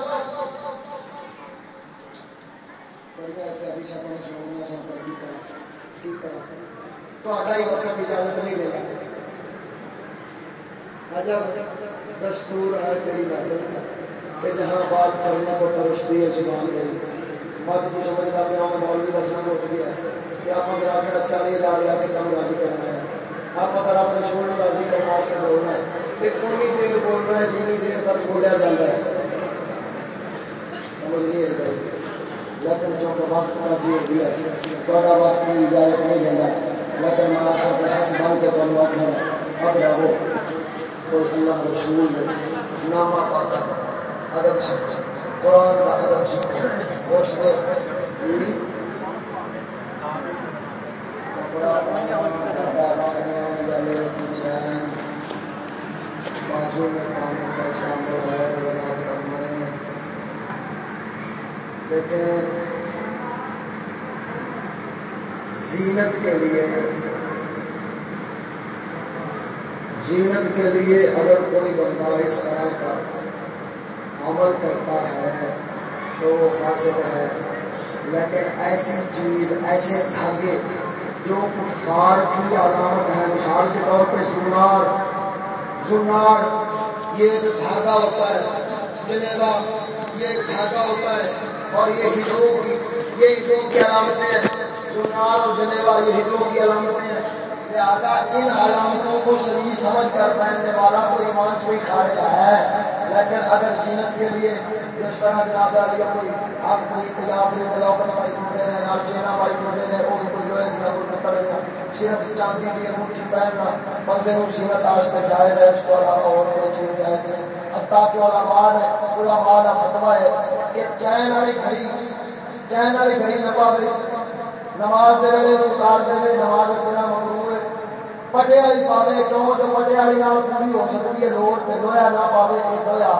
تو ہی وقت اجازت نہیں لے گا عجب دستور ہے تیری بات کہ جہاں بات کرنا تو پرستی ہے زبان گئی مت کو سمجھتا پیا میں مولوی کا سنگ اٹھ گیا کہ آپ اگر آپ کا چالیس ہزار لا کے کم راضی کرنا ہے آپ اگر آپ نے چھوڑ راضی کرنا سے بولنا ہے ایک اتنی دیر بولنا ہے جتنی دیر تک بولیا جاتا ہے سمجھ نہیں ہے لیکن چونکہ وقت کا دیا دیا تھوڑا وقت کی اجازت نہیں دینا لیکن میں آپ بن کے تمہیں آخر اب رہو۔ کوئی اللہ رسول نامہ پاتا ادب سکھ قرآن کا ادب سکھ اس نے بازو میں پانی جی۔ کا سامنے لیکن زینت کے لیے زینت کے لیے اگر کوئی بندہ اس طرح کا عمل کرتا ہے تو وہ فاسق ہے۔ لیکن ایسی چیز، ایسے دھاگے جو کفار کی علامت ہے، مثال کے طور پہ سنار سنار یہ جو دھاگا ہوتا ہے جنیوا یہ دھاگا ہوتا ہے اور یہ ہندوؤں کی، یہ ہندوؤں کی علامتیں ہیں۔ سنار اور جنیوا یہ ہندوؤں کی علامتیں ہیں لہٰذا ان علامتوں کو صحیح سمجھ کر پہننے والا تو ایمان سے ہی کھاڑا ہے۔ لیکن اگر زینت کے لیے جس طرح جناب علی کوئی آپ کوئی تجاب دے لوکن پائی کرتے ہیں نال چینا پائی کرتے ہیں، وہ بھی کوئی لوہے دیا کوئی پتھر دیا صرف چاندی دی انگوٹھی پہننا، بندے کو زینت آج تک جائز ہے، اس کو علاوہ اور کوئی چیز جائز نہیں۔ حتیٰ کہ علماء ہے علماء کا فتوا ہے کہ چین والی گھڑی، چین والی گھڑی نہ نماز دے ویلے اتار دے نماز دینا مقروض پٹے والی پاوے کیوں تو پٹے والی پوری ہو سکتی ہے۔ لوڑ سے لویا نہ پاوے یہ لویا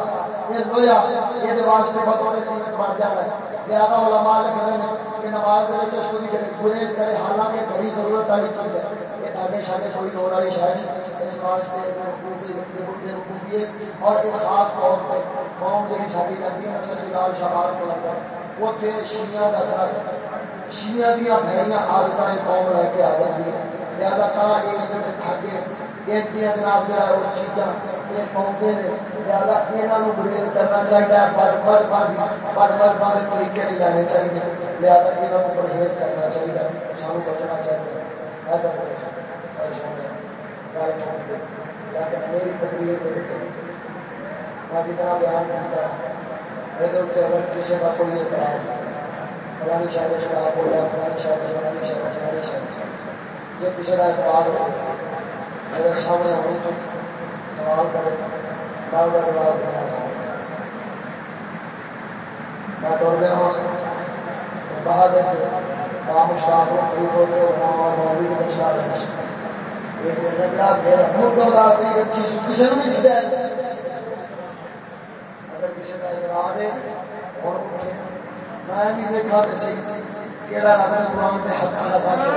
یہ لویا۔ یہ واسطے بطور سیمت بن جانا ہے لہٰذا علماء لکھتے ہیں کہ نماز کے اس کو بھی گریز کرے حالانکہ بڑی ضرورت والی چیز ہے۔ یہ داغے شاگے کوئی لوڑ والی شاید اس واسطے اور ایک خاص طور پہ قوم جی چھاڑی جاتی ہے اکثر فضال شہباد کو لگتا ہے۔ وہ کہ شیعہ کا سر شیعہ دیا بہنیاں آدت قوم لے کے آ جاتی ہے لہٰذا کہا ایک جگہ تھاگے دیا جناب ہے وہ چیزاں یہ لہٰذا یہاں گریز کرنا چاہیے بد بد بد بد بد بد طریقے نہیں لینے چاہیے لہٰذا یہاں کو پرہیز کرنا چاہیے سانو بچنا چاہیے میری تقریر میں جتنا بیان کرتا لیکن یہ اگر کسی کا کوئی اعتراض فلانی شاید شراب ہو گیا فلانی شاید فلانی شاید فلانی شاید یہ کسی کا اعتبار ہو اگر سامنے آنے تو سوال کرے میں کا جواب دینا چاہوں میں ڈر گیا ہوں باہر کام اسٹاف ہو خرید ہو گئے اور موبائل کی بچا رہے کسی نے نہیں چلے اگر کسی کا اعتراض ہے اور میں بھی دیکھا تو صحیح کہڑا نظر قرآن کے حق کا لباس